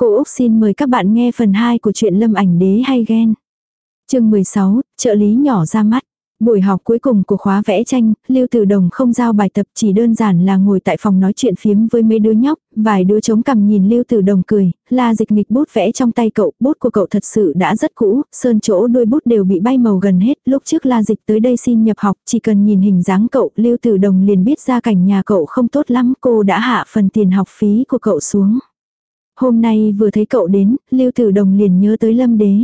Cô Úc xin mời các bạn nghe phần 2 của truyện Lâm ảnh đế hay ghen. chương 16, trợ lý nhỏ ra mắt. Buổi học cuối cùng của khóa vẽ tranh, Lưu Tử Đồng không giao bài tập chỉ đơn giản là ngồi tại phòng nói chuyện phiếm với mấy đứa nhóc, vài đứa chống cằm nhìn Lưu Tử Đồng cười, la dịch nghịch bút vẽ trong tay cậu, bút của cậu thật sự đã rất cũ, sơn chỗ đôi bút đều bị bay màu gần hết, lúc trước la dịch tới đây xin nhập học, chỉ cần nhìn hình dáng cậu, Lưu Tử Đồng liền biết ra cảnh nhà cậu không tốt lắm, cô đã hạ phần tiền học phí của cậu xuống. Hôm nay vừa thấy cậu đến, Lưu Tử Đồng liền nhớ tới Lâm Đế.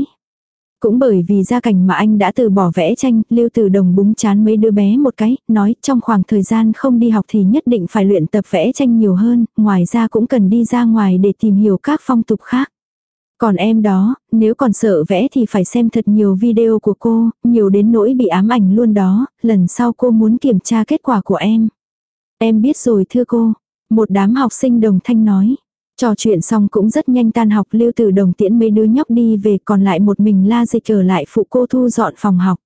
Cũng bởi vì gia cảnh mà anh đã từ bỏ vẽ tranh, Lưu Tử Đồng búng chán mấy đứa bé một cái, nói trong khoảng thời gian không đi học thì nhất định phải luyện tập vẽ tranh nhiều hơn, ngoài ra cũng cần đi ra ngoài để tìm hiểu các phong tục khác. Còn em đó, nếu còn sợ vẽ thì phải xem thật nhiều video của cô, nhiều đến nỗi bị ám ảnh luôn đó, lần sau cô muốn kiểm tra kết quả của em. Em biết rồi thưa cô. Một đám học sinh đồng thanh nói. Trò chuyện xong cũng rất nhanh tan học lưu tử đồng tiễn mấy đứa nhóc đi về còn lại một mình la dịch ở lại phụ cô thu dọn phòng học.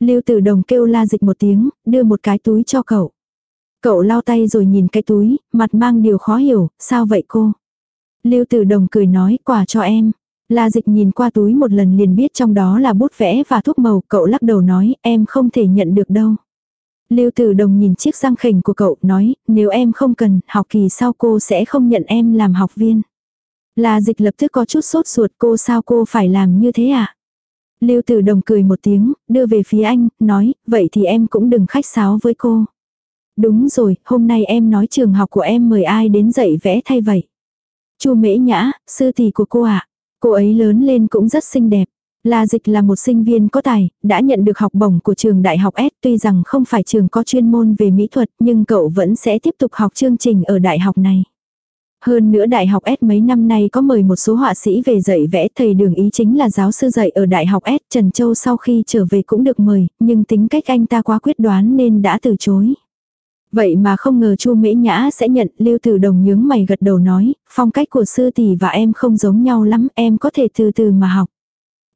Lưu tử đồng kêu la dịch một tiếng, đưa một cái túi cho cậu. Cậu lau tay rồi nhìn cái túi, mặt mang điều khó hiểu, sao vậy cô? Lưu tử đồng cười nói quà cho em. La dịch nhìn qua túi một lần liền biết trong đó là bút vẽ và thuốc màu, cậu lắc đầu nói em không thể nhận được đâu. Lưu Tử Đồng nhìn chiếc răng khỉnh của cậu nói, nếu em không cần, học kỳ sau cô sẽ không nhận em làm học viên. là dịch lập tức có chút sốt ruột cô sao cô phải làm như thế à? Lưu Tử Đồng cười một tiếng, đưa về phía anh, nói, vậy thì em cũng đừng khách sáo với cô. Đúng rồi, hôm nay em nói trường học của em mời ai đến dạy vẽ thay vậy. Chu Mễ Nhã, sư tỷ của cô ạ. À? Cô ấy lớn lên cũng rất xinh đẹp. La Dịch là một sinh viên có tài, đã nhận được học bổng của trường Đại học S tuy rằng không phải trường có chuyên môn về mỹ thuật nhưng cậu vẫn sẽ tiếp tục học chương trình ở đại học này. Hơn nữa Đại học S mấy năm nay có mời một số họa sĩ về dạy vẽ thầy đường ý chính là giáo sư dạy ở Đại học S Trần Châu sau khi trở về cũng được mời, nhưng tính cách anh ta quá quyết đoán nên đã từ chối. Vậy mà không ngờ Chu Mễ Nhã sẽ nhận, Lưu Tử Đồng nhướng mày gật đầu nói, phong cách của sư tỷ và em không giống nhau lắm, em có thể từ từ mà học.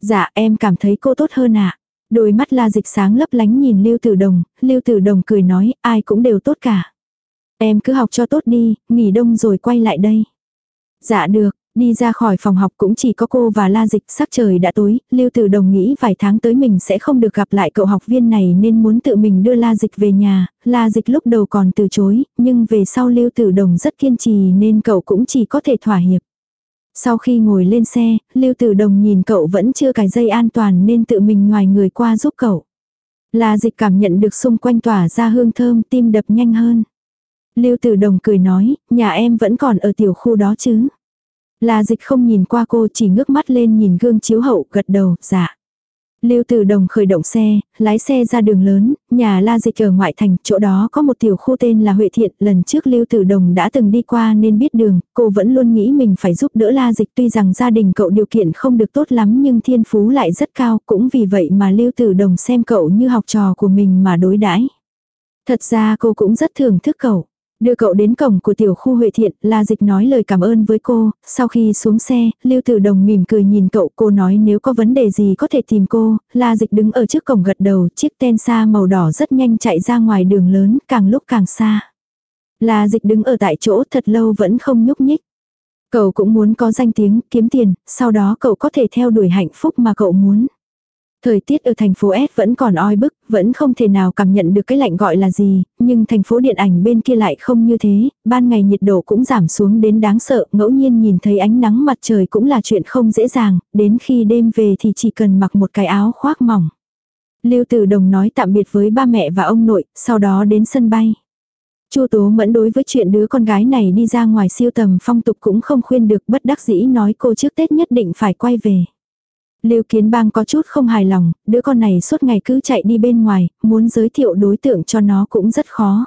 Dạ em cảm thấy cô tốt hơn ạ. À. Đôi mắt la dịch sáng lấp lánh nhìn Lưu Tử Đồng, Lưu Tử Đồng cười nói ai cũng đều tốt cả. Em cứ học cho tốt đi, nghỉ đông rồi quay lại đây. Dạ được, đi ra khỏi phòng học cũng chỉ có cô và la dịch sắc trời đã tối, Lưu Tử Đồng nghĩ vài tháng tới mình sẽ không được gặp lại cậu học viên này nên muốn tự mình đưa la dịch về nhà, la dịch lúc đầu còn từ chối, nhưng về sau Lưu Tử Đồng rất kiên trì nên cậu cũng chỉ có thể thỏa hiệp. Sau khi ngồi lên xe, Lưu Tử Đồng nhìn cậu vẫn chưa cài dây an toàn nên tự mình ngoài người qua giúp cậu. Là dịch cảm nhận được xung quanh tỏa ra hương thơm tim đập nhanh hơn. Lưu Tử Đồng cười nói, nhà em vẫn còn ở tiểu khu đó chứ. Là dịch không nhìn qua cô chỉ ngước mắt lên nhìn gương chiếu hậu gật đầu, dạ. Lưu Tử Đồng khởi động xe, lái xe ra đường lớn, nhà La Dịch ở ngoại thành, chỗ đó có một tiểu khu tên là Huệ Thiện, lần trước Lưu Tử Đồng đã từng đi qua nên biết đường, cô vẫn luôn nghĩ mình phải giúp đỡ La Dịch tuy rằng gia đình cậu điều kiện không được tốt lắm nhưng thiên phú lại rất cao, cũng vì vậy mà Lưu Tử Đồng xem cậu như học trò của mình mà đối đãi. Thật ra cô cũng rất thưởng thức cậu. Đưa cậu đến cổng của tiểu khu Huệ Thiện, La Dịch nói lời cảm ơn với cô, sau khi xuống xe, Lưu Tử Đồng mỉm cười nhìn cậu, cô nói nếu có vấn đề gì có thể tìm cô, La Dịch đứng ở trước cổng gật đầu, chiếc ten xa màu đỏ rất nhanh chạy ra ngoài đường lớn, càng lúc càng xa. La Dịch đứng ở tại chỗ thật lâu vẫn không nhúc nhích. Cậu cũng muốn có danh tiếng, kiếm tiền, sau đó cậu có thể theo đuổi hạnh phúc mà cậu muốn. Thời tiết ở thành phố S vẫn còn oi bức, vẫn không thể nào cảm nhận được cái lạnh gọi là gì, nhưng thành phố điện ảnh bên kia lại không như thế, ban ngày nhiệt độ cũng giảm xuống đến đáng sợ, ngẫu nhiên nhìn thấy ánh nắng mặt trời cũng là chuyện không dễ dàng, đến khi đêm về thì chỉ cần mặc một cái áo khoác mỏng. Lưu Tử Đồng nói tạm biệt với ba mẹ và ông nội, sau đó đến sân bay. Chu Tố Mẫn đối với chuyện đứa con gái này đi ra ngoài siêu tầm phong tục cũng không khuyên được bất đắc dĩ nói cô trước Tết nhất định phải quay về. Lưu Kiến Bang có chút không hài lòng, đứa con này suốt ngày cứ chạy đi bên ngoài, muốn giới thiệu đối tượng cho nó cũng rất khó.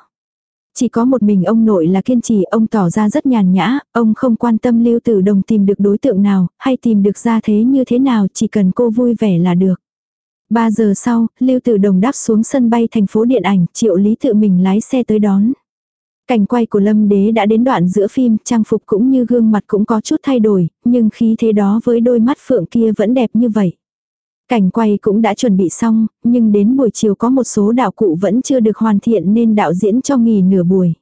Chỉ có một mình ông nội là kiên trì, ông tỏ ra rất nhàn nhã, ông không quan tâm Lưu Tử Đồng tìm được đối tượng nào, hay tìm được ra thế như thế nào, chỉ cần cô vui vẻ là được. Ba giờ sau, Lưu Tử Đồng đáp xuống sân bay thành phố điện ảnh, Triệu Lý tự mình lái xe tới đón. Cảnh quay của Lâm Đế đã đến đoạn giữa phim, trang phục cũng như gương mặt cũng có chút thay đổi, nhưng khí thế đó với đôi mắt phượng kia vẫn đẹp như vậy. Cảnh quay cũng đã chuẩn bị xong, nhưng đến buổi chiều có một số đạo cụ vẫn chưa được hoàn thiện nên đạo diễn cho nghỉ nửa buổi.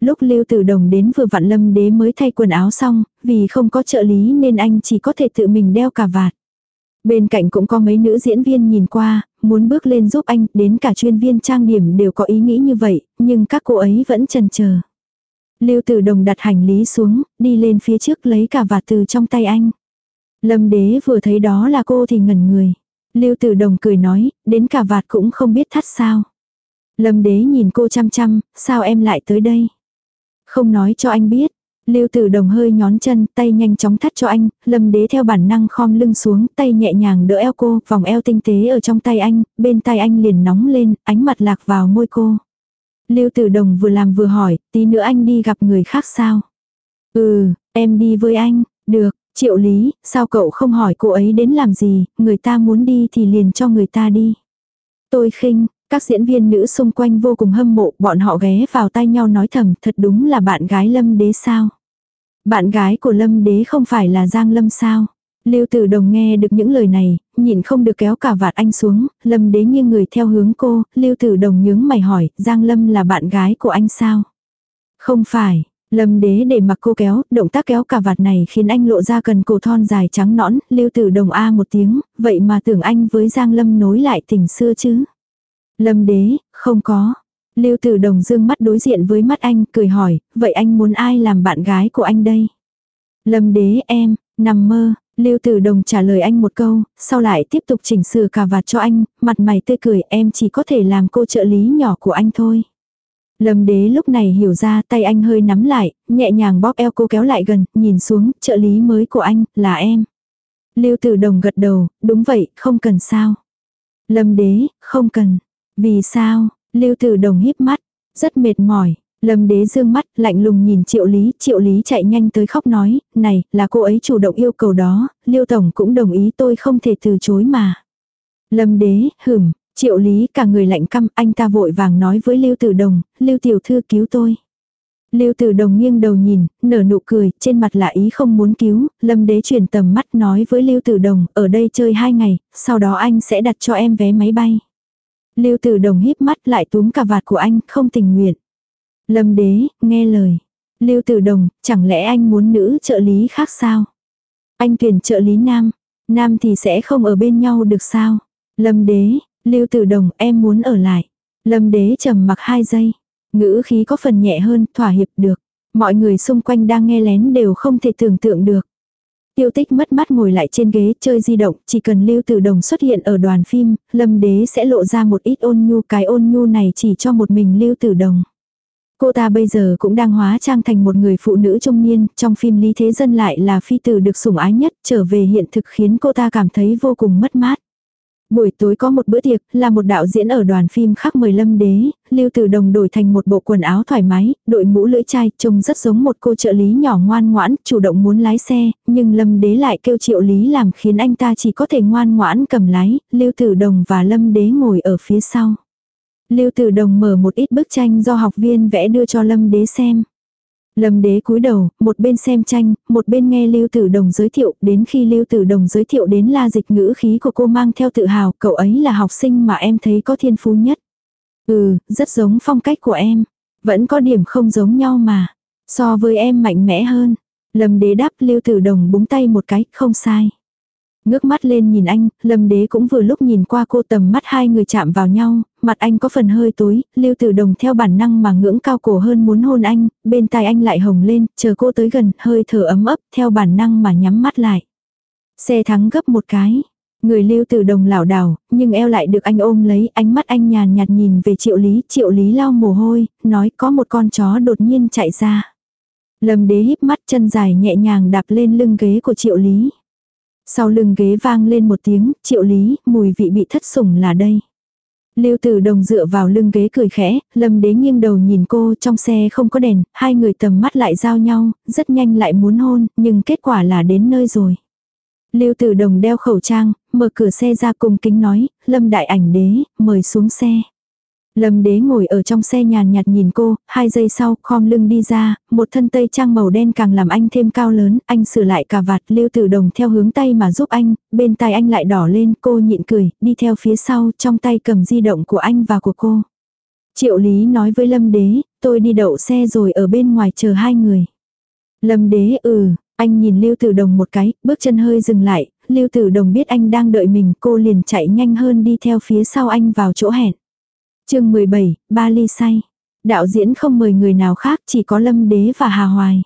Lúc Lưu Tử Đồng đến vừa vặn Lâm Đế mới thay quần áo xong, vì không có trợ lý nên anh chỉ có thể tự mình đeo cà vạt. Bên cạnh cũng có mấy nữ diễn viên nhìn qua, muốn bước lên giúp anh, đến cả chuyên viên trang điểm đều có ý nghĩ như vậy, nhưng các cô ấy vẫn chần chờ. Lưu Tử Đồng đặt hành lý xuống, đi lên phía trước lấy cả vạt từ trong tay anh. Lâm Đế vừa thấy đó là cô thì ngẩn người. Lưu Tử Đồng cười nói, đến cả vạt cũng không biết thắt sao. Lâm Đế nhìn cô chăm chăm, sao em lại tới đây? Không nói cho anh biết. Lưu Tử Đồng hơi nhón chân, tay nhanh chóng thắt cho anh, Lâm Đế theo bản năng khom lưng xuống, tay nhẹ nhàng đỡ eo cô, vòng eo tinh tế ở trong tay anh, bên tay anh liền nóng lên, ánh mặt lạc vào môi cô. Lưu Tử Đồng vừa làm vừa hỏi, tí nữa anh đi gặp người khác sao? Ừ, em đi với anh, được, triệu lý, sao cậu không hỏi cô ấy đến làm gì, người ta muốn đi thì liền cho người ta đi. Tôi khinh, các diễn viên nữ xung quanh vô cùng hâm mộ, bọn họ ghé vào tay nhau nói thầm, thật đúng là bạn gái Lâm Đế sao. Bạn gái của Lâm Đế không phải là Giang Lâm sao. Lưu Tử Đồng nghe được những lời này, nhịn không được kéo cả vạt anh xuống, Lâm Đế nghiêng người theo hướng cô, Lưu Tử Đồng nhướng mày hỏi, Giang Lâm là bạn gái của anh sao? Không phải, Lâm Đế để mặc cô kéo, động tác kéo cả vạt này khiến anh lộ ra cần cổ thon dài trắng nõn, Lưu Tử Đồng a một tiếng, vậy mà tưởng anh với Giang Lâm nối lại tình xưa chứ? Lâm đế, không có. Lưu tử đồng dương mắt đối diện với mắt anh, cười hỏi, vậy anh muốn ai làm bạn gái của anh đây? Lâm đế em, nằm mơ, Lưu Tử Đồng trả lời anh một câu, sau lại tiếp tục chỉnh sửa cà vạt cho anh, mặt mày tươi cười em chỉ có thể làm cô trợ lý nhỏ của anh thôi. Lâm đế lúc này hiểu ra tay anh hơi nắm lại, nhẹ nhàng bóp eo cô kéo lại gần, nhìn xuống, trợ lý mới của anh, là em. Lưu Tử Đồng gật đầu, đúng vậy, không cần sao. Lâm đế, không cần. Vì sao? Lưu Tử Đồng híp mắt, rất mệt mỏi. Lâm đế dương mắt, lạnh lùng nhìn triệu lý, triệu lý chạy nhanh tới khóc nói, này, là cô ấy chủ động yêu cầu đó, Lưu Tổng cũng đồng ý tôi không thể từ chối mà. Lâm đế, hửm, triệu lý cả người lạnh căm, anh ta vội vàng nói với Lưu Tử Đồng, Lưu Tiểu Thư cứu tôi. Lưu Tử Đồng nghiêng đầu nhìn, nở nụ cười, trên mặt là ý không muốn cứu, Lâm Đế chuyển tầm mắt nói với Lưu Tử Đồng, ở đây chơi hai ngày, sau đó anh sẽ đặt cho em vé máy bay. Lưu Tử Đồng híp mắt lại túm cà vạt của anh, không tình nguyện. Lâm đế, nghe lời. Lưu Tử Đồng, chẳng lẽ anh muốn nữ trợ lý khác sao? Anh tuyển trợ lý nam, nam thì sẽ không ở bên nhau được sao? Lâm đế, Lưu Tử Đồng, em muốn ở lại. Lâm đế trầm mặc hai giây. Ngữ khí có phần nhẹ hơn, thỏa hiệp được. Mọi người xung quanh đang nghe lén đều không thể tưởng tượng được. Tiêu tích mất mắt ngồi lại trên ghế chơi di động, chỉ cần Lưu Tử Đồng xuất hiện ở đoàn phim, Lâm Đế sẽ lộ ra một ít ôn nhu, cái ôn nhu này chỉ cho một mình Lưu Tử Đồng. Cô ta bây giờ cũng đang hóa trang thành một người phụ nữ trung niên, trong phim Lý Thế Dân lại là phi tử được sủng ái nhất, trở về hiện thực khiến cô ta cảm thấy vô cùng mất mát. Buổi tối có một bữa tiệc, là một đạo diễn ở đoàn phim khác mời Lâm Đế, Lưu Tử Đồng đổi thành một bộ quần áo thoải mái, đội mũ lưỡi chai, trông rất giống một cô trợ lý nhỏ ngoan ngoãn, chủ động muốn lái xe, nhưng Lâm Đế lại kêu Triệu Lý làm khiến anh ta chỉ có thể ngoan ngoãn cầm lái, Lưu Tử Đồng và Lâm Đế ngồi ở phía sau. Lưu Tử Đồng mở một ít bức tranh do học viên vẽ đưa cho Lâm Đế xem. Lâm đế cúi đầu, một bên xem tranh, một bên nghe Lưu Tử Đồng giới thiệu, đến khi Lưu Tử Đồng giới thiệu đến la dịch ngữ khí của cô mang theo tự hào, cậu ấy là học sinh mà em thấy có thiên phú nhất. Ừ, rất giống phong cách của em. Vẫn có điểm không giống nhau mà. So với em mạnh mẽ hơn. Lâm đế đáp Lưu Tử Đồng búng tay một cái, không sai. Ngước mắt lên nhìn anh, lâm đế cũng vừa lúc nhìn qua cô tầm mắt hai người chạm vào nhau, mặt anh có phần hơi tối, lưu tử đồng theo bản năng mà ngưỡng cao cổ hơn muốn hôn anh, bên tai anh lại hồng lên, chờ cô tới gần, hơi thở ấm ấp, theo bản năng mà nhắm mắt lại. Xe thắng gấp một cái. Người lưu tử đồng lảo đảo, nhưng eo lại được anh ôm lấy, ánh mắt anh nhàn nhạt nhìn về triệu lý, triệu lý lau mồ hôi, nói có một con chó đột nhiên chạy ra. Lâm đế híp mắt chân dài nhẹ nhàng đạp lên lưng ghế của triệu lý. Sau lưng ghế vang lên một tiếng, triệu lý, mùi vị bị thất sủng là đây. Lưu Tử Đồng dựa vào lưng ghế cười khẽ, Lâm Đế nghiêng đầu nhìn cô trong xe không có đèn, hai người tầm mắt lại giao nhau, rất nhanh lại muốn hôn, nhưng kết quả là đến nơi rồi. Lưu Tử Đồng đeo khẩu trang, mở cửa xe ra cùng kính nói, Lâm Đại Ảnh Đế, mời xuống xe. Lâm đế ngồi ở trong xe nhàn nhạt nhìn cô, hai giây sau, khom lưng đi ra, một thân tây trang màu đen càng làm anh thêm cao lớn, anh sửa lại cà vạt, lưu tử đồng theo hướng tay mà giúp anh, bên tai anh lại đỏ lên, cô nhịn cười, đi theo phía sau, trong tay cầm di động của anh và của cô. Triệu Lý nói với Lâm Đế, tôi đi đậu xe rồi ở bên ngoài chờ hai người. Lâm Đế ừ, anh nhìn Lưu Tử Đồng một cái, bước chân hơi dừng lại, Lưu Tử Đồng biết anh đang đợi mình, cô liền chạy nhanh hơn đi theo phía sau anh vào chỗ hẹn chương 17, ba ly say. Đạo diễn không mời người nào khác, chỉ có Lâm Đế và Hà Hoài.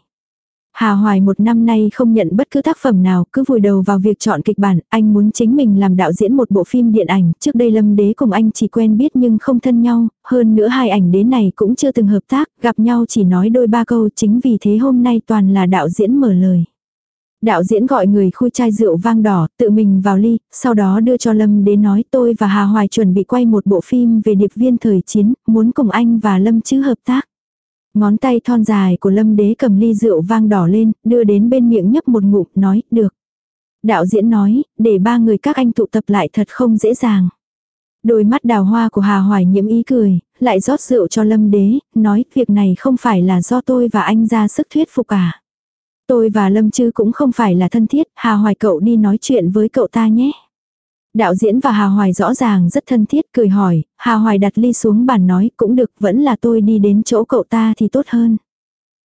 Hà Hoài một năm nay không nhận bất cứ tác phẩm nào, cứ vùi đầu vào việc chọn kịch bản, anh muốn chính mình làm đạo diễn một bộ phim điện ảnh, trước đây Lâm Đế cùng anh chỉ quen biết nhưng không thân nhau, hơn nữa hai ảnh đế này cũng chưa từng hợp tác, gặp nhau chỉ nói đôi ba câu chính vì thế hôm nay toàn là đạo diễn mở lời. Đạo diễn gọi người khui chai rượu vang đỏ, tự mình vào ly, sau đó đưa cho Lâm Đế nói tôi và Hà Hoài chuẩn bị quay một bộ phim về điệp viên thời chiến, muốn cùng anh và Lâm chứ hợp tác. Ngón tay thon dài của Lâm Đế cầm ly rượu vang đỏ lên, đưa đến bên miệng nhấp một ngụm, nói, được. Đạo diễn nói, để ba người các anh tụ tập lại thật không dễ dàng. Đôi mắt đào hoa của Hà Hoài nhiễm ý cười, lại rót rượu cho Lâm Đế, nói, việc này không phải là do tôi và anh ra sức thuyết phục à. Tôi và Lâm Chư cũng không phải là thân thiết, Hà Hoài cậu đi nói chuyện với cậu ta nhé. Đạo diễn và Hà Hoài rõ ràng rất thân thiết cười hỏi, Hà Hoài đặt ly xuống bàn nói cũng được vẫn là tôi đi đến chỗ cậu ta thì tốt hơn.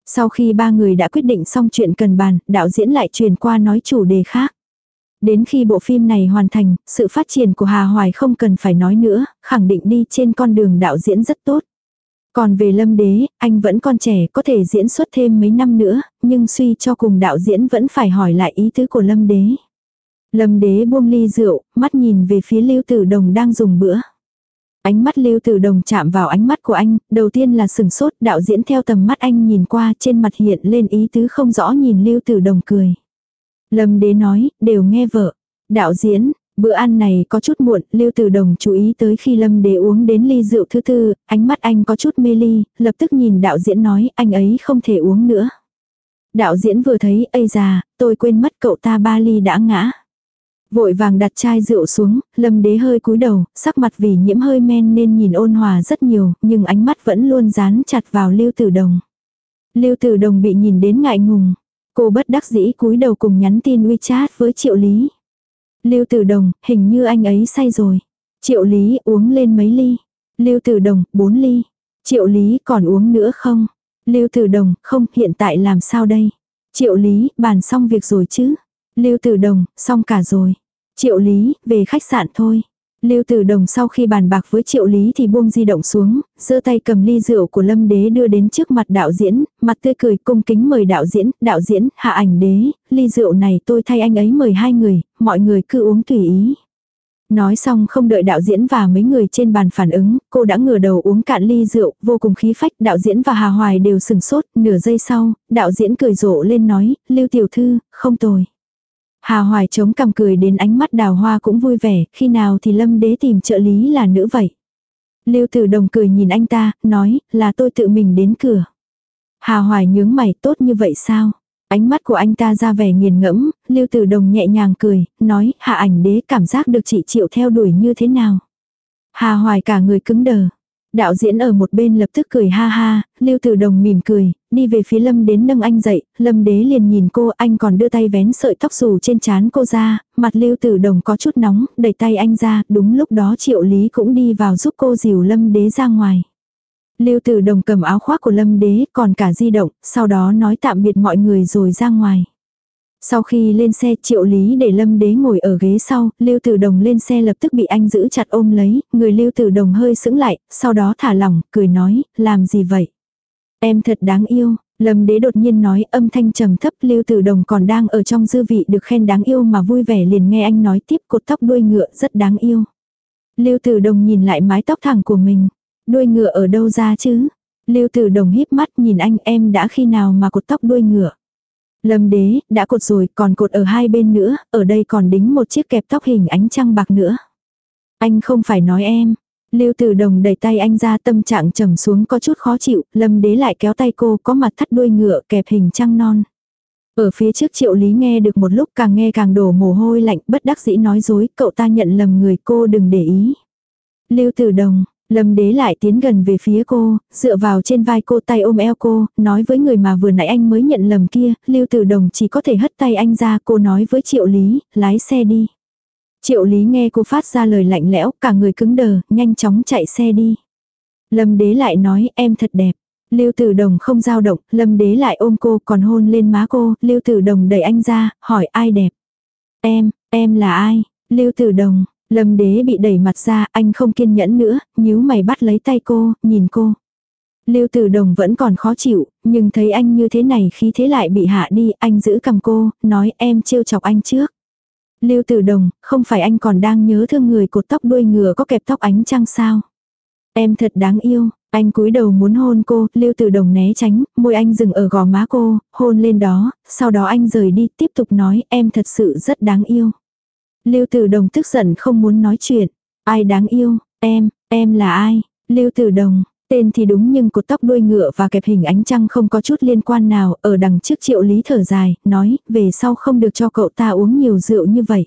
Sau khi ba người đã quyết định xong chuyện cần bàn, đạo diễn lại truyền qua nói chủ đề khác. Đến khi bộ phim này hoàn thành, sự phát triển của Hà Hoài không cần phải nói nữa, khẳng định đi trên con đường đạo diễn rất tốt. Còn về lâm đế, anh vẫn còn trẻ có thể diễn xuất thêm mấy năm nữa, nhưng suy cho cùng đạo diễn vẫn phải hỏi lại ý tứ của lâm đế. Lâm đế buông ly rượu, mắt nhìn về phía Lưu Tử Đồng đang dùng bữa. Ánh mắt Lưu Tử Đồng chạm vào ánh mắt của anh, đầu tiên là sừng sốt, đạo diễn theo tầm mắt anh nhìn qua trên mặt hiện lên ý tứ không rõ nhìn Lưu Tử Đồng cười. Lâm đế nói, đều nghe vợ. Đạo diễn, bữa ăn này có chút muộn, Lưu Tử Đồng chú ý tới khi Lâm đế uống đến ly rượu thứ tư, ánh mắt anh có chút mê ly, lập tức nhìn đạo diễn nói, anh ấy không thể uống nữa. Đạo diễn vừa thấy, ây già, tôi quên mất cậu ta ba ly đã ngã. Vội vàng đặt chai rượu xuống, lâm đế hơi cúi đầu, sắc mặt vì nhiễm hơi men nên nhìn ôn hòa rất nhiều, nhưng ánh mắt vẫn luôn dán chặt vào lưu tử đồng. Lưu tử đồng bị nhìn đến ngại ngùng. Cô bất đắc dĩ cúi đầu cùng nhắn tin WeChat với triệu lý. Lưu tử đồng, hình như anh ấy say rồi. Triệu lý uống lên mấy ly. Lưu tử đồng, bốn ly. Triệu lý còn uống nữa không? Lưu tử đồng, không, hiện tại làm sao đây? Triệu lý, bàn xong việc rồi chứ? Lưu tử đồng, xong cả rồi. Triệu Lý, về khách sạn thôi. Lưu Tử Đồng sau khi bàn bạc với Triệu Lý thì buông di động xuống, giơ tay cầm ly rượu của Lâm Đế đưa đến trước mặt đạo diễn, mặt tươi cười cung kính mời đạo diễn, đạo diễn, hạ ảnh đế, ly rượu này tôi thay anh ấy mời hai người, mọi người cứ uống tùy ý. Nói xong không đợi đạo diễn và mấy người trên bàn phản ứng, cô đã ngửa đầu uống cạn ly rượu, vô cùng khí phách, đạo diễn và Hà Hoài đều sừng sốt, nửa giây sau, đạo diễn cười rộ lên nói, Lưu Tiểu Thư, không tồi. Hà Hoài chống cằm cười đến ánh mắt đào hoa cũng vui vẻ, khi nào thì lâm đế tìm trợ lý là nữ vậy. Lưu Tử Đồng cười nhìn anh ta, nói, là tôi tự mình đến cửa. Hà Hoài nhướng mày tốt như vậy sao? Ánh mắt của anh ta ra vẻ nghiền ngẫm, Lưu Tử Đồng nhẹ nhàng cười, nói, hạ ảnh đế cảm giác được chị chịu theo đuổi như thế nào? Hà Hoài cả người cứng đờ. Đạo diễn ở một bên lập tức cười ha ha, Lưu Tử Đồng mỉm cười, đi về phía Lâm đến nâng anh dậy, Lâm đế liền nhìn cô, anh còn đưa tay vén sợi tóc xù trên trán cô ra, mặt Lưu Tử Đồng có chút nóng, đẩy tay anh ra, đúng lúc đó Triệu Lý cũng đi vào giúp cô dìu Lâm đế ra ngoài. Lưu Tử Đồng cầm áo khoác của Lâm đế, còn cả di động, sau đó nói tạm biệt mọi người rồi ra ngoài. Sau khi lên xe triệu lý để lâm đế ngồi ở ghế sau, lưu tử đồng lên xe lập tức bị anh giữ chặt ôm lấy, người lưu tử đồng hơi sững lại, sau đó thả lỏng, cười nói, làm gì vậy? Em thật đáng yêu, lâm đế đột nhiên nói âm thanh trầm thấp lưu tử đồng còn đang ở trong dư vị được khen đáng yêu mà vui vẻ liền nghe anh nói tiếp cột tóc đuôi ngựa rất đáng yêu. Lưu tử đồng nhìn lại mái tóc thẳng của mình, đuôi ngựa ở đâu ra chứ? Lưu tử đồng híp mắt nhìn anh em đã khi nào mà cột tóc đuôi ngựa. Lâm đế, đã cột rồi, còn cột ở hai bên nữa, ở đây còn đính một chiếc kẹp tóc hình ánh trăng bạc nữa. Anh không phải nói em. Lưu Tử Đồng đẩy tay anh ra tâm trạng trầm xuống có chút khó chịu, Lâm Đế lại kéo tay cô có mặt thắt đuôi ngựa kẹp hình trăng non. Ở phía trước Triệu Lý nghe được một lúc càng nghe càng đổ mồ hôi lạnh bất đắc dĩ nói dối, cậu ta nhận lầm người cô đừng để ý. Lưu Tử Đồng, Lâm đế lại tiến gần về phía cô, dựa vào trên vai cô tay ôm eo cô, nói với người mà vừa nãy anh mới nhận lầm kia, Lưu Tử Đồng chỉ có thể hất tay anh ra, cô nói với Triệu Lý, lái xe đi. Triệu Lý nghe cô phát ra lời lạnh lẽo, cả người cứng đờ, nhanh chóng chạy xe đi. Lâm đế lại nói em thật đẹp. Lưu Tử Đồng không giao động, Lâm Đế lại ôm cô còn hôn lên má cô, Lưu Tử Đồng đẩy anh ra, hỏi ai đẹp. Em, em là ai? Lưu Tử Đồng, Lâm Đế bị đẩy mặt ra, anh không kiên nhẫn nữa, nhíu mày bắt lấy tay cô, nhìn cô. Lưu Tử Đồng vẫn còn khó chịu, nhưng thấy anh như thế này khi thế lại bị hạ đi, anh giữ cầm cô, nói em trêu chọc anh trước. Lưu Tử Đồng, không phải anh còn đang nhớ thương người cột tóc đuôi ngựa có kẹp tóc ánh trăng sao? Em thật đáng yêu, anh cúi đầu muốn hôn cô, Lưu Tử Đồng né tránh, môi anh dừng ở gò má cô, hôn lên đó, sau đó anh rời đi, tiếp tục nói em thật sự rất đáng yêu. Lưu Tử Đồng tức giận không muốn nói chuyện. Ai đáng yêu, em, em là ai? Lưu Tử Đồng, tên thì đúng nhưng cột tóc đuôi ngựa và kẹp hình ánh trăng không có chút liên quan nào, ở đằng trước triệu lý thở dài, nói, về sau không được cho cậu ta uống nhiều rượu như vậy.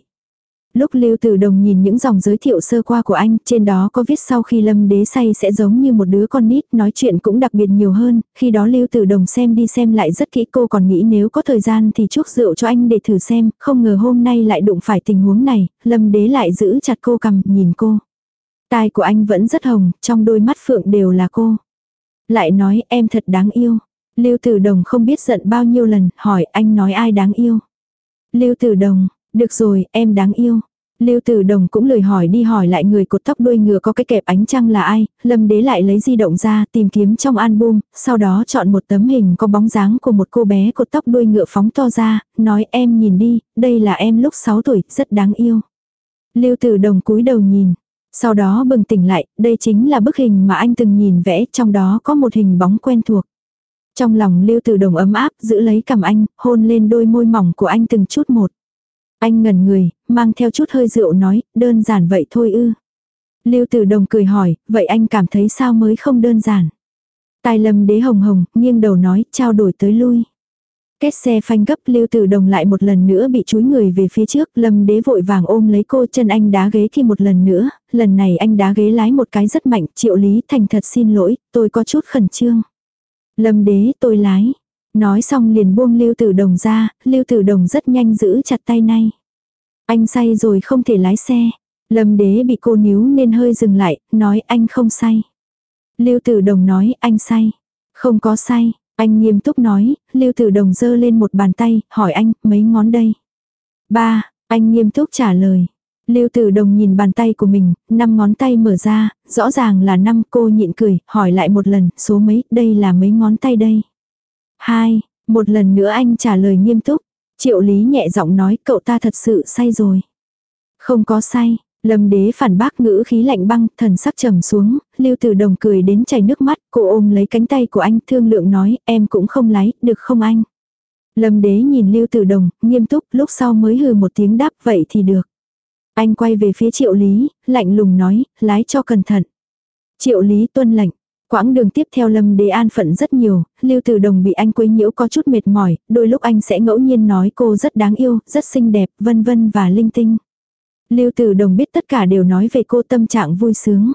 Lúc Lưu Tử Đồng nhìn những dòng giới thiệu sơ qua của anh, trên đó có viết sau khi Lâm Đế say sẽ giống như một đứa con nít, nói chuyện cũng đặc biệt nhiều hơn, khi đó Lưu Tử Đồng xem đi xem lại rất kỹ cô còn nghĩ nếu có thời gian thì chuốc rượu cho anh để thử xem, không ngờ hôm nay lại đụng phải tình huống này, Lâm Đế lại giữ chặt cô cầm, nhìn cô. Tai của anh vẫn rất hồng, trong đôi mắt phượng đều là cô. Lại nói em thật đáng yêu. Lưu Tử Đồng không biết giận bao nhiêu lần, hỏi anh nói ai đáng yêu. Lưu Tử Đồng, được rồi, em đáng yêu. Lưu Tử Đồng cũng lời hỏi đi hỏi lại người cột tóc đuôi ngựa có cái kẹp ánh trăng là ai, Lâm Đế lại lấy di động ra tìm kiếm trong album, sau đó chọn một tấm hình có bóng dáng của một cô bé cột tóc đuôi ngựa phóng to ra, nói em nhìn đi, đây là em lúc 6 tuổi, rất đáng yêu. Lưu Tử Đồng cúi đầu nhìn, sau đó bừng tỉnh lại, đây chính là bức hình mà anh từng nhìn vẽ, trong đó có một hình bóng quen thuộc. Trong lòng Lưu Tử Đồng ấm áp, giữ lấy cầm anh, hôn lên đôi môi mỏng của anh từng chút một. Anh ngẩn người, mang theo chút hơi rượu nói, đơn giản vậy thôi ư. Lưu Tử Đồng cười hỏi, vậy anh cảm thấy sao mới không đơn giản. Tài lâm đế hồng hồng, nghiêng đầu nói, trao đổi tới lui. Kết xe phanh gấp Lưu Tử Đồng lại một lần nữa bị chúi người về phía trước, Lâm Đế vội vàng ôm lấy cô chân anh đá ghế khi một lần nữa, lần này anh đá ghế lái một cái rất mạnh, Triệu Lý thành thật xin lỗi, tôi có chút khẩn trương. Lâm Đế tôi lái, Nói xong liền buông Lưu Tử Đồng ra, Lưu Tử Đồng rất nhanh giữ chặt tay nay. Anh say rồi không thể lái xe. Lâm đế bị cô níu nên hơi dừng lại, nói anh không say. Lưu Tử Đồng nói anh say. Không có say, anh nghiêm túc nói, Lưu Tử Đồng giơ lên một bàn tay, hỏi anh, mấy ngón đây? Ba, anh nghiêm túc trả lời. Lưu Tử Đồng nhìn bàn tay của mình, năm ngón tay mở ra, rõ ràng là năm cô nhịn cười, hỏi lại một lần, số mấy, đây là mấy ngón tay đây? Hai, một lần nữa anh trả lời nghiêm túc. Triệu Lý nhẹ giọng nói cậu ta thật sự say rồi. Không có say, Lâm đế phản bác ngữ khí lạnh băng, thần sắc trầm xuống, lưu tử đồng cười đến chảy nước mắt, cô ôm lấy cánh tay của anh thương lượng nói, em cũng không lái, được không anh? Lâm đế nhìn lưu tử đồng, nghiêm túc, lúc sau mới hừ một tiếng đáp, vậy thì được. Anh quay về phía triệu lý, lạnh lùng nói, lái cho cẩn thận. Triệu lý tuân lệnh, Quãng đường tiếp theo Lâm Đế an phận rất nhiều, Lưu Tử Đồng bị anh quấy nhiễu có chút mệt mỏi, đôi lúc anh sẽ ngẫu nhiên nói cô rất đáng yêu, rất xinh đẹp, vân vân và linh tinh. Lưu Tử Đồng biết tất cả đều nói về cô tâm trạng vui sướng.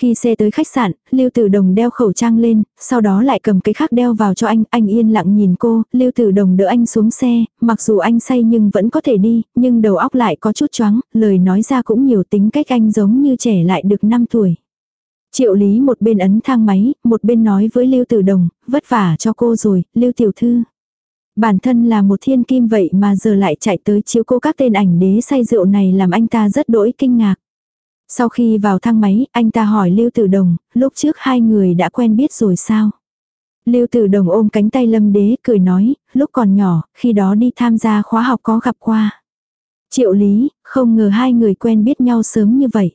Khi xe tới khách sạn, Lưu Tử Đồng đeo khẩu trang lên, sau đó lại cầm cái khác đeo vào cho anh, anh yên lặng nhìn cô, Lưu Tử Đồng đỡ anh xuống xe, mặc dù anh say nhưng vẫn có thể đi, nhưng đầu óc lại có chút choáng, lời nói ra cũng nhiều tính cách anh giống như trẻ lại được 5 tuổi. Triệu Lý một bên ấn thang máy, một bên nói với Lưu Tử Đồng, vất vả cho cô rồi, Lưu Tiểu Thư. Bản thân là một thiên kim vậy mà giờ lại chạy tới chiếu cô các tên ảnh đế say rượu này làm anh ta rất đỗi kinh ngạc. Sau khi vào thang máy, anh ta hỏi Lưu Tử Đồng, lúc trước hai người đã quen biết rồi sao? Lưu Tử Đồng ôm cánh tay Lâm Đế cười nói, lúc còn nhỏ, khi đó đi tham gia khóa học có gặp qua. Triệu Lý, không ngờ hai người quen biết nhau sớm như vậy.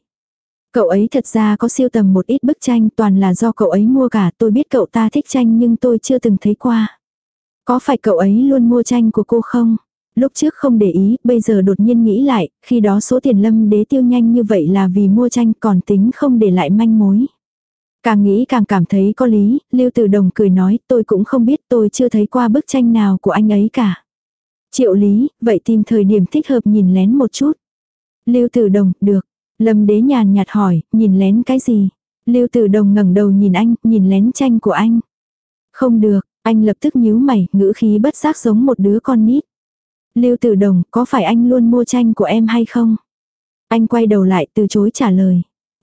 Cậu ấy thật ra có siêu tầm một ít bức tranh toàn là do cậu ấy mua cả tôi biết cậu ta thích tranh nhưng tôi chưa từng thấy qua. Có phải cậu ấy luôn mua tranh của cô không? Lúc trước không để ý, bây giờ đột nhiên nghĩ lại, khi đó số tiền lâm đế tiêu nhanh như vậy là vì mua tranh còn tính không để lại manh mối. Càng nghĩ càng cảm thấy có lý, Lưu Tử Đồng cười nói tôi cũng không biết tôi chưa thấy qua bức tranh nào của anh ấy cả. Triệu lý, vậy tìm thời điểm thích hợp nhìn lén một chút. Lưu Tử Đồng, được, Lâm đế nhàn nhạt hỏi, nhìn lén cái gì? Lưu tử đồng ngẩng đầu nhìn anh, nhìn lén tranh của anh. Không được, anh lập tức nhíu mày, ngữ khí bất giác giống một đứa con nít. Lưu tử đồng, có phải anh luôn mua tranh của em hay không? Anh quay đầu lại từ chối trả lời.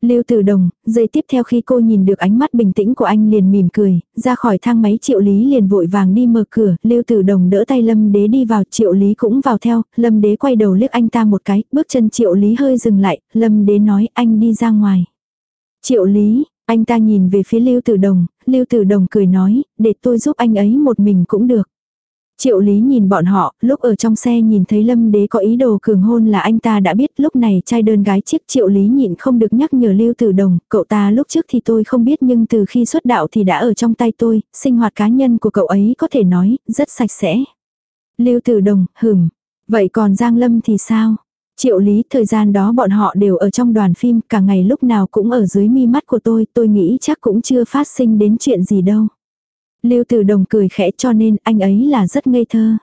Lưu Tử Đồng, giây tiếp theo khi cô nhìn được ánh mắt bình tĩnh của anh liền mỉm cười, ra khỏi thang máy Triệu Lý liền vội vàng đi mở cửa, Lưu Tử Đồng đỡ tay Lâm Đế đi vào, Triệu Lý cũng vào theo, Lâm Đế quay đầu liếc anh ta một cái, bước chân Triệu Lý hơi dừng lại, Lâm Đế nói anh đi ra ngoài. Triệu Lý, anh ta nhìn về phía Lưu Tử Đồng, Lưu Tử Đồng cười nói, để tôi giúp anh ấy một mình cũng được. Triệu Lý nhìn bọn họ, lúc ở trong xe nhìn thấy Lâm Đế có ý đồ cường hôn là anh ta đã biết lúc này trai đơn gái chiếc Triệu Lý nhịn không được nhắc nhở Lưu Tử Đồng, cậu ta lúc trước thì tôi không biết nhưng từ khi xuất đạo thì đã ở trong tay tôi, sinh hoạt cá nhân của cậu ấy có thể nói, rất sạch sẽ. Lưu Tử Đồng, hừm vậy còn Giang Lâm thì sao? Triệu Lý, thời gian đó bọn họ đều ở trong đoàn phim, cả ngày lúc nào cũng ở dưới mi mắt của tôi, tôi nghĩ chắc cũng chưa phát sinh đến chuyện gì đâu. Lưu Tử Đồng cười khẽ cho nên anh ấy là rất ngây thơ.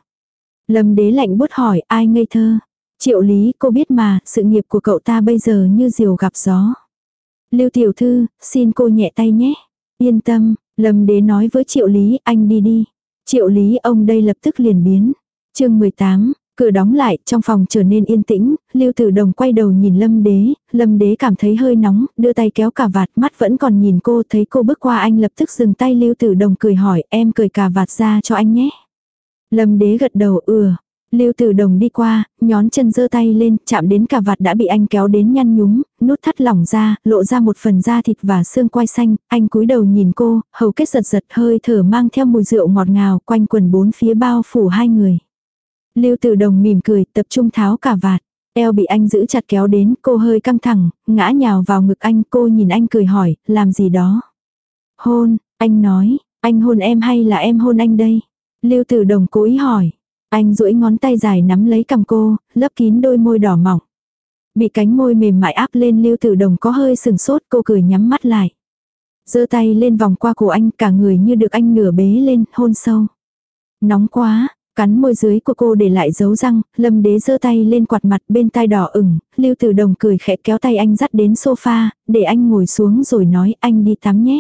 Lâm đế lạnh bút hỏi ai ngây thơ. Triệu Lý cô biết mà, sự nghiệp của cậu ta bây giờ như diều gặp gió. Lưu Tiểu Thư, xin cô nhẹ tay nhé. Yên tâm, Lâm đế nói với Triệu Lý anh đi đi. Triệu Lý ông đây lập tức liền biến. chương 18, Cửa đóng lại, trong phòng trở nên yên tĩnh, Lưu Tử Đồng quay đầu nhìn Lâm Đế, Lâm Đế cảm thấy hơi nóng, đưa tay kéo cà vạt, mắt vẫn còn nhìn cô, thấy cô bước qua anh lập tức dừng tay Lưu Tử Đồng cười hỏi, em cười cà vạt ra cho anh nhé. Lâm Đế gật đầu, ừa. Lưu Tử Đồng đi qua, nhón chân giơ tay lên, chạm đến cà vạt đã bị anh kéo đến nhăn nhúm, nút thắt lỏng ra, lộ ra một phần da thịt và xương quai xanh, anh cúi đầu nhìn cô, hầu kết giật giật hơi thở mang theo mùi rượu ngọt ngào, quanh quần bốn phía bao phủ hai người. Lưu Tử Đồng mỉm cười, tập trung tháo cả vạt. Eo bị anh giữ chặt kéo đến, cô hơi căng thẳng, ngã nhào vào ngực anh, cô nhìn anh cười hỏi, làm gì đó. Hôn, anh nói, anh hôn em hay là em hôn anh đây? Lưu Tử Đồng cố ý hỏi. Anh duỗi ngón tay dài nắm lấy cầm cô, lấp kín đôi môi đỏ mỏng. Bị cánh môi mềm mại áp lên Lưu Tử Đồng có hơi sừng sốt, cô cười nhắm mắt lại. giơ tay lên vòng qua cổ anh, cả người như được anh nửa bế lên, hôn sâu. Nóng quá, Cắn môi dưới của cô để lại dấu răng, lâm đế giơ tay lên quạt mặt bên tai đỏ ửng, lưu tử đồng cười khẽ kéo tay anh dắt đến sofa, để anh ngồi xuống rồi nói anh đi tắm nhé.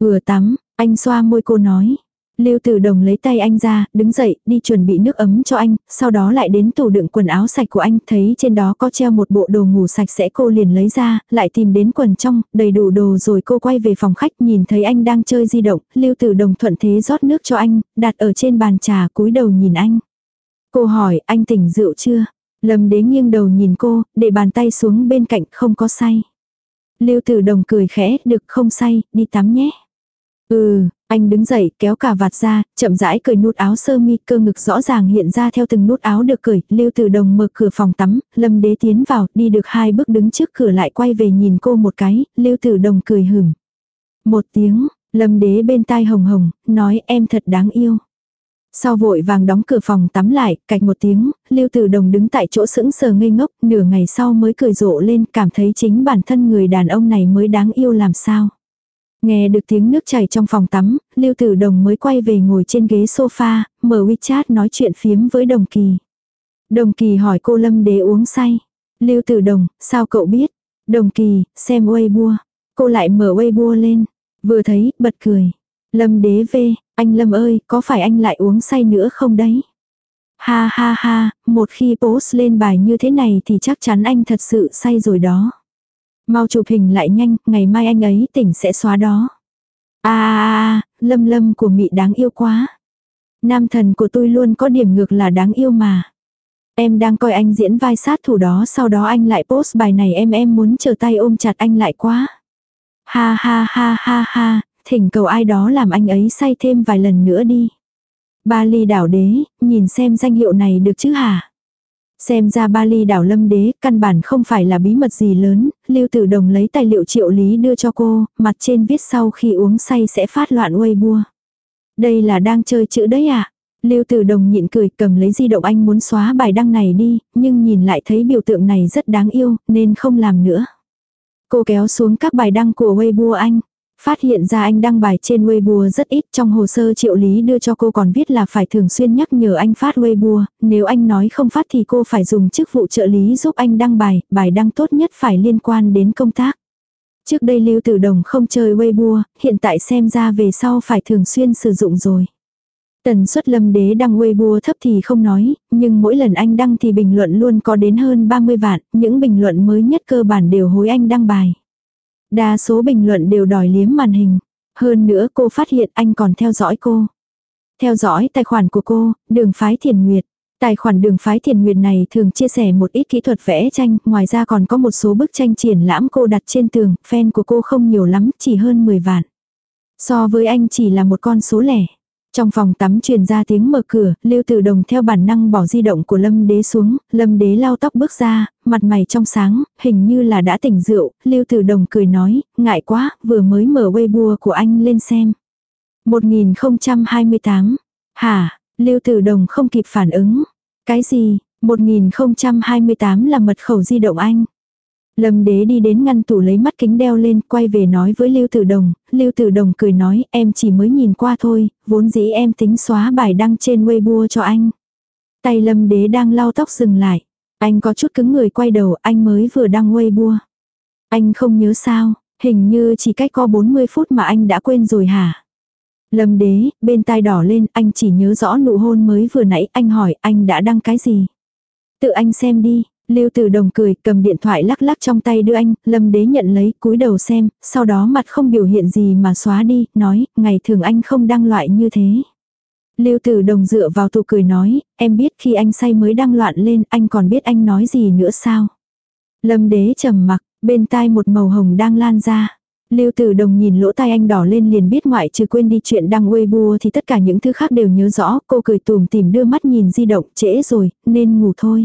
Vừa tắm, anh xoa môi cô nói, Lưu Tử Đồng lấy tay anh ra, đứng dậy, đi chuẩn bị nước ấm cho anh, sau đó lại đến tủ đựng quần áo sạch của anh, thấy trên đó có treo một bộ đồ ngủ sạch sẽ cô liền lấy ra, lại tìm đến quần trong, đầy đủ đồ rồi cô quay về phòng khách nhìn thấy anh đang chơi di động, Lưu Tử Đồng thuận thế rót nước cho anh, đặt ở trên bàn trà cúi đầu nhìn anh. Cô hỏi, anh tỉnh rượu chưa? Lâm đế nghiêng đầu nhìn cô, để bàn tay xuống bên cạnh không có say. Lưu Tử Đồng cười khẽ, được không say, đi tắm nhé. Ừ, anh đứng dậy, kéo cả vạt ra, chậm rãi cởi nút áo sơ mi, cơ ngực rõ ràng hiện ra theo từng nút áo được cởi, Lưu Tử Đồng mở cửa phòng tắm, Lâm Đế tiến vào, đi được hai bước đứng trước cửa lại quay về nhìn cô một cái, Lưu Tử Đồng cười hửm. Một tiếng, Lâm Đế bên tai hồng hồng, nói em thật đáng yêu. Sau vội vàng đóng cửa phòng tắm lại, cạch một tiếng, Lưu Tử Đồng đứng tại chỗ sững sờ ngây ngốc, nửa ngày sau mới cười rộ lên, cảm thấy chính bản thân người đàn ông này mới đáng yêu làm sao. Nghe được tiếng nước chảy trong phòng tắm, Lưu Tử Đồng mới quay về ngồi trên ghế sofa, mở WeChat nói chuyện phiếm với Đồng Kỳ. Đồng Kỳ hỏi cô Lâm Đế uống say. Lưu Tử Đồng, sao cậu biết? Đồng Kỳ, xem Weibo. Cô lại mở Weibo lên. Vừa thấy, bật cười. Lâm Đế về, anh Lâm ơi, có phải anh lại uống say nữa không đấy? Ha ha ha, một khi post lên bài như thế này thì chắc chắn anh thật sự say rồi đó. Mau chụp hình lại nhanh, ngày mai anh ấy tỉnh sẽ xóa đó. À, à, lâm lâm của mị đáng yêu quá. Nam thần của tôi luôn có điểm ngược là đáng yêu mà. Em đang coi anh diễn vai sát thủ đó sau đó anh lại post bài này em em muốn chờ tay ôm chặt anh lại quá. Ha ha ha ha ha, thỉnh cầu ai đó làm anh ấy say thêm vài lần nữa đi. Ba ly đảo đế, nhìn xem danh hiệu này được chứ hả? Xem ra Bali đảo lâm đế, căn bản không phải là bí mật gì lớn, Lưu Tử Đồng lấy tài liệu triệu lý đưa cho cô, mặt trên viết sau khi uống say sẽ phát loạn Weibo. Đây là đang chơi chữ đấy à? Lưu Tử Đồng nhịn cười cầm lấy di động anh muốn xóa bài đăng này đi, nhưng nhìn lại thấy biểu tượng này rất đáng yêu, nên không làm nữa. Cô kéo xuống các bài đăng của Weibo anh. Phát hiện ra anh đăng bài trên Weibo rất ít, trong hồ sơ triệu lý đưa cho cô còn viết là phải thường xuyên nhắc nhở anh phát Weibo, nếu anh nói không phát thì cô phải dùng chức vụ trợ lý giúp anh đăng bài, bài đăng tốt nhất phải liên quan đến công tác. Trước đây Lưu Tử Đồng không chơi Weibo, hiện tại xem ra về sau phải thường xuyên sử dụng rồi. Tần suất lâm đế đăng Weibo thấp thì không nói, nhưng mỗi lần anh đăng thì bình luận luôn có đến hơn 30 vạn, những bình luận mới nhất cơ bản đều hối anh đăng bài. Đa số bình luận đều đòi liếm màn hình. Hơn nữa cô phát hiện anh còn theo dõi cô. Theo dõi tài khoản của cô, đường phái thiền nguyệt. Tài khoản đường phái thiền nguyệt này thường chia sẻ một ít kỹ thuật vẽ tranh, ngoài ra còn có một số bức tranh triển lãm cô đặt trên tường, fan của cô không nhiều lắm, chỉ hơn 10 vạn. So với anh chỉ là một con số lẻ. Trong phòng tắm truyền ra tiếng mở cửa, Lưu Tử Đồng theo bản năng bỏ di động của Lâm Đế xuống, Lâm Đế lau tóc bước ra, mặt mày trong sáng, hình như là đã tỉnh rượu, Lưu Tử Đồng cười nói, ngại quá, vừa mới mở Weibo của anh lên xem. 1028. Hả, Lưu Tử Đồng không kịp phản ứng. Cái gì, 1028 là mật khẩu di động anh. Lâm đế đi đến ngăn tủ lấy mắt kính đeo lên, quay về nói với Lưu Tử Đồng, Lưu Tử Đồng cười nói, em chỉ mới nhìn qua thôi, vốn dĩ em tính xóa bài đăng trên Weibo cho anh. Tay Lâm đế đang lau tóc dừng lại. Anh có chút cứng người quay đầu, anh mới vừa đăng Weibo. Anh không nhớ sao, hình như chỉ cách có 40 phút mà anh đã quên rồi hả? Lâm đế, bên tai đỏ lên, anh chỉ nhớ rõ nụ hôn mới vừa nãy, anh hỏi anh đã đăng cái gì? Tự anh xem đi, Lưu Tử Đồng cười, cầm điện thoại lắc lắc trong tay đưa anh, Lâm Đế nhận lấy, cúi đầu xem, sau đó mặt không biểu hiện gì mà xóa đi, nói, ngày thường anh không đăng loại như thế. Lưu Tử Đồng dựa vào tủ cười nói, em biết khi anh say mới đăng loạn lên, anh còn biết anh nói gì nữa sao? Lâm Đế trầm mặc, bên tai một màu hồng đang lan ra. Lưu Tử Đồng nhìn lỗ tai anh đỏ lên liền biết ngoại trừ quên đi chuyện đăng Weibo thì tất cả những thứ khác đều nhớ rõ, cô cười tùm tìm đưa mắt nhìn di động, trễ rồi, nên ngủ thôi.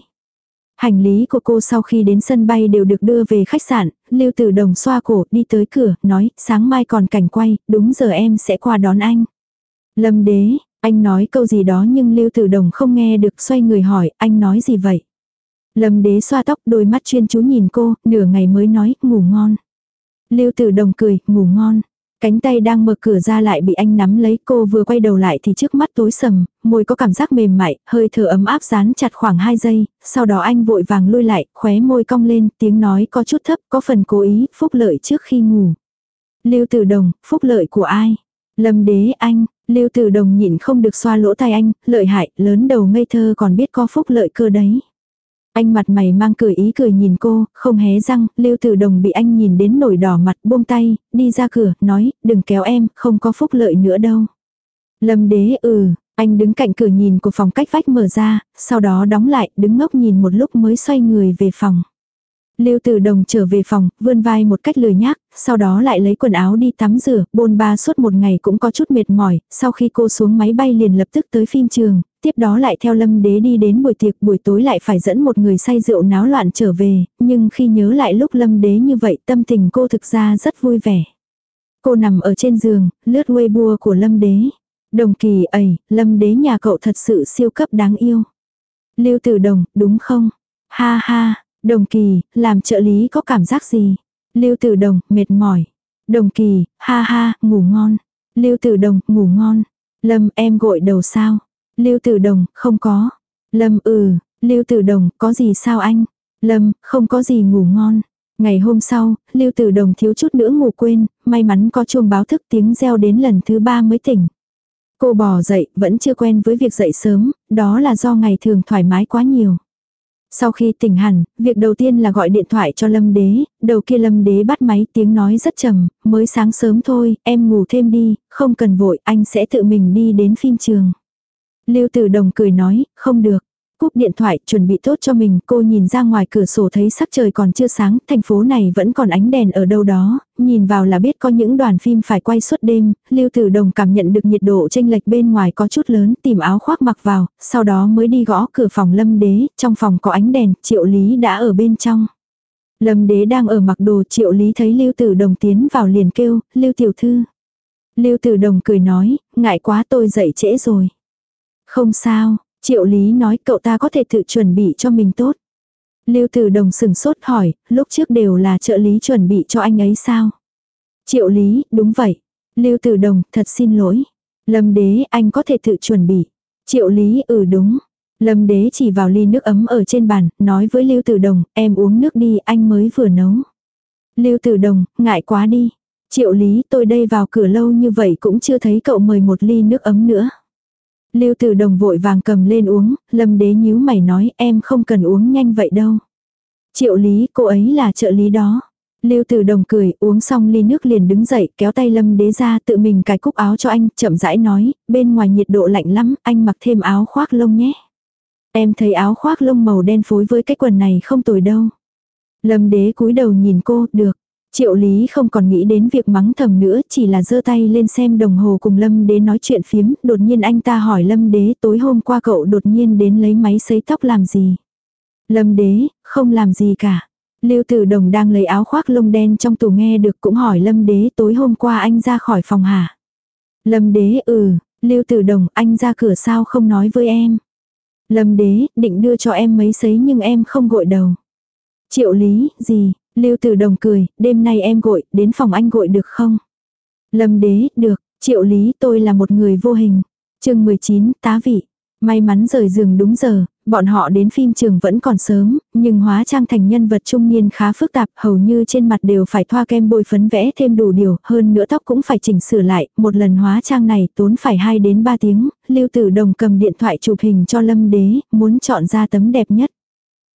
Hành lý của cô sau khi đến sân bay đều được đưa về khách sạn, Lưu Tử Đồng xoa cổ đi tới cửa, nói, sáng mai còn cảnh quay, đúng giờ em sẽ qua đón anh. Lâm đế, anh nói câu gì đó nhưng Lưu Tử Đồng không nghe được xoay người hỏi, anh nói gì vậy? Lâm đế xoa tóc đôi mắt chuyên chú nhìn cô, nửa ngày mới nói, ngủ ngon. Lưu Tử Đồng cười, ngủ ngon. Cánh tay đang mở cửa ra lại bị anh nắm lấy cô vừa quay đầu lại thì trước mắt tối sầm, môi có cảm giác mềm mại, hơi thở ấm áp dán chặt khoảng 2 giây, sau đó anh vội vàng lui lại, khóe môi cong lên, tiếng nói có chút thấp, có phần cố ý, phúc lợi trước khi ngủ. Lưu Tử Đồng, phúc lợi của ai? Lâm đế anh, Lưu Tử Đồng nhịn không được xoa lỗ tai anh, lợi hại, lớn đầu ngây thơ còn biết có phúc lợi cơ đấy. Anh mặt mày mang cười ý cười nhìn cô, không hé răng, Lưu Tử Đồng bị anh nhìn đến nổi đỏ mặt, buông tay, đi ra cửa, nói, đừng kéo em, không có phúc lợi nữa đâu. Lâm đế ừ, anh đứng cạnh cửa nhìn của phòng cách vách mở ra, sau đó đóng lại, đứng ngốc nhìn một lúc mới xoay người về phòng. Lưu Tử Đồng trở về phòng, vươn vai một cách lười nhác, sau đó lại lấy quần áo đi tắm rửa, bôn ba suốt một ngày cũng có chút mệt mỏi, sau khi cô xuống máy bay liền lập tức tới phim trường, tiếp đó lại theo Lâm Đế đi đến buổi tiệc, buổi tối lại phải dẫn một người say rượu náo loạn trở về, nhưng khi nhớ lại lúc Lâm Đế như vậy tâm tình cô thực ra rất vui vẻ. Cô nằm ở trên giường, lướt Weibo của Lâm Đế. Đồng kỳ ầy, Lâm Đế nhà cậu thật sự siêu cấp đáng yêu. Lưu Tử Đồng, đúng không? Ha ha, Đồng kỳ, làm trợ lý có cảm giác gì? Lưu tử đồng, mệt mỏi. Đồng kỳ, ha ha, ngủ ngon. Lưu tử đồng, ngủ ngon. Lâm, em gội đầu sao? Lưu tử đồng, không có. Lâm, ừ. Lưu tử đồng, có gì sao anh? Lâm, không có gì ngủ ngon. Ngày hôm sau, Lưu Tử Đồng thiếu chút nữa ngủ quên, may mắn có chuông báo thức tiếng reo đến lần thứ ba mới tỉnh. Cô bò dậy, vẫn chưa quen với việc dậy sớm, đó là do ngày thường thoải mái quá nhiều. Sau khi tỉnh hẳn, việc đầu tiên là gọi điện thoại cho Lâm Đế, đầu kia Lâm Đế bắt máy tiếng nói rất trầm, mới sáng sớm thôi, em ngủ thêm đi, không cần vội, anh sẽ tự mình đi đến phim trường. Lưu Tử Đồng cười nói, không được. Cúp điện thoại, chuẩn bị tốt cho mình, cô nhìn ra ngoài cửa sổ thấy sắc trời còn chưa sáng, thành phố này vẫn còn ánh đèn ở đâu đó, nhìn vào là biết có những đoàn phim phải quay suốt đêm, Lưu Tử Đồng cảm nhận được nhiệt độ chênh lệch bên ngoài có chút lớn, tìm áo khoác mặc vào, sau đó mới đi gõ cửa phòng Lâm Đế, trong phòng có ánh đèn, Triệu Lý đã ở bên trong. Lâm Đế đang ở mặc đồ, Triệu Lý thấy Lưu Tử Đồng tiến vào liền kêu, Lưu Tiểu Thư. Lưu Tử Đồng cười nói, ngại quá tôi dậy trễ rồi. Không sao, Triệu Lý nói cậu ta có thể tự chuẩn bị cho mình tốt. Lưu Tử Đồng sừng sốt hỏi, lúc trước đều là trợ lý chuẩn bị cho anh ấy sao? Triệu Lý, đúng vậy. Lưu Tử Đồng, thật xin lỗi. Lâm Đế, anh có thể tự chuẩn bị. Triệu Lý, ừ đúng. Lâm Đế chỉ vào ly nước ấm ở trên bàn, nói với Lưu Tử Đồng, em uống nước đi, anh mới vừa nấu. Lưu Tử Đồng, ngại quá đi. Triệu Lý, tôi đây vào cửa lâu như vậy cũng chưa thấy cậu mời một ly nước ấm nữa. Lưu Tử Đồng vội vàng cầm lên uống, Lâm Đế nhíu mày nói em không cần uống nhanh vậy đâu. Triệu Lý, cô ấy là trợ lý đó. Lưu Tử Đồng cười, uống xong ly nước liền đứng dậy, kéo tay Lâm Đế ra, tự mình cài cúc áo cho anh, chậm rãi nói, bên ngoài nhiệt độ lạnh lắm, anh mặc thêm áo khoác lông nhé. Em thấy áo khoác lông màu đen phối với cái quần này không tồi đâu. Lâm Đế cúi đầu nhìn cô, được. Triệu Lý không còn nghĩ đến việc mắng thầm nữa, chỉ là giơ tay lên xem đồng hồ cùng Lâm Đế nói chuyện phiếm, đột nhiên anh ta hỏi Lâm Đế tối hôm qua cậu đột nhiên đến lấy máy sấy tóc làm gì. Lâm Đế, không làm gì cả. Lưu Tử Đồng đang lấy áo khoác lông đen trong tủ nghe được cũng hỏi Lâm Đế tối hôm qua anh ra khỏi phòng hả? Lâm Đế ừ, Lưu Tử Đồng anh ra cửa sao không nói với em? Lâm Đế định đưa cho em mấy sấy nhưng em không gội đầu. Triệu Lý, gì? Lưu Tử Đồng cười, đêm nay em gội, đến phòng anh gội được không? Lâm Đế, được, Triệu Lý tôi là một người vô hình. chương 19, tá vị. May mắn rời giường đúng giờ, bọn họ đến phim trường vẫn còn sớm, nhưng hóa trang thành nhân vật trung niên khá phức tạp, hầu như trên mặt đều phải thoa kem bôi phấn vẽ thêm đủ điều, hơn nữa tóc cũng phải chỉnh sửa lại, một lần hóa trang này tốn phải 2 đến 3 tiếng, Lưu Tử Đồng cầm điện thoại chụp hình cho Lâm Đế, muốn chọn ra tấm đẹp nhất.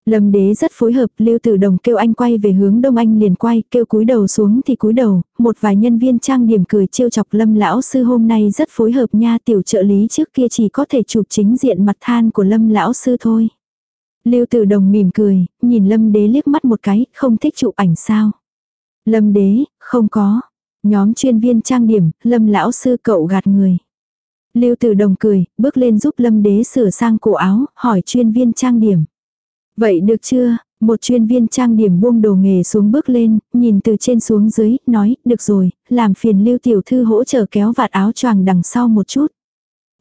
Lâm đế rất phối hợp, Lưu Tử Đồng kêu anh quay về hướng đông anh liền quay, kêu cúi đầu xuống thì cúi đầu, một vài nhân viên trang điểm cười trêu chọc Lâm lão sư hôm nay rất phối hợp nha, tiểu trợ lý trước kia chỉ có thể chụp chính diện mặt than của Lâm lão sư thôi. Lưu Tử Đồng mỉm cười, nhìn Lâm đế liếc mắt một cái, không thích chụp ảnh sao? Lâm đế, không có. Nhóm chuyên viên trang điểm, Lâm lão sư cậu gạt người. Lưu Tử Đồng cười, bước lên giúp Lâm đế sửa sang cổ áo, hỏi chuyên viên trang điểm. Vậy được chưa? Một chuyên viên trang điểm buông đồ nghề xuống bước lên, nhìn từ trên xuống dưới, nói, được rồi, làm phiền lưu tiểu thư hỗ trợ kéo vạt áo choàng đằng sau một chút.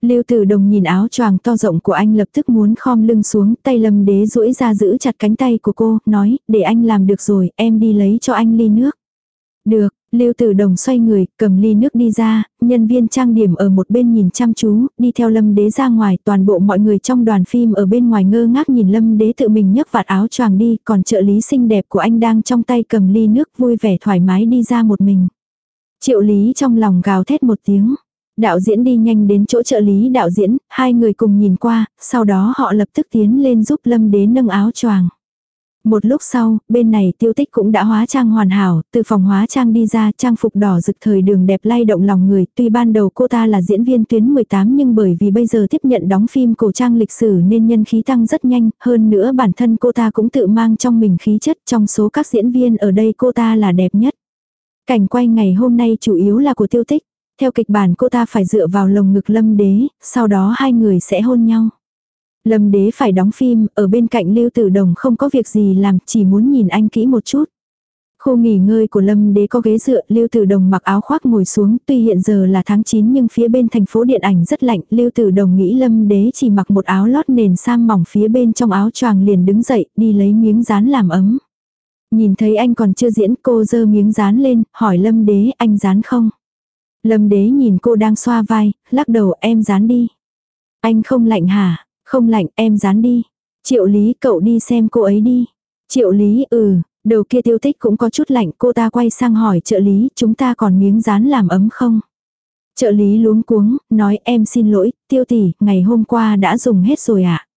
Lưu tử đồng nhìn áo choàng to rộng của anh lập tức muốn khom lưng xuống, tay lâm đế duỗi ra giữ chặt cánh tay của cô, nói, để anh làm được rồi, em đi lấy cho anh ly nước. Được, Lưu Tử Đồng xoay người, cầm ly nước đi ra, nhân viên trang điểm ở một bên nhìn chăm chú, đi theo Lâm Đế ra ngoài, toàn bộ mọi người trong đoàn phim ở bên ngoài ngơ ngác nhìn Lâm Đế tự mình nhấc vạt áo choàng đi, còn trợ lý xinh đẹp của anh đang trong tay cầm ly nước vui vẻ thoải mái đi ra một mình. Triệu lý trong lòng gào thét một tiếng. Đạo diễn đi nhanh đến chỗ trợ lý đạo diễn, hai người cùng nhìn qua, sau đó họ lập tức tiến lên giúp Lâm Đế nâng áo choàng. Một lúc sau, bên này tiêu tích cũng đã hóa trang hoàn hảo, từ phòng hóa trang đi ra trang phục đỏ rực thời đường đẹp lay động lòng người. Tuy ban đầu cô ta là diễn viên tuyến 18 nhưng bởi vì bây giờ tiếp nhận đóng phim cổ trang lịch sử nên nhân khí tăng rất nhanh. Hơn nữa bản thân cô ta cũng tự mang trong mình khí chất trong số các diễn viên ở đây cô ta là đẹp nhất. Cảnh quay ngày hôm nay chủ yếu là của tiêu tích. Theo kịch bản cô ta phải dựa vào lồng ngực lâm đế, sau đó hai người sẽ hôn nhau. Lâm đế phải đóng phim, ở bên cạnh Lưu Tử Đồng không có việc gì làm, chỉ muốn nhìn anh kỹ một chút. Khu nghỉ ngơi của Lâm Đế có ghế dựa, Lưu Tử Đồng mặc áo khoác ngồi xuống, tuy hiện giờ là tháng 9 nhưng phía bên thành phố điện ảnh rất lạnh, Lưu Tử Đồng nghĩ Lâm Đế chỉ mặc một áo lót nền sang mỏng phía bên trong áo choàng liền đứng dậy, đi lấy miếng dán làm ấm. Nhìn thấy anh còn chưa diễn, cô dơ miếng dán lên, hỏi Lâm Đế anh dán không? Lâm Đế nhìn cô đang xoa vai, lắc đầu em dán đi. Anh không lạnh hả? Không lạnh em dán đi. Triệu lý cậu đi xem cô ấy đi. Triệu lý ừ, đầu kia tiêu tích cũng có chút lạnh cô ta quay sang hỏi trợ lý chúng ta còn miếng dán làm ấm không. Trợ lý luống cuống, nói em xin lỗi, tiêu tỷ, ngày hôm qua đã dùng hết rồi ạ. À?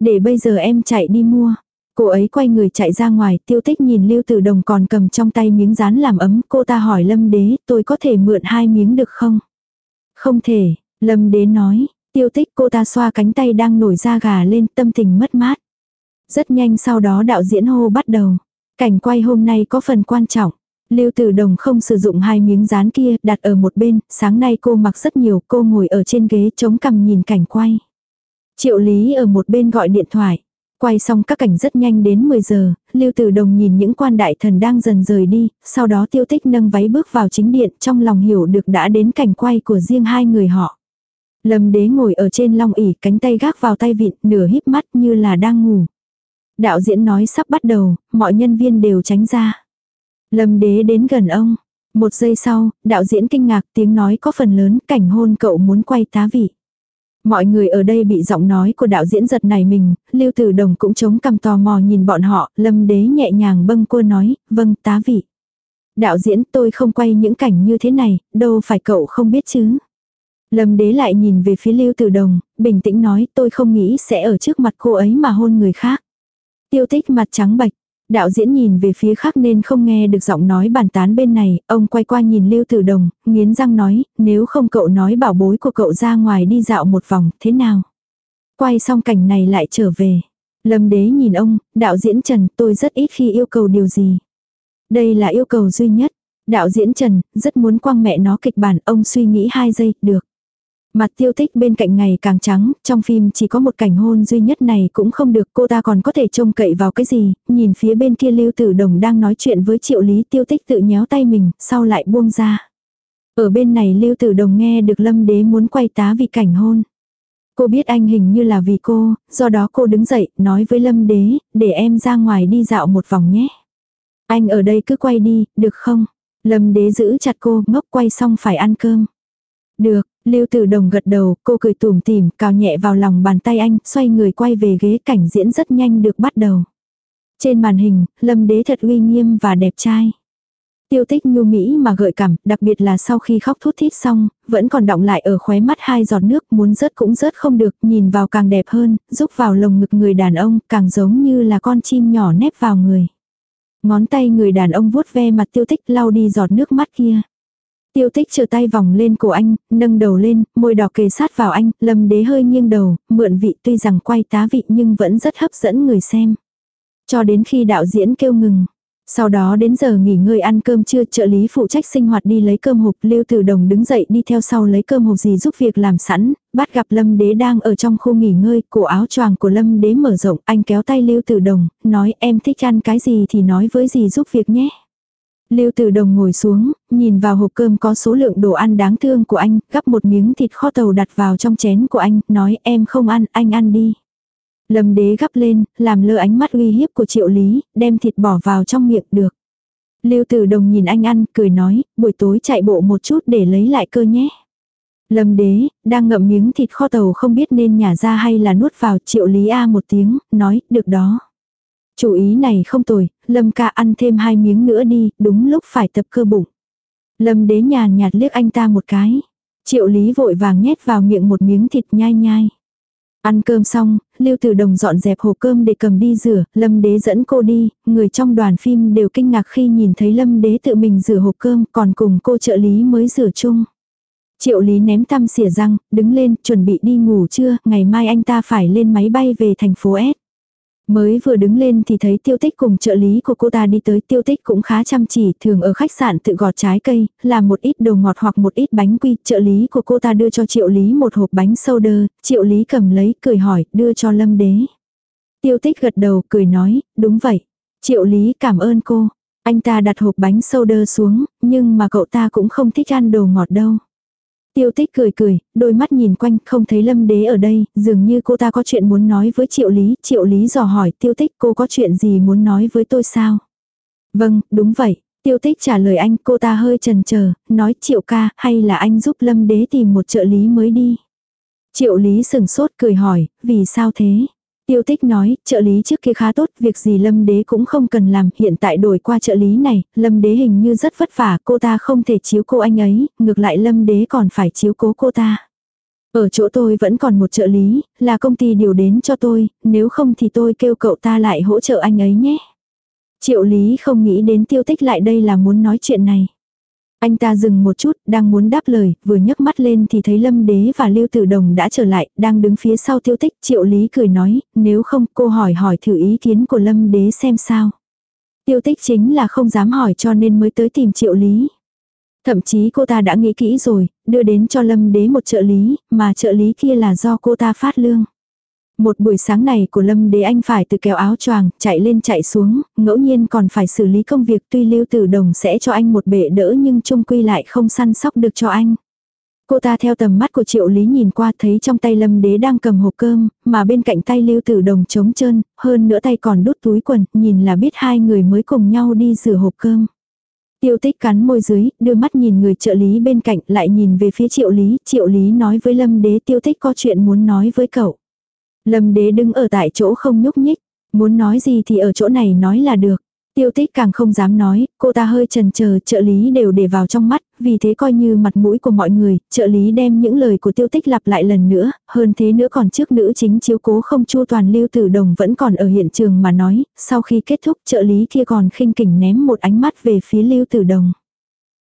Để bây giờ em chạy đi mua. Cô ấy quay người chạy ra ngoài, tiêu tích nhìn Lưu Tử Đồng còn cầm trong tay miếng dán làm ấm, cô ta hỏi Lâm Đế, tôi có thể mượn hai miếng được không? Không thể, Lâm Đế nói, Tiêu tích cô ta xoa cánh tay đang nổi da gà lên tâm tình mất mát. Rất nhanh sau đó đạo diễn hô bắt đầu. Cảnh quay hôm nay có phần quan trọng. Lưu Tử Đồng không sử dụng hai miếng dán kia đặt ở một bên, sáng nay cô mặc rất nhiều, cô ngồi ở trên ghế chống cằm nhìn cảnh quay. Triệu Lý ở một bên gọi điện thoại. Quay xong các cảnh rất nhanh đến 10 giờ, Lưu Tử Đồng nhìn những quan đại thần đang dần rời đi, sau đó tiêu tích nâng váy bước vào chính điện trong lòng hiểu được đã đến cảnh quay của riêng hai người họ. Lâm đế ngồi ở trên long ỉ cánh tay gác vào tay vịn nửa híp mắt như là đang ngủ. Đạo diễn nói sắp bắt đầu, mọi nhân viên đều tránh ra. Lâm đế đến gần ông. Một giây sau, đạo diễn kinh ngạc tiếng nói có phần lớn cảnh hôn cậu muốn quay tá vị. Mọi người ở đây bị giọng nói của đạo diễn giật này mình, Lưu Tử Đồng cũng chống cằm tò mò nhìn bọn họ, Lâm Đế nhẹ nhàng bâng cua nói, vâng tá vị. Đạo diễn tôi không quay những cảnh như thế này, đâu phải cậu không biết chứ. Lâm đế lại nhìn về phía Lưu Tử Đồng, bình tĩnh nói tôi không nghĩ sẽ ở trước mặt cô ấy mà hôn người khác. Tiêu tích mặt trắng bạch, Đạo diễn nhìn về phía khác nên không nghe được giọng nói bàn tán bên này, ông quay qua nhìn Lưu Tử Đồng, nghiến răng nói, nếu không cậu nói bảo bối của cậu ra ngoài đi dạo một vòng, thế nào? Quay xong cảnh này lại trở về. Lâm đế nhìn ông, đạo diễn Trần, tôi rất ít khi yêu cầu điều gì. Đây là yêu cầu duy nhất. Đạo diễn Trần, rất muốn quăng mẹ nó kịch bản, ông suy nghĩ hai giây, được. Mặt tiêu tích bên cạnh ngày càng trắng, trong phim chỉ có một cảnh hôn duy nhất này cũng không được cô ta còn có thể trông cậy vào cái gì, nhìn phía bên kia Lưu Tử Đồng đang nói chuyện với triệu lý tiêu tích tự nhéo tay mình, sau lại buông ra. Ở bên này Lưu Tử Đồng nghe được Lâm Đế muốn quay tá vì cảnh hôn. Cô biết anh hình như là vì cô, do đó cô đứng dậy, nói với Lâm Đế, để em ra ngoài đi dạo một vòng nhé. Anh ở đây cứ quay đi, được không? Lâm Đế giữ chặt cô, ngốc quay xong phải ăn cơm. Được, Lưu Tử Đồng gật đầu, cô cười tủm tỉm, cào nhẹ vào lòng bàn tay anh, xoay người quay về ghế cảnh diễn rất nhanh được bắt đầu. Trên màn hình, Lâm Đế thật uy nghiêm và đẹp trai. Tiêu tích nhu mỹ mà gợi cảm, đặc biệt là sau khi khóc thút thít xong, vẫn còn đọng lại ở khóe mắt hai giọt nước muốn rớt cũng rớt không được, nhìn vào càng đẹp hơn, rúc vào lồng ngực người đàn ông, càng giống như là con chim nhỏ nép vào người. Ngón tay người đàn ông vuốt ve mặt tiêu tích lau đi giọt nước mắt kia. Tiêu tích chờ tay vòng lên cổ anh, nâng đầu lên, môi đỏ kề sát vào anh, lâm đế hơi nghiêng đầu, mượn vị tuy rằng quay tá vị nhưng vẫn rất hấp dẫn người xem. Cho đến khi đạo diễn kêu ngừng. Sau đó đến giờ nghỉ ngơi ăn cơm trưa trợ lý phụ trách sinh hoạt đi lấy cơm hộp Lưu Tử Đồng đứng dậy đi theo sau lấy cơm hộp gì giúp việc làm sẵn, bắt gặp Lâm Đế đang ở trong khu nghỉ ngơi, cổ áo choàng của Lâm Đế mở rộng, anh kéo tay Lưu Tử Đồng, nói em thích ăn cái gì thì nói với gì giúp việc nhé. Lưu Tử Đồng ngồi xuống, nhìn vào hộp cơm có số lượng đồ ăn đáng thương của anh, gắp một miếng thịt kho tàu đặt vào trong chén của anh, nói em không ăn, anh ăn đi. Lâm đế gắp lên, làm lơ ánh mắt uy hiếp của triệu lý, đem thịt bỏ vào trong miệng được. Lưu Tử Đồng nhìn anh ăn, cười nói, buổi tối chạy bộ một chút để lấy lại cơ nhé. Lâm đế, đang ngậm miếng thịt kho tàu không biết nên nhả ra hay là nuốt vào triệu lý A một tiếng, nói, được đó. Chủ ý này không tồi, Lâm ca ăn thêm hai miếng nữa đi, đúng lúc phải tập cơ bụng. Lâm đế nhàn nhạt liếc anh ta một cái. Triệu lý vội vàng nhét vào miệng một miếng thịt nhai nhai. Ăn cơm xong, Lưu Tử Đồng dọn dẹp hộp cơm để cầm đi rửa, Lâm Đế dẫn cô đi, người trong đoàn phim đều kinh ngạc khi nhìn thấy Lâm Đế tự mình rửa hộp cơm, còn cùng cô trợ lý mới rửa chung. Triệu Lý ném tăm xỉa răng, đứng lên, chuẩn bị đi ngủ trưa, ngày mai anh ta phải lên máy bay về thành phố S. Mới vừa đứng lên thì thấy tiêu tích cùng trợ lý của cô ta đi tới tiêu tích cũng khá chăm chỉ, thường ở khách sạn tự gọt trái cây, làm một ít đồ ngọt hoặc một ít bánh quy, trợ lý của cô ta đưa cho triệu lý một hộp bánh soda, triệu lý cầm lấy, cười hỏi, đưa cho lâm đế. Tiêu tích gật đầu, cười nói, đúng vậy. Triệu lý cảm ơn cô. Anh ta đặt hộp bánh soda xuống, nhưng mà cậu ta cũng không thích ăn đồ ngọt đâu. Tiêu tích cười cười, đôi mắt nhìn quanh không thấy lâm đế ở đây, dường như cô ta có chuyện muốn nói với triệu lý, triệu lý dò hỏi tiêu tích cô có chuyện gì muốn nói với tôi sao? Vâng, đúng vậy, tiêu tích trả lời anh cô ta hơi chần chờ nói triệu ca hay là anh giúp lâm đế tìm một trợ lý mới đi. Triệu lý sừng sốt cười hỏi, vì sao thế? Tiêu tích nói, trợ lý trước kia khá tốt, việc gì lâm đế cũng không cần làm, hiện tại đổi qua trợ lý này, lâm đế hình như rất vất vả, cô ta không thể chiếu cô anh ấy, ngược lại lâm đế còn phải chiếu cố cô ta. Ở chỗ tôi vẫn còn một trợ lý, là công ty điều đến cho tôi, nếu không thì tôi kêu cậu ta lại hỗ trợ anh ấy nhé. Triệu lý không nghĩ đến tiêu tích lại đây là muốn nói chuyện này. Anh ta dừng một chút, đang muốn đáp lời, vừa nhấc mắt lên thì thấy Lâm Đế và Lưu Tử Đồng đã trở lại, đang đứng phía sau tiêu tích. Triệu Lý cười nói, nếu không cô hỏi hỏi thử ý kiến của Lâm Đế xem sao. Tiêu tích chính là không dám hỏi cho nên mới tới tìm Triệu Lý. Thậm chí cô ta đã nghĩ kỹ rồi, đưa đến cho Lâm Đế một trợ lý, mà trợ lý kia là do cô ta phát lương. Một buổi sáng này của Lâm Đế Anh phải từ kéo áo choàng, chạy lên chạy xuống, ngẫu nhiên còn phải xử lý công việc tuy Lưu Tử Đồng sẽ cho anh một bệ đỡ nhưng chung quy lại không săn sóc được cho anh. Cô ta theo tầm mắt của Triệu Lý nhìn qua thấy trong tay Lâm Đế đang cầm hộp cơm, mà bên cạnh tay Lưu Tử Đồng trống trơn, hơn nữa tay còn đút túi quần, nhìn là biết hai người mới cùng nhau đi rửa hộp cơm. Tiêu tích cắn môi dưới, đưa mắt nhìn người trợ lý bên cạnh lại nhìn về phía Triệu Lý, Triệu Lý nói với Lâm Đế tiêu tích có chuyện muốn nói với cậu. Lâm đế đứng ở tại chỗ không nhúc nhích. Muốn nói gì thì ở chỗ này nói là được. Tiêu tích càng không dám nói, cô ta hơi chần chờ trợ lý đều để vào trong mắt, vì thế coi như mặt mũi của mọi người, trợ lý đem những lời của tiêu tích lặp lại lần nữa, hơn thế nữa còn trước nữ chính chiếu cố không chu toàn lưu tử đồng vẫn còn ở hiện trường mà nói, sau khi kết thúc trợ lý kia còn khinh kỉnh ném một ánh mắt về phía lưu tử đồng.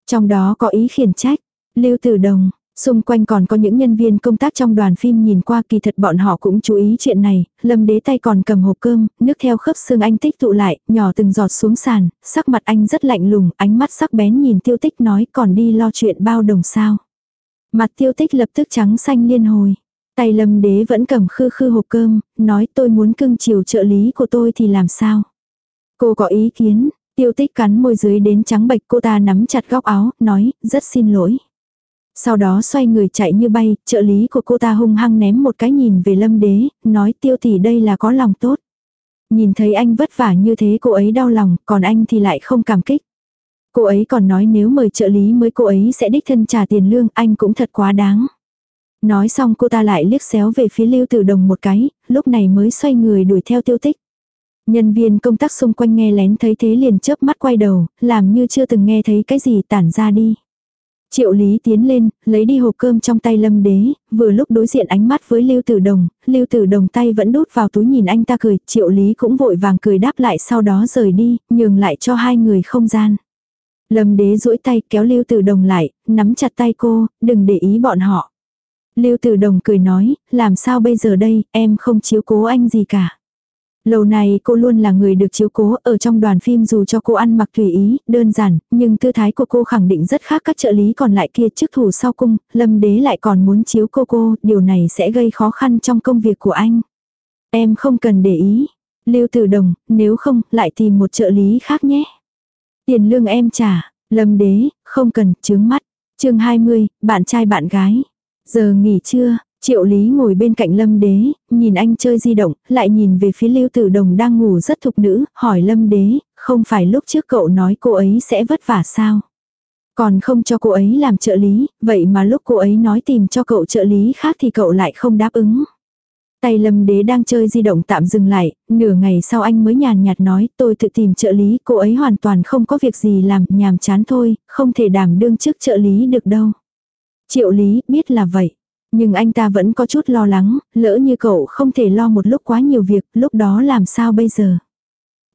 Trong đó có ý khiển trách, lưu tử đồng, Xung quanh còn có những nhân viên công tác trong đoàn phim nhìn qua kỳ thật bọn họ cũng chú ý chuyện này, lâm đế tay còn cầm hộp cơm, nước theo khớp xương anh tích tụ lại, nhỏ từng giọt xuống sàn, sắc mặt anh rất lạnh lùng, ánh mắt sắc bén nhìn tiêu tích nói còn đi lo chuyện bao đồng sao. Mặt tiêu tích lập tức trắng xanh liên hồi. Tay lâm đế vẫn cầm khư khư hộp cơm, nói tôi muốn cưng chiều trợ lý của tôi thì làm sao. Cô có ý kiến, tiêu tích cắn môi dưới đến trắng bệch cô ta nắm chặt góc áo, nói, rất xin lỗi. Sau đó xoay người chạy như bay, trợ lý của cô ta hung hăng ném một cái nhìn về lâm đế, nói tiêu tỷ đây là có lòng tốt. Nhìn thấy anh vất vả như thế cô ấy đau lòng, còn anh thì lại không cảm kích. Cô ấy còn nói nếu mời trợ lý mới cô ấy sẽ đích thân trả tiền lương, anh cũng thật quá đáng. Nói xong cô ta lại liếc xéo về phía lưu tử đồng một cái, lúc này mới xoay người đuổi theo tiêu tích. Nhân viên công tác xung quanh nghe lén thấy thế liền chớp mắt quay đầu, làm như chưa từng nghe thấy cái gì tản ra đi. Triệu Lý tiến lên, lấy đi hộp cơm trong tay Lâm Đế, vừa lúc đối diện ánh mắt với Lưu Tử Đồng, Lưu Tử Đồng tay vẫn đút vào túi nhìn anh ta cười, Triệu Lý cũng vội vàng cười đáp lại sau đó rời đi, nhường lại cho hai người không gian. Lâm Đế duỗi tay kéo Lưu Tử Đồng lại, nắm chặt tay cô, đừng để ý bọn họ. Lưu Tử Đồng cười nói, làm sao bây giờ đây, em không chiếu cố anh gì cả. Lâu này cô luôn là người được chiếu cố ở trong đoàn phim dù cho cô ăn mặc tùy ý, đơn giản, nhưng tư thái của cô khẳng định rất khác các trợ lý còn lại kia trước thủ sau cung, lâm đế lại còn muốn chiếu cô cô, điều này sẽ gây khó khăn trong công việc của anh. Em không cần để ý. Lưu Tử Đồng, nếu không, lại tìm một trợ lý khác nhé. Tiền lương em trả, lâm đế, không cần, chướng mắt. chương 20, bạn trai bạn gái. Giờ nghỉ trưa, Triệu Lý ngồi bên cạnh Lâm Đế, nhìn anh chơi di động, lại nhìn về phía Lưu Tử Đồng đang ngủ rất thục nữ, hỏi Lâm Đế, không phải lúc trước cậu nói cô ấy sẽ vất vả sao? Còn không cho cô ấy làm trợ lý, vậy mà lúc cô ấy nói tìm cho cậu trợ lý khác thì cậu lại không đáp ứng. Tay Lâm Đế đang chơi di động tạm dừng lại, nửa ngày sau anh mới nhàn nhạt nói tôi tự tìm trợ lý, cô ấy hoàn toàn không có việc gì làm, nhàm chán thôi, không thể đảm đương chức trợ lý được đâu. Triệu Lý biết là vậy. Nhưng anh ta vẫn có chút lo lắng, lỡ như cậu không thể lo một lúc quá nhiều việc, lúc đó làm sao bây giờ?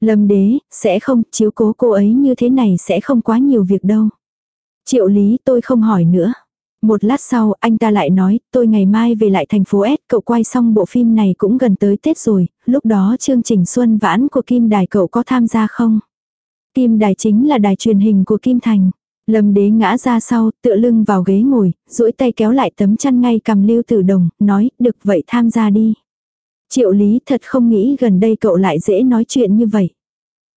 Lâm đế, sẽ không, chiếu cố cô ấy như thế này sẽ không quá nhiều việc đâu. Triệu lý tôi không hỏi nữa. Một lát sau, anh ta lại nói, tôi ngày mai về lại thành phố S, cậu quay xong bộ phim này cũng gần tới Tết rồi, lúc đó chương trình Xuân Vãn của Kim Đài cậu có tham gia không? Kim Đài chính là đài truyền hình của Kim Thành. Lâm đế ngã ra sau, tựa lưng vào ghế ngồi, duỗi tay kéo lại tấm chăn ngay cầm lưu tử đồng, nói, được vậy tham gia đi. Triệu lý thật không nghĩ gần đây cậu lại dễ nói chuyện như vậy.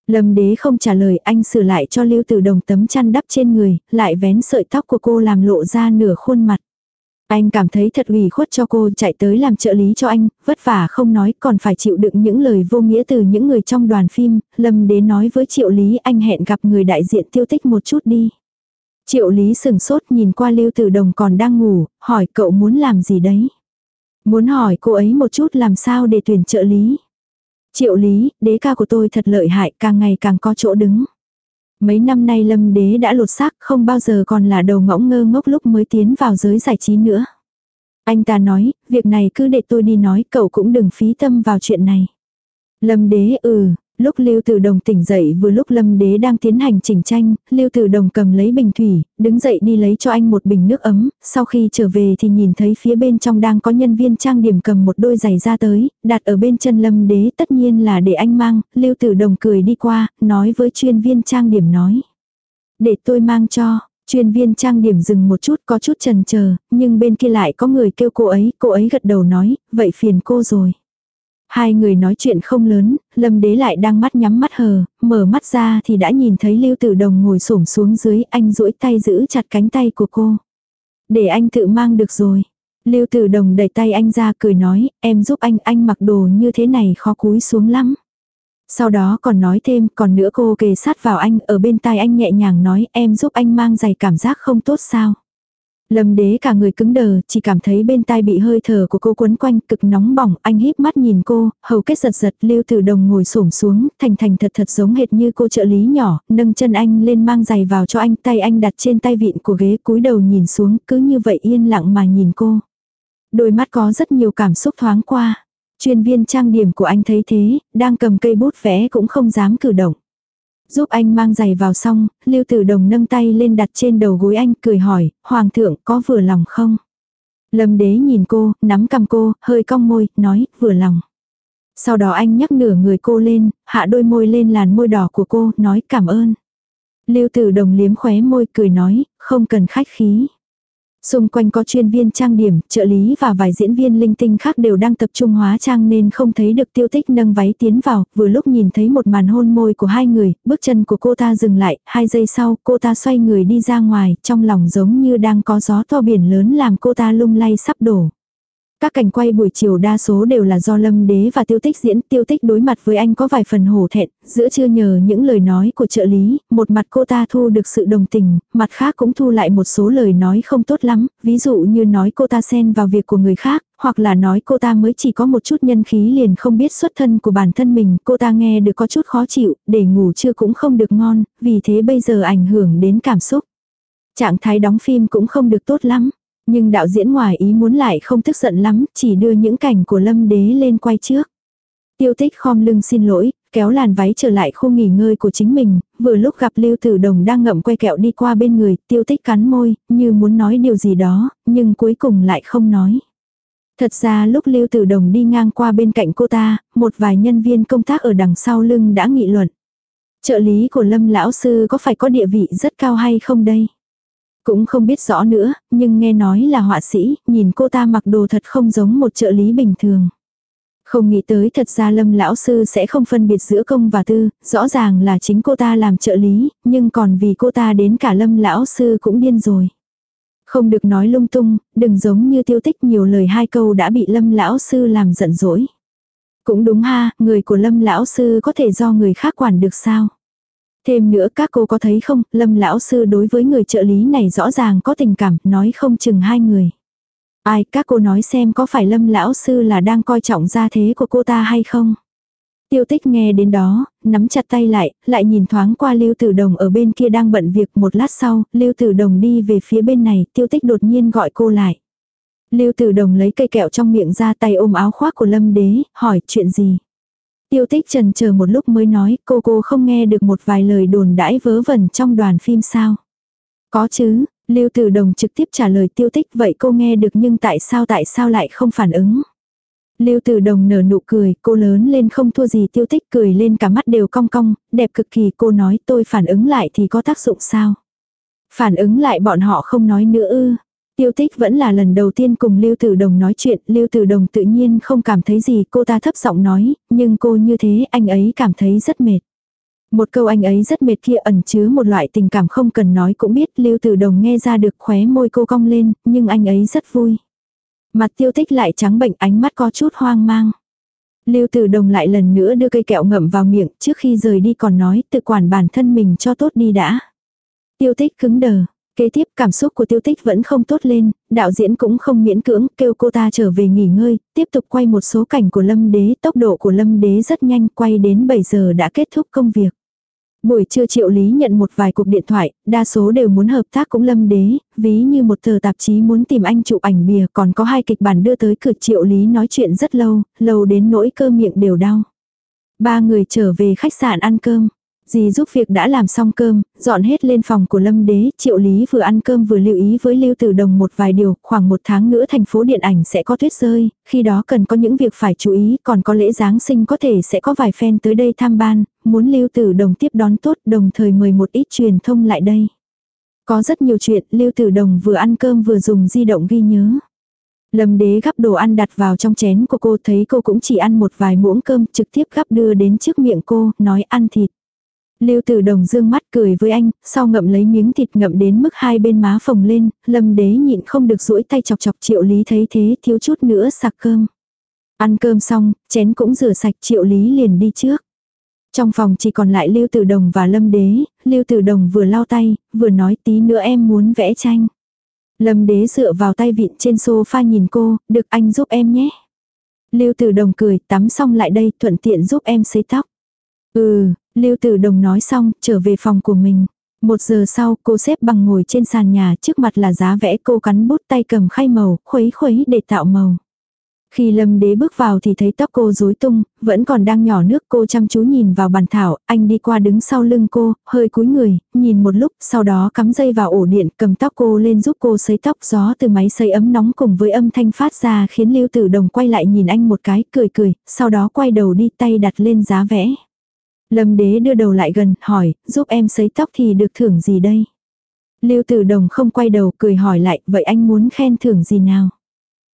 Lâm đế không trả lời anh sửa lại cho lưu tử đồng tấm chăn đắp trên người, lại vén sợi tóc của cô làm lộ ra nửa khuôn mặt. Anh cảm thấy thật ủy khuất cho cô chạy tới làm trợ lý cho anh, vất vả không nói còn phải chịu đựng những lời vô nghĩa từ những người trong đoàn phim. Lâm đế nói với triệu lý anh hẹn gặp người đại diện tiêu tích một chút đi. Triệu Lý sừng sốt nhìn qua Lưu Tử Đồng còn đang ngủ, hỏi cậu muốn làm gì đấy. Muốn hỏi cô ấy một chút làm sao để tuyển trợ lý. Triệu Lý, đế ca của tôi thật lợi hại, càng ngày càng có chỗ đứng. Mấy năm nay lâm đế đã lột xác, không bao giờ còn là đầu ngỗng ngơ ngốc lúc mới tiến vào giới giải trí nữa. Anh ta nói, việc này cứ để tôi đi nói, cậu cũng đừng phí tâm vào chuyện này. Lâm đế ừ, Lúc Lưu Tử Đồng tỉnh dậy vừa lúc Lâm Đế đang tiến hành chỉnh tranh, Lưu Tử Đồng cầm lấy bình thủy, đứng dậy đi lấy cho anh một bình nước ấm, sau khi trở về thì nhìn thấy phía bên trong đang có nhân viên trang điểm cầm một đôi giày ra tới, đặt ở bên chân Lâm Đế tất nhiên là để anh mang, Lưu Tử Đồng cười đi qua, nói với chuyên viên trang điểm nói. Để tôi mang cho, chuyên viên trang điểm dừng một chút có chút chần chờ, nhưng bên kia lại có người kêu cô ấy, cô ấy gật đầu nói, vậy phiền cô rồi. Hai người nói chuyện không lớn, lâm đế lại đang mắt nhắm mắt hờ, mở mắt ra thì đã nhìn thấy lưu tử đồng ngồi xổm xuống dưới anh duỗi tay giữ chặt cánh tay của cô. Để anh tự mang được rồi. Lưu tử đồng đẩy tay anh ra cười nói, em giúp anh, anh mặc đồ như thế này khó cúi xuống lắm. Sau đó còn nói thêm, còn nữa cô kề sát vào anh, ở bên tai anh nhẹ nhàng nói, em giúp anh mang giày cảm giác không tốt sao. Lâm đế cả người cứng đờ, chỉ cảm thấy bên tai bị hơi thở của cô quấn quanh, cực nóng bỏng, anh híp mắt nhìn cô, hầu kết giật giật, lưu tử đồng ngồi xổm xuống, thành thành thật thật giống hệt như cô trợ lý nhỏ, nâng chân anh lên mang giày vào cho anh, tay anh đặt trên tay vịn của ghế cúi đầu nhìn xuống, cứ như vậy yên lặng mà nhìn cô. Đôi mắt có rất nhiều cảm xúc thoáng qua. Chuyên viên trang điểm của anh thấy thế, đang cầm cây bút vẽ cũng không dám cử động. Giúp anh mang giày vào xong, Lưu Tử Đồng nâng tay lên đặt trên đầu gối anh cười hỏi, Hoàng thượng có vừa lòng không? Lâm đế nhìn cô, nắm cầm cô, hơi cong môi, nói, vừa lòng. Sau đó anh nhắc nửa người cô lên, hạ đôi môi lên làn môi đỏ của cô, nói cảm ơn. Lưu Tử Đồng liếm khóe môi cười nói, không cần khách khí. Xung quanh có chuyên viên trang điểm, trợ lý và vài diễn viên linh tinh khác đều đang tập trung hóa trang nên không thấy được tiêu tích nâng váy tiến vào, vừa lúc nhìn thấy một màn hôn môi của hai người, bước chân của cô ta dừng lại, hai giây sau cô ta xoay người đi ra ngoài, trong lòng giống như đang có gió to biển lớn làm cô ta lung lay sắp đổ. Các cảnh quay buổi chiều đa số đều là do Lâm Đế và Tiêu Tích diễn, Tiêu Tích đối mặt với anh có vài phần hổ thẹn, giữa chưa nhờ những lời nói của trợ lý, một mặt cô ta thu được sự đồng tình, mặt khác cũng thu lại một số lời nói không tốt lắm, ví dụ như nói cô ta xen vào việc của người khác, hoặc là nói cô ta mới chỉ có một chút nhân khí liền không biết xuất thân của bản thân mình, cô ta nghe được có chút khó chịu, để ngủ chưa cũng không được ngon, vì thế bây giờ ảnh hưởng đến cảm xúc. Trạng thái đóng phim cũng không được tốt lắm. Nhưng đạo diễn ngoài ý muốn lại không tức giận lắm, chỉ đưa những cảnh của lâm đế lên quay trước. Tiêu tích khom lưng xin lỗi, kéo làn váy trở lại khu nghỉ ngơi của chính mình, vừa lúc gặp Lưu Tử Đồng đang ngậm que kẹo đi qua bên người, tiêu tích cắn môi, như muốn nói điều gì đó, nhưng cuối cùng lại không nói. Thật ra lúc Lưu Tử Đồng đi ngang qua bên cạnh cô ta, một vài nhân viên công tác ở đằng sau lưng đã nghị luận. Trợ lý của Lâm Lão Sư có phải có địa vị rất cao hay không đây? Cũng không biết rõ nữa, nhưng nghe nói là họa sĩ, nhìn cô ta mặc đồ thật không giống một trợ lý bình thường. Không nghĩ tới thật ra lâm lão sư sẽ không phân biệt giữa công và tư, rõ ràng là chính cô ta làm trợ lý, nhưng còn vì cô ta đến cả lâm lão sư cũng điên rồi. Không được nói lung tung, đừng giống như tiêu tích nhiều lời hai câu đã bị lâm lão sư làm giận dỗi. Cũng đúng ha, người của lâm lão sư có thể do người khác quản được sao? Thêm nữa các cô có thấy không, lâm lão sư đối với người trợ lý này rõ ràng có tình cảm, nói không chừng hai người. Ai, các cô nói xem có phải lâm lão sư là đang coi trọng gia thế của cô ta hay không? Tiêu tích nghe đến đó, nắm chặt tay lại, lại nhìn thoáng qua Lưu Tử Đồng ở bên kia đang bận việc một lát sau, Lưu Tử Đồng đi về phía bên này, tiêu tích đột nhiên gọi cô lại. Lưu Tử Đồng lấy cây kẹo trong miệng ra tay ôm áo khoác của Lâm Đế, hỏi chuyện gì. Tiêu tích trần chờ một lúc mới nói cô cô không nghe được một vài lời đồn đãi vớ vẩn trong đoàn phim sao. Có chứ, Lưu Tử Đồng trực tiếp trả lời tiêu tích vậy cô nghe được nhưng tại sao tại sao lại không phản ứng. Lưu Tử Đồng nở nụ cười, cô lớn lên không thua gì tiêu tích cười lên cả mắt đều cong cong, đẹp cực kỳ cô nói tôi phản ứng lại thì có tác dụng sao. Phản ứng lại bọn họ không nói nữa ư, Tiêu tích vẫn là lần đầu tiên cùng Lưu Tử Đồng nói chuyện, Lưu Tử Đồng tự nhiên không cảm thấy gì, cô ta thấp giọng nói, nhưng cô như thế anh ấy cảm thấy rất mệt. Một câu anh ấy rất mệt kia ẩn chứa một loại tình cảm không cần nói cũng biết Lưu Tử Đồng nghe ra được khóe môi cô cong lên, nhưng anh ấy rất vui. Mặt tiêu tích lại trắng bệnh ánh mắt có chút hoang mang. Lưu Tử Đồng lại lần nữa đưa cây kẹo ngậm vào miệng trước khi rời đi còn nói tự quản bản thân mình cho tốt đi đã. Tiêu tích cứng đờ, Kế tiếp cảm xúc của tiêu tích vẫn không tốt lên, đạo diễn cũng không miễn cưỡng, kêu cô ta trở về nghỉ ngơi, tiếp tục quay một số cảnh của Lâm Đế, tốc độ của Lâm Đế rất nhanh, quay đến 7 giờ đã kết thúc công việc. Buổi trưa triệu lý nhận một vài cuộc điện thoại, đa số đều muốn hợp tác cũng lâm đế, ví như một tờ tạp chí muốn tìm anh chụp ảnh bìa còn có hai kịch bản đưa tới cửa triệu lý nói chuyện rất lâu, lâu đến nỗi cơ miệng đều đau. Ba người trở về khách sạn ăn cơm. Dì giúp việc đã làm xong cơm, dọn hết lên phòng của Lâm Đế, Triệu Lý vừa ăn cơm vừa lưu ý với Lưu Tử Đồng một vài điều, khoảng một tháng nữa thành phố điện ảnh sẽ có tuyết rơi, khi đó cần có những việc phải chú ý, còn có lễ Giáng sinh có thể sẽ có vài fan tới đây tham ban, muốn Lưu Tử Đồng tiếp đón tốt đồng thời mời một ít truyền thông lại đây. Có rất nhiều chuyện, Lưu Tử Đồng vừa ăn cơm vừa dùng di động ghi nhớ. Lâm đế gắp đồ ăn đặt vào trong chén của cô thấy cô cũng chỉ ăn một vài muỗng cơm trực tiếp gắp đưa đến trước miệng cô, nói ăn thịt. Lưu Tử Đồng dương mắt cười với anh, sau ngậm lấy miếng thịt ngậm đến mức hai bên má phồng lên, Lâm Đế nhịn không được duỗi tay chọc chọc Triệu Lý thấy thế thiếu chút nữa sặc cơm. Ăn cơm xong, chén cũng rửa sạch Triệu Lý liền đi trước. Trong phòng chỉ còn lại Lưu Tử Đồng và Lâm Đế, Lưu Tử Đồng vừa lau tay, vừa nói tí nữa em muốn vẽ tranh. Lâm đế dựa vào tay vịn trên sofa nhìn cô, được anh giúp em nhé. Lưu Tử Đồng cười, tắm xong lại đây, thuận tiện giúp em sấy tóc. Ừ, Lưu Tử Đồng nói xong, trở về phòng của mình. Một giờ sau, cô xếp bằng ngồi trên sàn nhà, trước mặt là giá vẽ cô cắn bút tay cầm khay màu, khuấy khuấy để tạo màu. Khi lâm đế bước vào thì thấy tóc cô rối tung, vẫn còn đang nhỏ nước cô chăm chú nhìn vào bàn thảo, anh đi qua đứng sau lưng cô, hơi cúi người, nhìn một lúc, sau đó cắm dây vào ổ điện, cầm tóc cô lên giúp cô sấy tóc gió từ máy sấy ấm nóng cùng với âm thanh phát ra khiến lưu tử đồng quay lại nhìn anh một cái, cười cười, sau đó quay đầu đi tay đặt lên giá vẽ. Lâm đế đưa đầu lại gần, hỏi, giúp em sấy tóc thì được thưởng gì đây? Lưu tử đồng không quay đầu, cười hỏi lại, vậy anh muốn khen thưởng gì nào?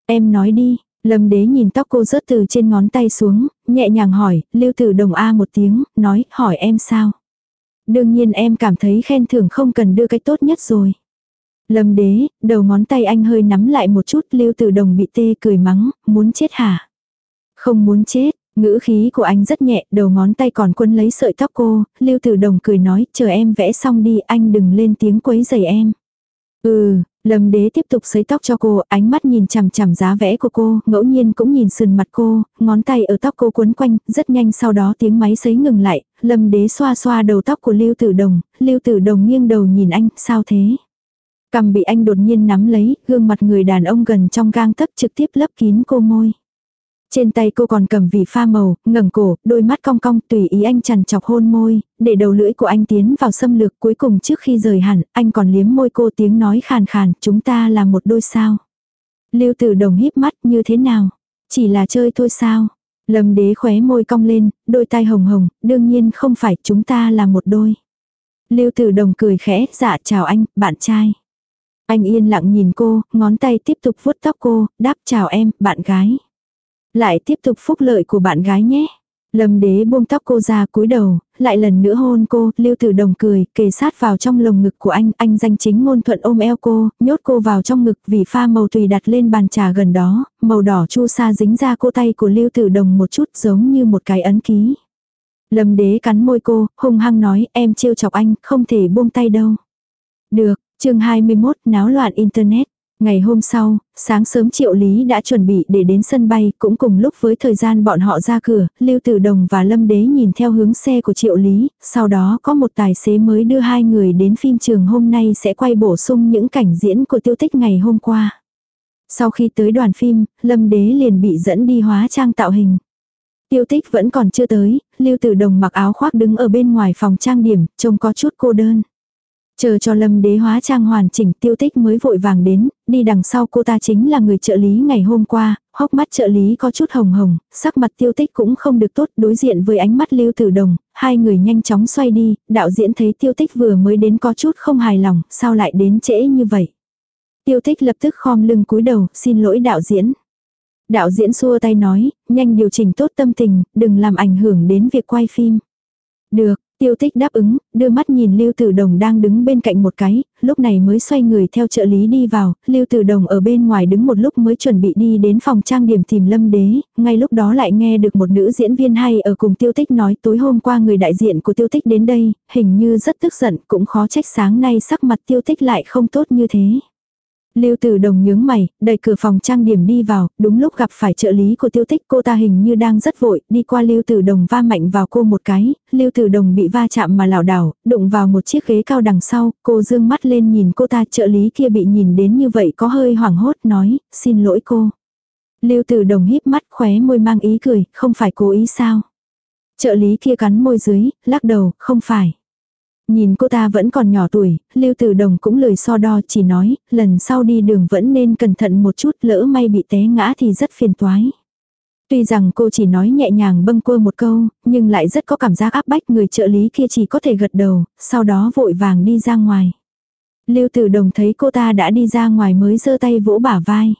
Em nói đi, Lâm đế nhìn tóc cô rớt từ trên ngón tay xuống, nhẹ nhàng hỏi, lưu tử đồng A một tiếng, nói, hỏi em sao? Đương nhiên em cảm thấy khen thưởng không cần đưa cái tốt nhất rồi. Lâm đế, đầu ngón tay anh hơi nắm lại một chút, lưu tử đồng bị tê cười mắng, muốn chết hả? Không muốn chết, ngữ khí của anh rất nhẹ, đầu ngón tay còn quân lấy sợi tóc cô, lưu tử đồng cười nói, chờ em vẽ xong đi, anh đừng lên tiếng quấy giày em. Ừ, Lâm đế tiếp tục sấy tóc cho cô, ánh mắt nhìn chằm chằm giá vẽ của cô, ngẫu nhiên cũng nhìn sườn mặt cô, ngón tay ở tóc cô cuốn quanh, rất nhanh sau đó tiếng máy sấy ngừng lại, lâm đế xoa xoa đầu tóc của Lưu Tử Đồng, Lưu Tử Đồng nghiêng đầu nhìn anh, sao thế? Cầm bị anh đột nhiên nắm lấy, gương mặt người đàn ông gần trong gang tấc trực tiếp lấp kín cô môi. Trên tay cô còn cầm vì pha màu, ngẩng cổ, đôi mắt cong cong tùy ý anh chằn chọc hôn môi, để đầu lưỡi của anh tiến vào xâm lược cuối cùng trước khi rời hẳn, anh còn liếm môi cô tiếng nói khàn khàn, chúng ta là một đôi sao. Lưu tử đồng híp mắt như thế nào? Chỉ là chơi thôi sao? Lâm đế khóe môi cong lên, đôi tai hồng hồng, đương nhiên không phải chúng ta là một đôi. Lưu tử đồng cười khẽ, dạ chào anh, bạn trai. Anh yên lặng nhìn cô, ngón tay tiếp tục vuốt tóc cô, đáp chào em, bạn gái. Lại tiếp tục phúc lợi của bạn gái nhé. Lâm đế buông tóc cô ra cúi đầu, lại lần nữa hôn cô, lưu tử đồng cười, kề sát vào trong lồng ngực của anh, anh danh chính ngôn thuận ôm eo cô, nhốt cô vào trong ngực vì pha màu tùy đặt lên bàn trà gần đó, màu đỏ chu sa dính ra cô tay của lưu tử đồng một chút giống như một cái ấn ký. Lâm đế cắn môi cô, hung hăng nói, em trêu chọc anh, không thể buông tay đâu. Được, chương 21, náo loạn internet. Ngày hôm sau, sáng sớm Triệu Lý đã chuẩn bị để đến sân bay, cũng cùng lúc với thời gian bọn họ ra cửa, Lưu Tử Đồng và Lâm Đế nhìn theo hướng xe của Triệu Lý, sau đó có một tài xế mới đưa hai người đến phim trường hôm nay sẽ quay bổ sung những cảnh diễn của tiêu tích ngày hôm qua. Sau khi tới đoàn phim, Lâm Đế liền bị dẫn đi hóa trang tạo hình. Tiêu tích vẫn còn chưa tới, Lưu Tử Đồng mặc áo khoác đứng ở bên ngoài phòng trang điểm, trông có chút cô đơn. Chờ cho lâm đế hóa trang hoàn chỉnh tiêu tích mới vội vàng đến, đi đằng sau cô ta chính là người trợ lý ngày hôm qua, hốc mắt trợ lý có chút hồng hồng, sắc mặt tiêu tích cũng không được tốt đối diện với ánh mắt lưu tử đồng, hai người nhanh chóng xoay đi, đạo diễn thấy tiêu tích vừa mới đến có chút không hài lòng, sao lại đến trễ như vậy. Tiêu tích lập tức khom lưng cúi đầu, xin lỗi đạo diễn. Đạo diễn xua tay nói, nhanh điều chỉnh tốt tâm tình, đừng làm ảnh hưởng đến việc quay phim. Được, Tiêu tích đáp ứng, đưa mắt nhìn Lưu Tử Đồng đang đứng bên cạnh một cái, lúc này mới xoay người theo trợ lý đi vào, Lưu Tử Đồng ở bên ngoài đứng một lúc mới chuẩn bị đi đến phòng trang điểm tìm Lâm Đế, ngay lúc đó lại nghe được một nữ diễn viên hay ở cùng Tiêu Tích nói tối hôm qua người đại diện của Tiêu Tích đến đây, hình như rất tức giận, cũng khó trách sáng nay sắc mặt Tiêu Tích lại không tốt như thế. Lưu Tử Đồng nhướng mày, đẩy cửa phòng trang điểm đi vào, đúng lúc gặp phải trợ lý của Tiêu Tích, cô ta hình như đang rất vội, đi qua Lưu Tử Đồng va mạnh vào cô một cái, Lưu Tử Đồng bị va chạm mà lảo đảo, đụng vào một chiếc ghế cao đằng sau, cô dương mắt lên nhìn cô ta, trợ lý kia bị nhìn đến như vậy có hơi hoảng hốt, nói, xin lỗi cô. Lưu Tử Đồng híp mắt khóe môi mang ý cười, không phải cố ý sao? Trợ lý kia cắn môi dưới, lắc đầu, không phải. Nhìn cô ta vẫn còn nhỏ tuổi, Lưu Tử Đồng cũng lời so đo chỉ nói, lần sau đi đường vẫn nên cẩn thận một chút lỡ may bị té ngã thì rất phiền toái. Tuy rằng cô chỉ nói nhẹ nhàng bâng quơ một câu, nhưng lại rất có cảm giác áp bách người trợ lý kia chỉ có thể gật đầu, sau đó vội vàng đi ra ngoài. Lưu Tử Đồng thấy cô ta đã đi ra ngoài mới giơ tay vỗ bả vai.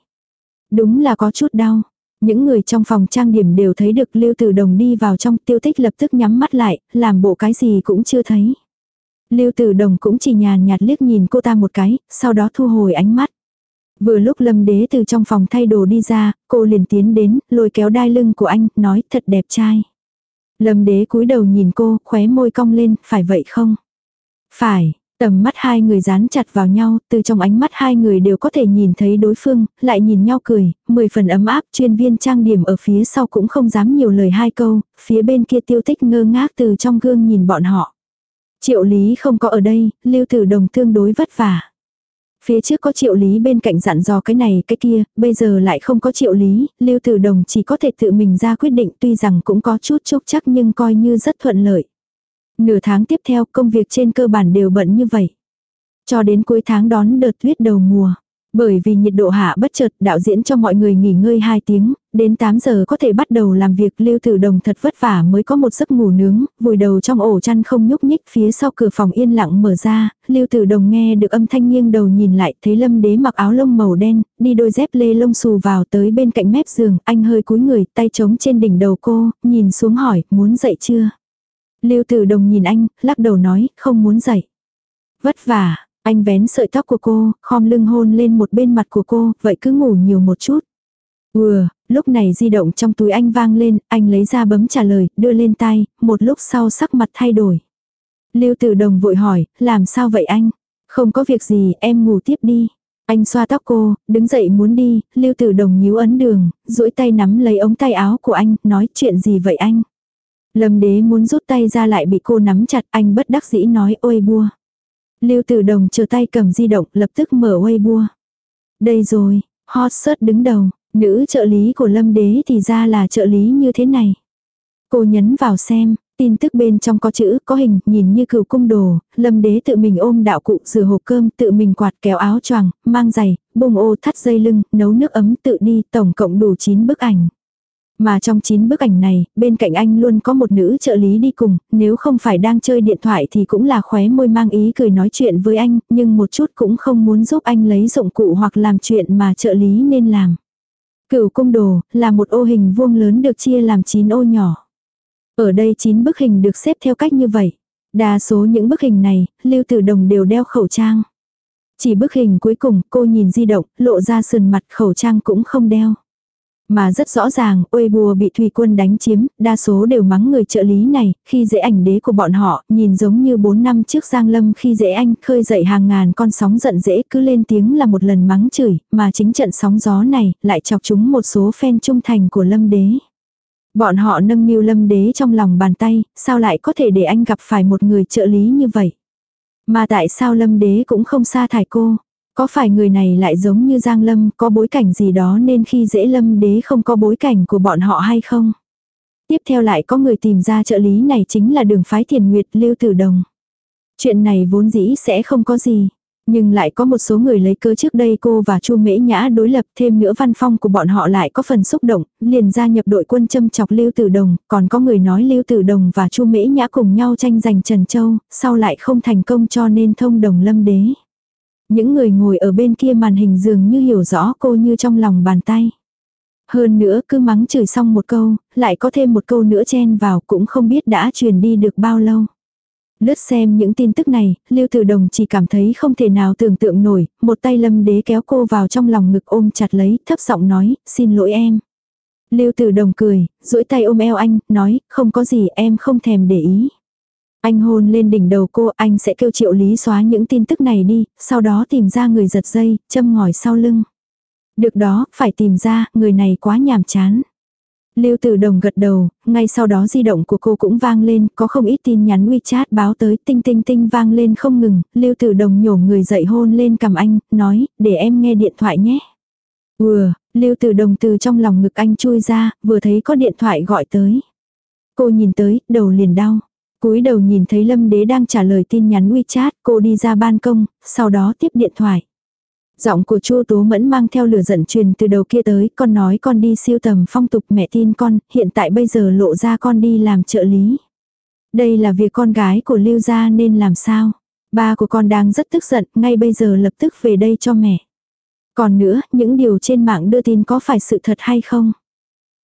Đúng là có chút đau. Những người trong phòng trang điểm đều thấy được Lưu Tử Đồng đi vào trong tiêu tích lập tức nhắm mắt lại, làm bộ cái gì cũng chưa thấy. Lưu Tử Đồng cũng chỉ nhàn nhạt liếc nhìn cô ta một cái, sau đó thu hồi ánh mắt. Vừa lúc Lâm Đế từ trong phòng thay đồ đi ra, cô liền tiến đến, lôi kéo đai lưng của anh, nói thật đẹp trai. Lâm Đế cúi đầu nhìn cô, khóe môi cong lên, phải vậy không? Phải, Tầm mắt hai người dán chặt vào nhau, từ trong ánh mắt hai người đều có thể nhìn thấy đối phương, lại nhìn nhau cười, mười phần ấm áp, chuyên viên trang điểm ở phía sau cũng không dám nhiều lời hai câu, phía bên kia tiêu tích ngơ ngác từ trong gương nhìn bọn họ. Triệu lý không có ở đây, lưu tử đồng tương đối vất vả. Phía trước có triệu lý bên cạnh dặn dò cái này cái kia, bây giờ lại không có triệu lý, lưu tử đồng chỉ có thể tự mình ra quyết định tuy rằng cũng có chút chúc chắc nhưng coi như rất thuận lợi. Nửa tháng tiếp theo công việc trên cơ bản đều bận như vậy. Cho đến cuối tháng đón đợt tuyết đầu mùa. Bởi vì nhiệt độ hạ bất chợt đạo diễn cho mọi người nghỉ ngơi 2 tiếng, đến 8 giờ có thể bắt đầu làm việc lưu tử đồng thật vất vả mới có một giấc ngủ nướng, vùi đầu trong ổ chăn không nhúc nhích phía sau cửa phòng yên lặng mở ra, lưu tử đồng nghe được âm thanh nghiêng đầu nhìn lại thấy lâm đế mặc áo lông màu đen, đi đôi dép lê lông xù vào tới bên cạnh mép giường, anh hơi cúi người tay trống trên đỉnh đầu cô, nhìn xuống hỏi, muốn dậy chưa? Lưu tử đồng nhìn anh, lắc đầu nói, không muốn dậy. Vất vả, anh vén sợi tóc của cô, khom lưng hôn lên một bên mặt của cô, vậy cứ ngủ nhiều một chút. Ừa, lúc này di động trong túi anh vang lên, anh lấy ra bấm trả lời, đưa lên tay, một lúc sau sắc mặt thay đổi. Lưu tử đồng vội hỏi, làm sao vậy anh? Không có việc gì, em ngủ tiếp đi. Anh xoa tóc cô, đứng dậy muốn đi, lưu tử đồng nhíu ấn đường, duỗi tay nắm lấy ống tay áo của anh, nói chuyện gì vậy anh? Lâm đế muốn rút tay ra lại bị cô nắm chặt, anh bất đắc dĩ nói ôi bua. Lưu Tử Đồng chờ tay cầm di động, lập tức mở Weibo. Đây rồi, hot search đứng đầu, nữ trợ lý của Lâm Đế thì ra là trợ lý như thế này. Cô nhấn vào xem, tin tức bên trong có chữ, có hình, nhìn như cửu cung đồ, Lâm Đế tự mình ôm đạo cụ rửa hộp cơm, tự mình quạt kéo áo choàng, mang giày, bông ô thắt dây lưng, nấu nước ấm tự đi, tổng cộng đủ 9 bức ảnh. Mà trong 9 bức ảnh này, bên cạnh anh luôn có một nữ trợ lý đi cùng, nếu không phải đang chơi điện thoại thì cũng là khóe môi mang ý cười nói chuyện với anh, nhưng một chút cũng không muốn giúp anh lấy dụng cụ hoặc làm chuyện mà trợ lý nên làm. Cửu cung đồ, là một ô hình vuông lớn được chia làm 9 ô nhỏ. Ở đây 9 bức hình được xếp theo cách như vậy. Đa số những bức hình này, Lưu Tử Đồng đều đeo khẩu trang. Chỉ bức hình cuối cùng cô nhìn di động, lộ ra sườn mặt khẩu trang cũng không đeo. Mà rất rõ ràng, uê bùa bị thủy quân đánh chiếm, đa số đều mắng người trợ lý này, khi dễ ảnh đế của bọn họ, nhìn giống như 4 năm trước Giang Lâm khi dễ anh, khơi dậy hàng ngàn con sóng giận dễ cứ lên tiếng là một lần mắng chửi, mà chính trận sóng gió này, lại chọc chúng một số fan trung thành của Lâm đế. Bọn họ nâng niu Lâm đế trong lòng bàn tay, sao lại có thể để anh gặp phải một người trợ lý như vậy? Mà tại sao Lâm đế cũng không sa thải cô? Có phải người này lại giống như Giang Lâm có bối cảnh gì đó nên khi dễ Lâm đế không có bối cảnh của bọn họ hay không? Tiếp theo lại có người tìm ra trợ lý này chính là đường phái thiền nguyệt lưu tử đồng. Chuyện này vốn dĩ sẽ không có gì. Nhưng lại có một số người lấy cớ trước đây cô và Chu Mễ Nhã đối lập thêm nữa văn phong của bọn họ lại có phần xúc động, liền gia nhập đội quân châm chọc Lưu Tử Đồng, còn có người nói Lưu Tử Đồng và Chu Mễ Nhã cùng nhau tranh giành Trần Châu, sau lại không thành công cho nên thông đồng lâm đế. Những người ngồi ở bên kia màn hình dường như hiểu rõ cô như trong lòng bàn tay. Hơn nữa cứ mắng chửi xong một câu, lại có thêm một câu nữa chen vào cũng không biết đã truyền đi được bao lâu. Lướt xem những tin tức này, Lưu Tử Đồng chỉ cảm thấy không thể nào tưởng tượng nổi, một tay lâm đế kéo cô vào trong lòng ngực ôm chặt lấy, thấp giọng nói, xin lỗi em. Lưu Tử Đồng cười, duỗi tay ôm eo anh, nói, không có gì em không thèm để ý. Anh hôn lên đỉnh đầu cô, anh sẽ kêu triệu lý xóa những tin tức này đi, sau đó tìm ra người giật dây, châm ngòi sau lưng. Được đó, phải tìm ra, người này quá nhàm chán. Lưu Tử Đồng gật đầu, ngay sau đó di động của cô cũng vang lên, có không ít tin nhắn WeChat báo tới, tinh tinh tinh vang lên không ngừng, Lưu Tử Đồng nhổ người dậy hôn lên cầm anh, nói, để em nghe điện thoại nhé. Vừa, Lưu Tử Đồng từ trong lòng ngực anh chui ra, vừa thấy có điện thoại gọi tới. Cô nhìn tới, đầu liền đau cúi đầu nhìn thấy Lâm Đế đang trả lời tin nhắn WeChat, cô đi ra ban công, sau đó tiếp điện thoại. Giọng của Chu Tố Mẫn mang theo lửa giận truyền từ đầu kia tới, con nói con đi siêu tầm phong tục mẹ tin con, hiện tại bây giờ lộ ra con đi làm trợ lý. Đây là việc con gái của Lưu gia nên làm sao? Ba của con đang rất tức giận, ngay bây giờ lập tức về đây cho mẹ. Còn nữa, những điều trên mạng đưa tin có phải sự thật hay không?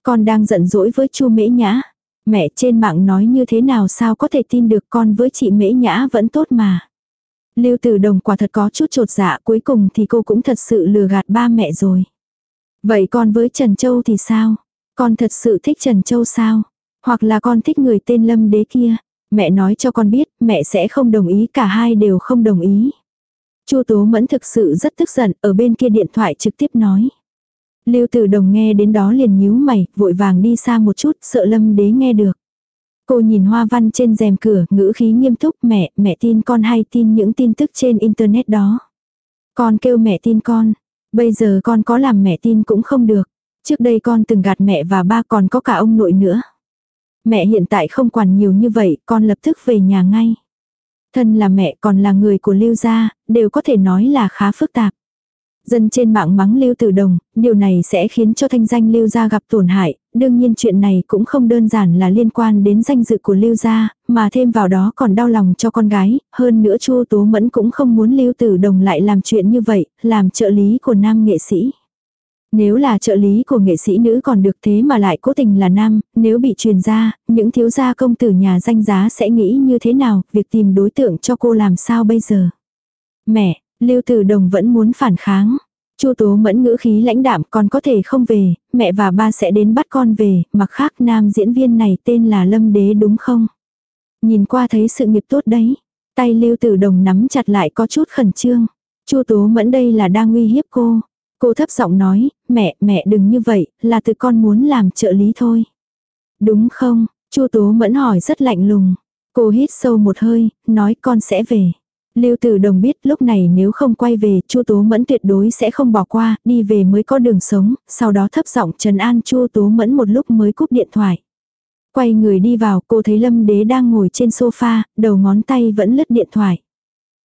Con đang giận dỗi với Chu Mễ Nhã. Mẹ trên mạng nói như thế nào sao có thể tin được con với chị Mễ Nhã vẫn tốt mà. Lưu Tử Đồng quả thật có chút trột dạ cuối cùng thì cô cũng thật sự lừa gạt ba mẹ rồi. Vậy con với Trần Châu thì sao? Con thật sự thích Trần Châu sao? Hoặc là con thích người tên Lâm Đế kia? Mẹ nói cho con biết, mẹ sẽ không đồng ý, cả hai đều không đồng ý. Chu Tố Mẫn thực sự rất tức giận, ở bên kia điện thoại trực tiếp nói. Lưu Tử Đồng nghe đến đó liền nhíu mày, vội vàng đi xa một chút, sợ Lâm Đế nghe được. Cô nhìn hoa văn trên rèm cửa, ngữ khí nghiêm túc, mẹ, mẹ tin con hay tin những tin tức trên internet đó. Con kêu mẹ tin con, bây giờ con có làm mẹ tin cũng không được. Trước đây con từng gạt mẹ và ba còn có cả ông nội nữa. Mẹ hiện tại không quản nhiều như vậy, con lập tức về nhà ngay. Thân là mẹ còn là người của Lưu gia, đều có thể nói là khá phức tạp. Dân trên mạng mắng Lưu Tử Đồng, điều này sẽ khiến cho thanh danh Lưu gia gặp tổn hại, đương nhiên chuyện này cũng không đơn giản là liên quan đến danh dự của Lưu gia, mà thêm vào đó còn đau lòng cho con gái, hơn nữa Chu Tố Mẫn cũng không muốn Lưu Tử Đồng lại làm chuyện như vậy, làm trợ lý của nam nghệ sĩ. Nếu là trợ lý của nghệ sĩ nữ còn được thế mà lại cố tình là nam, nếu bị truyền ra, những thiếu gia công tử nhà danh giá sẽ nghĩ như thế nào, việc tìm đối tượng cho cô làm sao bây giờ. Mẹ, Lưu Tử Đồng vẫn muốn phản kháng. Chu Tố Mẫn ngữ khí lãnh đạm con có thể không về, mẹ và ba sẽ đến bắt con về, mặc khác nam diễn viên này tên là Lâm Đế đúng không? Nhìn qua thấy sự nghiệp tốt đấy. Tay Lưu Tử Đồng nắm chặt lại có chút khẩn trương. Chu Tố Mẫn đây là đang uy hiếp cô. Cô thấp giọng nói, mẹ, mẹ đừng như vậy, là từ con muốn làm trợ lý thôi. Đúng không? Chu Tố Mẫn hỏi rất lạnh lùng. Cô hít sâu một hơi, nói con sẽ về. Lưu Tử Đồng biết lúc này nếu không quay về, Chu Tố Mẫn tuyệt đối sẽ không bỏ qua, đi về mới có đường sống, sau đó thấp giọng trấn an Chu Tố Mẫn một lúc mới cúp điện thoại. Quay người đi vào, cô thấy Lâm Đế đang ngồi trên sofa, đầu ngón tay vẫn lướt điện thoại.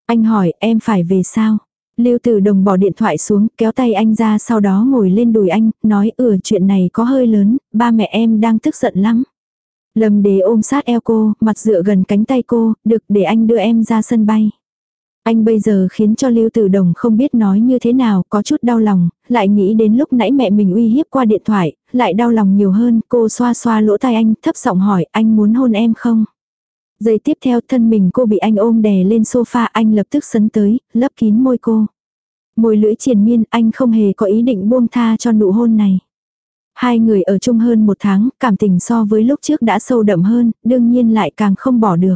Anh hỏi, em phải về sao? Lưu Tử Đồng bỏ điện thoại xuống, kéo tay anh ra sau đó ngồi lên đùi anh, nói ừ chuyện này có hơi lớn, ba mẹ em đang tức giận lắm. Lâm đế ôm sát eo cô, mặt dựa gần cánh tay cô, được để anh đưa em ra sân bay. Anh bây giờ khiến cho Lưu Tử Đồng không biết nói như thế nào, có chút đau lòng, lại nghĩ đến lúc nãy mẹ mình uy hiếp qua điện thoại, lại đau lòng nhiều hơn, cô xoa xoa lỗ tai anh, thấp giọng hỏi, anh muốn hôn em không? Giây tiếp theo thân mình cô bị anh ôm đè lên sofa, anh lập tức sấn tới, lấp kín môi cô. Môi lưỡi triền miên, anh không hề có ý định buông tha cho nụ hôn này. Hai người ở chung hơn một tháng, cảm tình so với lúc trước đã sâu đậm hơn, đương nhiên lại càng không bỏ được.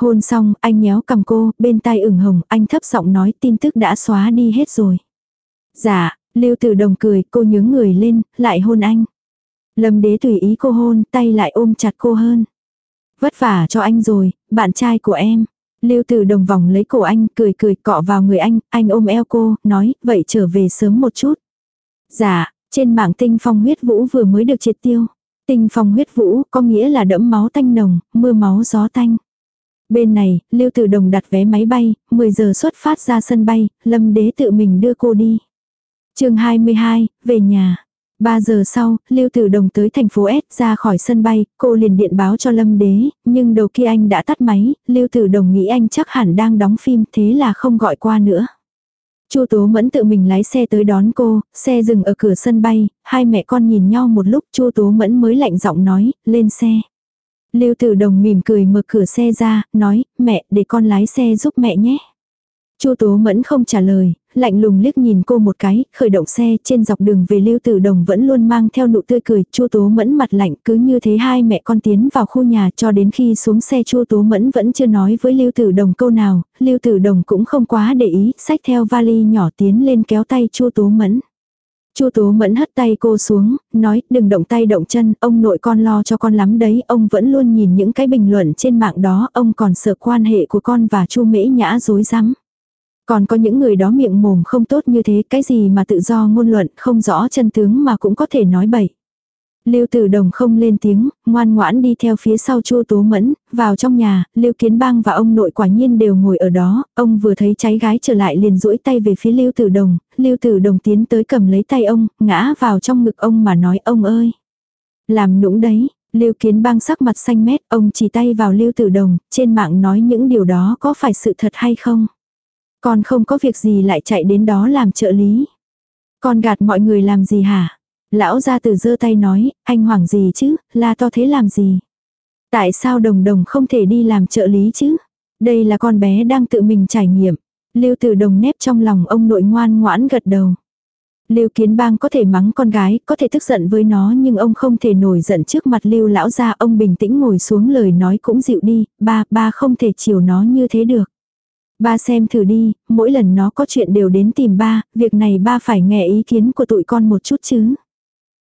Hôn xong, anh nhéo cầm cô, bên tai ửng hồng, anh thấp giọng nói tin tức đã xóa đi hết rồi. Dạ, Lưu Tử Đồng cười, cô nhướng người lên, lại hôn anh. Lâm đế tùy ý cô hôn, tay lại ôm chặt cô hơn. Vất vả cho anh rồi, bạn trai của em. Lưu Tử Đồng vòng lấy cổ anh, cười cười cọ vào người anh, anh ôm eo cô, nói, vậy trở về sớm một chút. Dạ, trên mạng tinh phong huyết vũ vừa mới được triệt tiêu. Tinh phong huyết vũ có nghĩa là đẫm máu tanh nồng, mưa máu gió tanh. Bên này, Lưu Tử Đồng đặt vé máy bay, 10 giờ xuất phát ra sân bay, Lâm Đế tự mình đưa cô đi. chương 22, về nhà. 3 giờ sau, Lưu Tử Đồng tới thành phố S ra khỏi sân bay, cô liền điện báo cho Lâm Đế, nhưng đầu kia anh đã tắt máy, Lưu Tử Đồng nghĩ anh chắc hẳn đang đóng phim thế là không gọi qua nữa. Chu Tố Mẫn tự mình lái xe tới đón cô, xe dừng ở cửa sân bay, hai mẹ con nhìn nhau một lúc Chu Tố Mẫn mới lạnh giọng nói, lên xe. Lưu Tử Đồng mỉm cười mở cửa xe ra, nói, mẹ, để con lái xe giúp mẹ nhé. Chu Tố Mẫn không trả lời, lạnh lùng liếc nhìn cô một cái, khởi động xe trên dọc đường về Lưu Tử Đồng vẫn luôn mang theo nụ tươi cười, Chu Tố Mẫn mặt lạnh, cứ như thế hai mẹ con tiến vào khu nhà cho đến khi xuống xe Chu Tố Mẫn vẫn chưa nói với Lưu Tử Đồng câu nào, Lưu Tử Đồng cũng không quá để ý, xách theo vali nhỏ tiến lên kéo tay Chu Tố Mẫn. Chu Tố Mẫn hất tay cô xuống, nói đừng động tay động chân, ông nội con lo cho con lắm đấy, ông vẫn luôn nhìn những cái bình luận trên mạng đó, ông còn sợ quan hệ của con và Chu Mễ Nhã dối rắm. Còn có những người đó miệng mồm không tốt như thế, cái gì mà tự do ngôn luận, không rõ chân tướng mà cũng có thể nói bậy. Lưu Tử Đồng không lên tiếng, ngoan ngoãn đi theo phía sau Chu Tố Mẫn, vào trong nhà, Lưu Kiến Bang và ông nội quả nhiên đều ngồi ở đó, ông vừa thấy cháy gái trở lại liền duỗi tay về phía Lưu Tử Đồng, Lưu Tử Đồng tiến tới cầm lấy tay ông, ngã vào trong ngực ông mà nói ông ơi. Làm nũng đấy, Lưu Kiến Bang sắc mặt xanh mét, ông chỉ tay vào Lưu Tử Đồng, trên mạng nói những điều đó có phải sự thật hay không? Con không có việc gì lại chạy đến đó làm trợ lý. Con gạt mọi người làm gì hả? Lão ra từ giơ tay nói, anh hoảng gì chứ, la to thế làm gì? Tại sao đồng đồng không thể đi làm trợ lý chứ? Đây là con bé đang tự mình trải nghiệm. Lưu Tử Đồng nép trong lòng ông nội ngoan ngoãn gật đầu. Lưu Kiến Bang có thể mắng con gái, có thể tức giận với nó nhưng ông không thể nổi giận trước mặt Lưu lão gia, ông bình tĩnh ngồi xuống lời nói cũng dịu đi, ba, ba không thể chiều nó như thế được. Ba xem thử đi, mỗi lần nó có chuyện đều đến tìm ba, việc này ba phải nghe ý kiến của tụi con một chút chứ.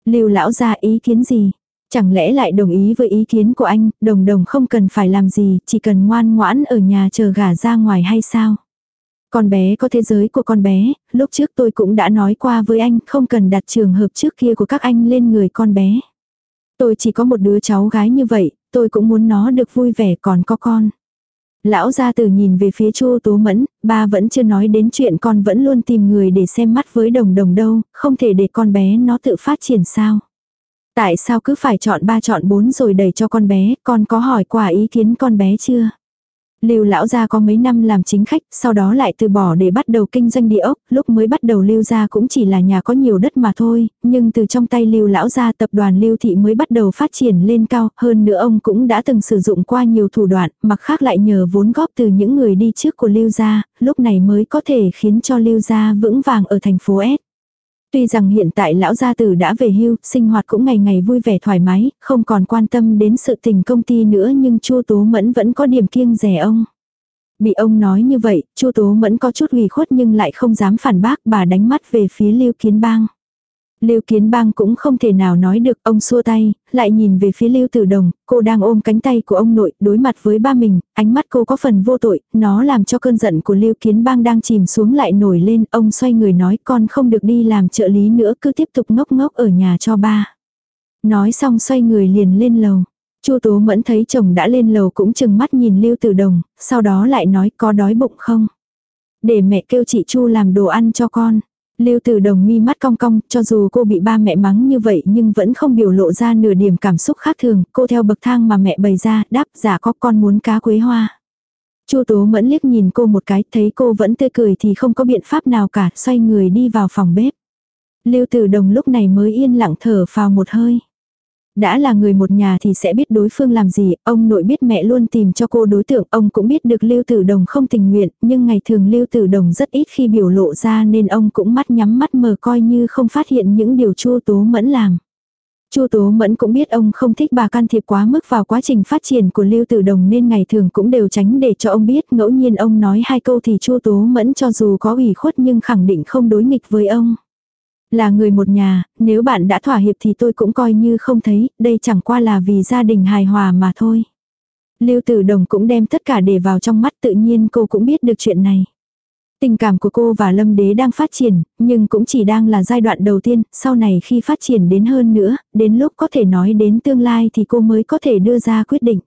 Lưu lão gia ý kiến gì? Chẳng lẽ lại đồng ý với ý kiến của anh, đồng đồng không cần phải làm gì, chỉ cần ngoan ngoãn ở nhà chờ gả ra ngoài hay sao? Con bé có thế giới của con bé, lúc trước tôi cũng đã nói qua với anh không cần đặt trường hợp trước kia của các anh lên người con bé. Tôi chỉ có một đứa cháu gái như vậy, tôi cũng muốn nó được vui vẻ còn có con. Lão gia tử nhìn về phía Chu Tố Mẫn, ba vẫn chưa nói đến chuyện con vẫn luôn tìm người để xem mắt với đồng đồng đâu, không thể để con bé nó tự phát triển sao. Tại sao cứ phải chọn ba chọn bốn rồi đẩy cho con bé, con có hỏi quả ý kiến con bé chưa? Lưu lão gia có mấy năm làm chính khách, sau đó lại từ bỏ để bắt đầu kinh doanh địa ốc, lúc mới bắt đầu Lưu gia cũng chỉ là nhà có nhiều đất mà thôi, nhưng từ trong tay Lưu lão gia tập đoàn Lưu thị mới bắt đầu phát triển lên cao, hơn nữa ông cũng đã từng sử dụng qua nhiều thủ đoạn, mặc khác lại nhờ vốn góp từ những người đi trước của Lưu gia, lúc này mới có thể khiến cho Lưu gia vững vàng ở thành phố S. Tuy rằng hiện tại lão gia tử đã về hưu, sinh hoạt cũng ngày ngày vui vẻ thoải mái, không còn quan tâm đến sự tình công ty nữa nhưng Chu Tố Mẫn vẫn có điểm kiêng rẻ ông. Bị ông nói như vậy, Chu Tố Mẫn có chút ủy khuất nhưng lại không dám phản bác bà đánh mắt về phía Lưu Kiến Bang. Lưu Kiến Bang cũng không thể nào nói được, ông xua tay, lại nhìn về phía Lưu Tử Đồng, cô đang ôm cánh tay của ông nội, đối mặt với ba mình, ánh mắt cô có phần vô tội, nó làm cho cơn giận của Lưu Kiến Bang đang chìm xuống lại nổi lên, ông xoay người nói con không được đi làm trợ lý nữa, cứ tiếp tục ngốc ngốc ở nhà cho ba. Nói xong xoay người liền lên lầu. Chu Tố Mẫn thấy chồng đã lên lầu cũng chừng mắt nhìn Lưu Tử Đồng, sau đó lại nói có đói bụng không? Để mẹ kêu chị Chu làm đồ ăn cho con. Lưu Tử Đồng mi mắt cong cong, cho dù cô bị ba mẹ mắng như vậy nhưng vẫn không biểu lộ ra nửa điểm cảm xúc khác thường, cô theo bậc thang mà mẹ bày ra, đáp giả có con muốn cá quế hoa. Chu Tố Mẫn liếc nhìn cô một cái, thấy cô vẫn tươi cười thì không có biện pháp nào cả, xoay người đi vào phòng bếp. Lưu Tử Đồng lúc này mới yên lặng thở phào một hơi. Đã là người một nhà thì sẽ biết đối phương làm gì, ông nội biết mẹ luôn tìm cho cô đối tượng, ông cũng biết được Lưu Tử Đồng không tình nguyện, nhưng ngày thường Lưu Tử Đồng rất ít khi biểu lộ ra nên ông cũng mắt nhắm mắt mờ coi như không phát hiện những điều Chu Tố Mẫn làm. Chu Tố Mẫn cũng biết ông không thích bà can thiệp quá mức vào quá trình phát triển của Lưu Tử Đồng nên ngày thường cũng đều tránh để cho ông biết, ngẫu nhiên ông nói hai câu thì Chu Tố Mẫn cho dù có ủy khuất nhưng khẳng định không đối nghịch với ông. Là người một nhà, nếu bạn đã thỏa hiệp thì tôi cũng coi như không thấy, đây chẳng qua là vì gia đình hài hòa mà thôi. Lưu Tử Đồng cũng đem tất cả để vào trong mắt tự nhiên cô cũng biết được chuyện này. Tình cảm của cô và Lâm Đế đang phát triển, nhưng cũng chỉ đang là giai đoạn đầu tiên, sau này khi phát triển đến hơn nữa, đến lúc có thể nói đến tương lai thì cô mới có thể đưa ra quyết định.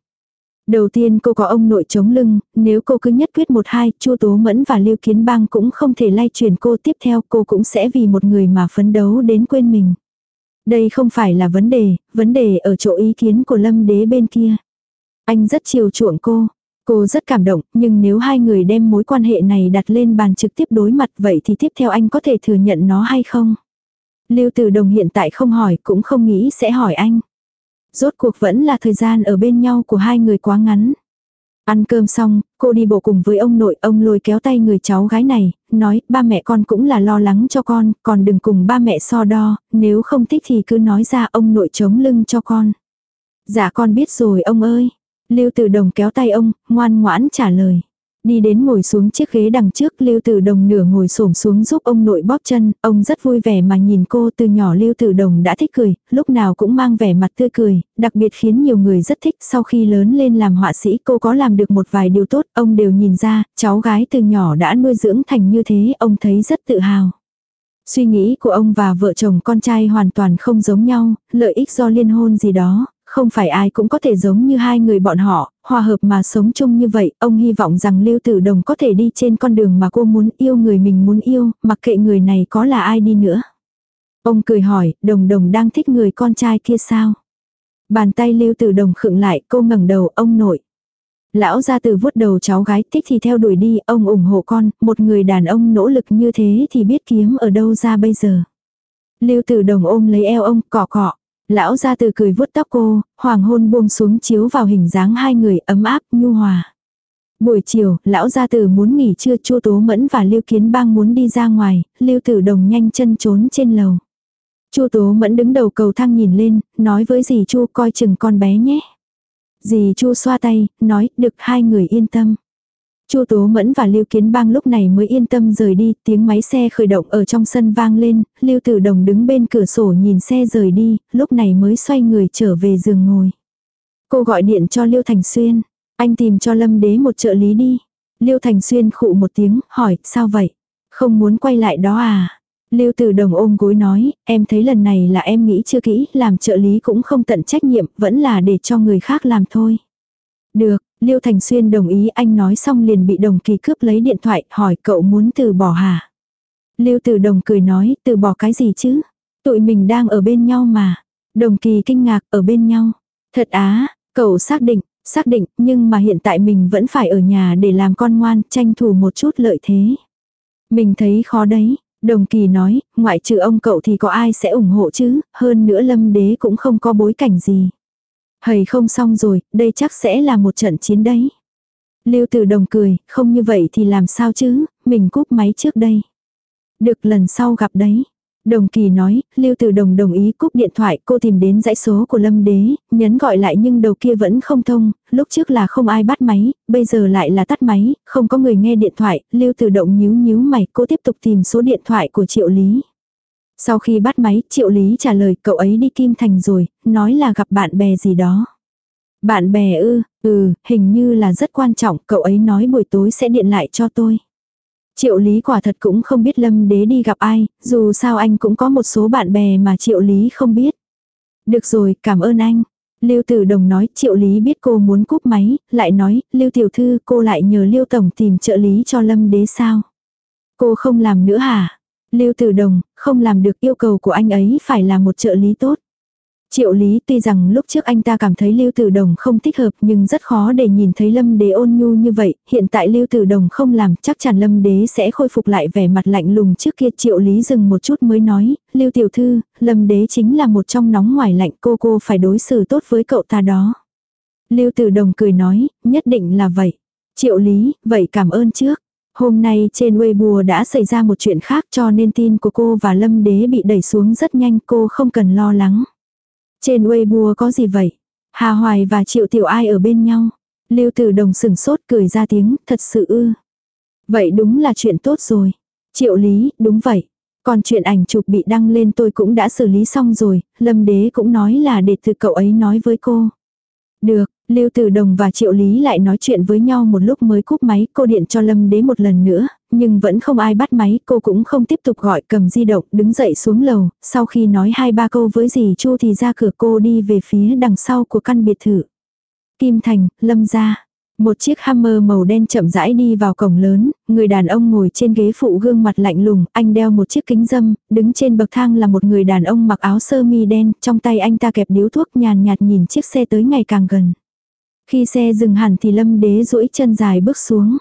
Đầu tiên cô có ông nội chống lưng, nếu cô cứ nhất quyết một hai, Chu Tố Mẫn và Lưu Kiến Bang cũng không thể lay truyền cô tiếp theo, cô cũng sẽ vì một người mà phấn đấu đến quên mình. Đây không phải là vấn đề, vấn đề ở chỗ ý kiến của Lâm Đế bên kia. Anh rất chiều chuộng cô, cô rất cảm động, nhưng nếu hai người đem mối quan hệ này đặt lên bàn trực tiếp đối mặt vậy thì tiếp theo anh có thể thừa nhận nó hay không? Lưu Tử Đồng hiện tại không hỏi cũng không nghĩ sẽ hỏi anh. Rốt cuộc vẫn là thời gian ở bên nhau của hai người quá ngắn. Ăn cơm xong, cô đi bộ cùng với ông nội, ông lôi kéo tay người cháu gái này, nói, ba mẹ con cũng là lo lắng cho con, còn đừng cùng ba mẹ so đo, nếu không thích thì cứ nói ra ông nội chống lưng cho con. Dạ con biết rồi ông ơi. Lưu Tử Đồng kéo tay ông, ngoan ngoãn trả lời. Đi đến ngồi xuống chiếc ghế đằng trước Lưu Tử Đồng nửa ngồi xổm xuống giúp ông nội bóp chân, ông rất vui vẻ mà nhìn cô từ nhỏ Lưu Tử Đồng đã thích cười, lúc nào cũng mang vẻ mặt tươi cười, đặc biệt khiến nhiều người rất thích sau khi lớn lên làm họa sĩ cô có làm được một vài điều tốt, ông đều nhìn ra, cháu gái từ nhỏ đã nuôi dưỡng thành như thế, ông thấy rất tự hào. Suy nghĩ của ông và vợ chồng con trai hoàn toàn không giống nhau, lợi ích do liên hôn gì đó, không phải ai cũng có thể giống như hai người bọn họ, hòa hợp mà sống chung như vậy, ông hy vọng rằng Lưu Tử Đồng có thể đi trên con đường mà cô muốn yêu người mình muốn yêu, mặc kệ người này có là ai đi nữa. Ông cười hỏi, Đồng Đồng đang thích người con trai kia sao? Bàn tay Lưu Tử Đồng khựng lại, cô ngẩng đầu, ông nội. Lão gia từ vuốt đầu cháu gái thích thì theo đuổi đi, ông ủng hộ con, một người đàn ông nỗ lực như thế thì biết kiếm ở đâu ra bây giờ. Lưu Tử Đồng ôm lấy eo ông, cọ cọ. Lão ra từ cười vuốt tóc cô, hoàng hôn buông xuống chiếu vào hình dáng hai người ấm áp, nhu hòa. Buổi chiều, lão gia tử muốn nghỉ trưa Chu Tố Mẫn và Lưu Kiến Bang muốn đi ra ngoài, Lưu Tử Đồng nhanh chân trốn trên lầu. Chu Tố Mẫn đứng đầu cầu thang nhìn lên, nói với dì Chu coi chừng con bé nhé. Dì Chu xoa tay, nói, được hai người yên tâm. Chu Tố Mẫn và Lưu Kiến Bang lúc này mới yên tâm rời đi, tiếng máy xe khởi động ở trong sân vang lên, Lưu Tử Đồng đứng bên cửa sổ nhìn xe rời đi, lúc này mới xoay người trở về giường ngồi. Cô gọi điện cho Lưu Thành Xuyên, anh tìm cho Lâm Đế một trợ lý đi. Lưu Thành Xuyên khụ một tiếng, hỏi, sao vậy? Không muốn quay lại đó à? Lưu Tử Đồng ôm gối nói, em thấy lần này là em nghĩ chưa kỹ, làm trợ lý cũng không tận trách nhiệm, vẫn là để cho người khác làm thôi. Được, Lưu Thành Xuyên đồng ý anh nói xong liền bị đồng kỳ cướp lấy điện thoại, hỏi cậu muốn từ bỏ hả? Lưu Tử Đồng cười nói, từ bỏ cái gì chứ? Tụi mình đang ở bên nhau mà. Đồng kỳ kinh ngạc, ở bên nhau. Thật á, cậu xác định, xác định, nhưng mà hiện tại mình vẫn phải ở nhà để làm con ngoan, tranh thủ một chút lợi thế. Mình thấy khó đấy, Đồng kỳ nói, ngoại trừ ông cậu thì có ai sẽ ủng hộ chứ, hơn nữa lâm đế cũng không có bối cảnh gì. Hầy không xong rồi, đây chắc sẽ là một trận chiến đấy. Lưu Tử Đồng cười, không như vậy thì làm sao chứ, mình cúp máy trước đây. Được lần sau gặp đấy. Đồng kỳ nói, Lưu Tử Đồng đồng ý cúp điện thoại, cô tìm đến dãy số của Lâm Đế, nhấn gọi lại nhưng đầu kia vẫn không thông, lúc trước là không ai bắt máy, bây giờ lại là tắt máy, không có người nghe điện thoại, Lưu Tử Động nhíu nhíu mày, cô tiếp tục tìm số điện thoại của Triệu Lý. Sau khi bắt máy, Triệu Lý trả lời cậu ấy đi Kim Thành rồi, nói là gặp bạn bè gì đó. Bạn bè ư, ừ, hình như là rất quan trọng, cậu ấy nói buổi tối sẽ điện lại cho tôi. Triệu Lý quả thật cũng không biết Lâm Đế đi gặp ai, dù sao anh cũng có một số bạn bè mà Triệu Lý không biết. Được rồi, cảm ơn anh. Lưu Tử Đồng nói Triệu Lý biết cô muốn cúp máy, lại nói, Lưu Tiểu Thư cô lại nhờ Lưu Tổng tìm trợ lý cho Lâm Đế sao. Cô không làm nữa hả? Lưu Tử Đồng, không làm được yêu cầu của anh ấy phải là một trợ lý tốt. Triệu Lý tuy rằng lúc trước anh ta cảm thấy Lưu Tử Đồng không thích hợp nhưng rất khó để nhìn thấy Lâm Đế ôn nhu như vậy, hiện tại Lưu Tử Đồng không làm chắc chắn Lâm Đế sẽ khôi phục lại vẻ mặt lạnh lùng trước kia Triệu Lý dừng một chút mới nói, Lưu Tiểu Thư, Lâm Đế chính là một trong nóng ngoài lạnh cô cô phải đối xử tốt với cậu ta đó. Lưu Tử Đồng cười nói, nhất định là vậy. Triệu Lý, vậy cảm ơn trước. Hôm nay trên Weibo đã xảy ra một chuyện khác cho nên tin của cô và Lâm Đế bị đẩy xuống rất nhanh cô không cần lo lắng. Trên Weibo có gì vậy? Hà Hoài và Triệu Tiểu Ai ở bên nhau. Lưu Tử Đồng sừng sốt cười ra tiếng, thật sự ư. Vậy đúng là chuyện tốt rồi. Triệu Lý, đúng vậy. Còn chuyện ảnh chụp bị đăng lên tôi cũng đã xử lý xong rồi, Lâm Đế cũng nói là để từ cậu ấy nói với cô. Được, Lưu Tử Đồng và Triệu Lý lại nói chuyện với nhau một lúc mới cúp máy, cô điện cho Lâm Đế một lần nữa, nhưng vẫn không ai bắt máy, cô cũng không tiếp tục gọi cầm di động, đứng dậy xuống lầu, sau khi nói hai ba câu với dì Chu thì ra cửa cô đi về phía đằng sau của căn biệt thự. Kim Thành, Lâm gia. Một chiếc Hammer màu đen chậm rãi đi vào cổng lớn, người đàn ông ngồi trên ghế phụ gương mặt lạnh lùng, anh đeo một chiếc kính dâm, đứng trên bậc thang là một người đàn ông mặc áo sơ mi đen, trong tay anh ta kẹp điếu thuốc nhàn nhạt nhìn chiếc xe tới ngày càng gần. Khi xe dừng hẳn thì lâm đế duỗi chân dài bước xuống.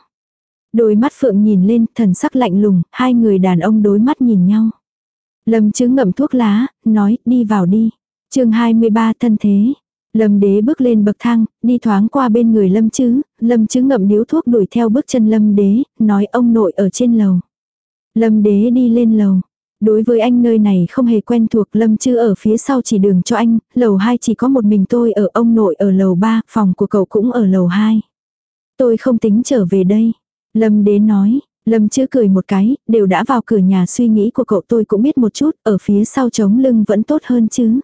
Đôi mắt phượng nhìn lên, thần sắc lạnh lùng, hai người đàn ông đối mắt nhìn nhau. Lâm chứng ngậm thuốc lá, nói, đi vào đi. chương 23 thân thế. Lâm đế bước lên bậc thang, đi thoáng qua bên người lâm chứ, lâm chứ ngậm điếu thuốc đuổi theo bước chân lâm đế, nói ông nội ở trên lầu. Lâm đế đi lên lầu, Đối với anh nơi này không hề quen thuộc Lâm Chư ở phía sau chỉ đường cho anh, lầu 2 chỉ có một mình tôi ở ông nội ở lầu 3, phòng của cậu cũng ở lầu 2. Tôi không tính trở về đây. Lâm Đế nói, Lâm Chư cười một cái, đều đã vào cửa nhà suy nghĩ của cậu tôi cũng biết một chút, ở phía sau chống lưng vẫn tốt hơn chứ.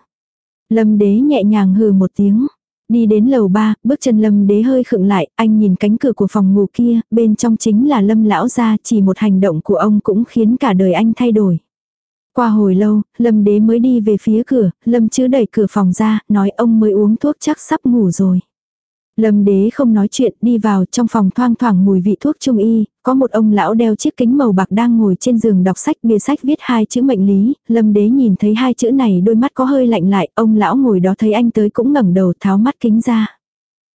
Lâm Đế nhẹ nhàng hừ một tiếng. Đi đến lầu ba, bước chân lâm đế hơi khựng lại, anh nhìn cánh cửa của phòng ngủ kia, bên trong chính là lâm lão gia, chỉ một hành động của ông cũng khiến cả đời anh thay đổi. Qua hồi lâu, Lâm đế mới đi về phía cửa, Lâm chứ đẩy cửa phòng ra, nói ông mới uống thuốc chắc sắp ngủ rồi. Lâm đế không nói chuyện, đi vào trong phòng thoang thoảng mùi vị thuốc trung y, có một ông lão đeo chiếc kính màu bạc đang ngồi trên giường đọc sách, bìa sách viết hai chữ mệnh lý, Lâm đế nhìn thấy hai chữ này đôi mắt có hơi lạnh lại, ông lão ngồi đó thấy anh tới cũng ngẩng đầu tháo mắt kính ra.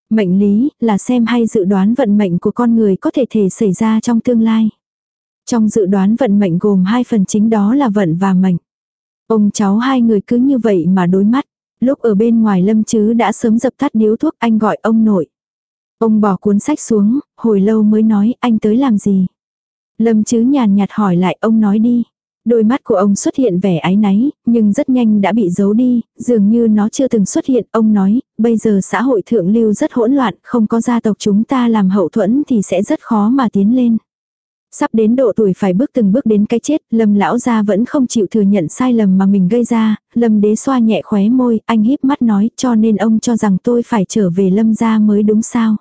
Mệnh lý, là xem hay dự đoán vận mệnh của con người có thể thể xảy ra trong tương lai. Trong dự đoán vận mệnh gồm hai phần chính đó là vận và mệnh. Ông cháu hai người cứ như vậy mà đối mắt. Lúc ở bên ngoài lâm chứ đã sớm dập tắt điếu thuốc anh gọi ông nội. Ông bỏ cuốn sách xuống, hồi lâu mới nói anh tới làm gì. Lâm chứ nhàn nhạt hỏi lại ông nói đi. Đôi mắt của ông xuất hiện vẻ ái náy, nhưng rất nhanh đã bị giấu đi, dường như nó chưa từng xuất hiện. Ông nói, bây giờ xã hội thượng lưu rất hỗn loạn, không có gia tộc chúng ta làm hậu thuẫn thì sẽ rất khó mà tiến lên. Sắp đến độ tuổi phải bước từng bước đến cái chết, lâm lão gia vẫn không chịu thừa nhận sai lầm mà mình gây ra, lâm đế xoa nhẹ khóe môi, anh híp mắt nói cho nên ông cho rằng tôi phải trở về lâm gia mới đúng sao.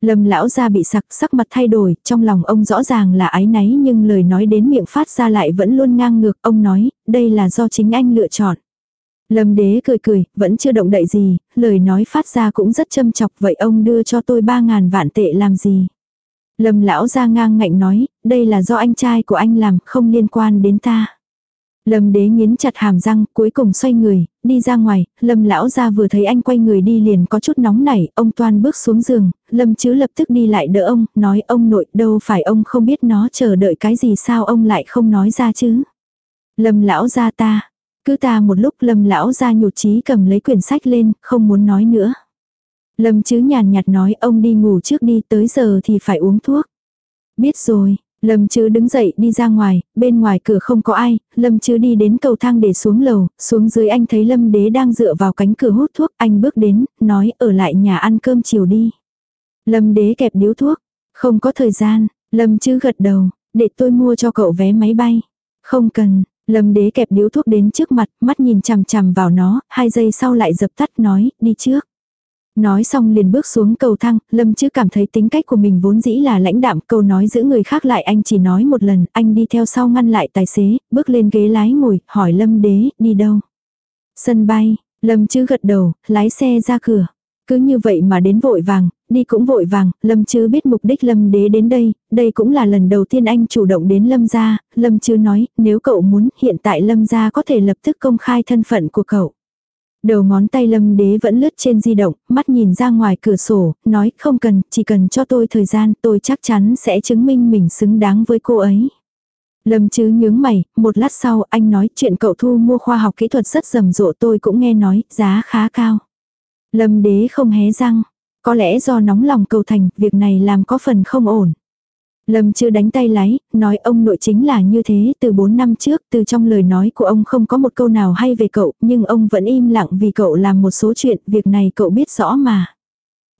Lâm lão gia bị sặc sắc mặt thay đổi, trong lòng ông rõ ràng là ái náy nhưng lời nói đến miệng phát ra lại vẫn luôn ngang ngược, ông nói, đây là do chính anh lựa chọn. Lâm đế cười cười, vẫn chưa động đậy gì, lời nói phát ra cũng rất châm chọc vậy ông đưa cho tôi ba ngàn vạn tệ làm gì. Lâm lão ra ngang ngạnh nói, đây là do anh trai của anh làm, không liên quan đến ta. Lâm đế nghiến chặt hàm răng, cuối cùng xoay người, đi ra ngoài, lâm lão ra vừa thấy anh quay người đi liền có chút nóng nảy, ông toan bước xuống giường, lâm chứ lập tức đi lại đỡ ông, nói ông nội đâu phải ông không biết nó chờ đợi cái gì sao ông lại không nói ra chứ. Lâm lão ra ta, cứ ta một lúc lâm lão ra nhụt chí cầm lấy quyển sách lên, không muốn nói nữa. Lâm chứ nhàn nhạt nói ông đi ngủ trước đi tới giờ thì phải uống thuốc. Biết rồi, Lâm chứ đứng dậy đi ra ngoài, bên ngoài cửa không có ai, Lâm chứ đi đến cầu thang để xuống lầu, xuống dưới anh thấy Lâm đế đang dựa vào cánh cửa hút thuốc, anh bước đến, nói ở lại nhà ăn cơm chiều đi. Lâm đế kẹp điếu thuốc, không có thời gian, Lâm chứ gật đầu, để tôi mua cho cậu vé máy bay. Không cần, Lâm đế kẹp điếu thuốc đến trước mặt, mắt nhìn chằm chằm vào nó, hai giây sau lại dập tắt nói, đi trước. Nói xong liền bước xuống cầu thang, Lâm chứ cảm thấy tính cách của mình vốn dĩ là lãnh đạm, câu nói giữ người khác lại anh chỉ nói một lần, anh đi theo sau ngăn lại tài xế, bước lên ghế lái ngồi, hỏi Lâm đế, đi đâu? Sân bay, Lâm chứ gật đầu, lái xe ra cửa. Cứ như vậy mà đến vội vàng, đi cũng vội vàng, Lâm chứ biết mục đích Lâm đế đến đây, đây cũng là lần đầu tiên anh chủ động đến Lâm gia, Lâm chứ nói, nếu cậu muốn, hiện tại Lâm gia có thể lập tức công khai thân phận của cậu. Đầu ngón tay lâm đế vẫn lướt trên di động, mắt nhìn ra ngoài cửa sổ, nói không cần, chỉ cần cho tôi thời gian, tôi chắc chắn sẽ chứng minh mình xứng đáng với cô ấy. Lâm chứ nhướng mày, một lát sau anh nói chuyện cậu thu mua khoa học kỹ thuật rất rầm rộ tôi cũng nghe nói, giá khá cao. Lâm đế không hé răng, có lẽ do nóng lòng cầu thành, việc này làm có phần không ổn. Lâm chưa đánh tay lái, nói ông nội chính là như thế từ 4 năm trước, từ trong lời nói của ông không có một câu nào hay về cậu, nhưng ông vẫn im lặng vì cậu làm một số chuyện, việc này cậu biết rõ mà.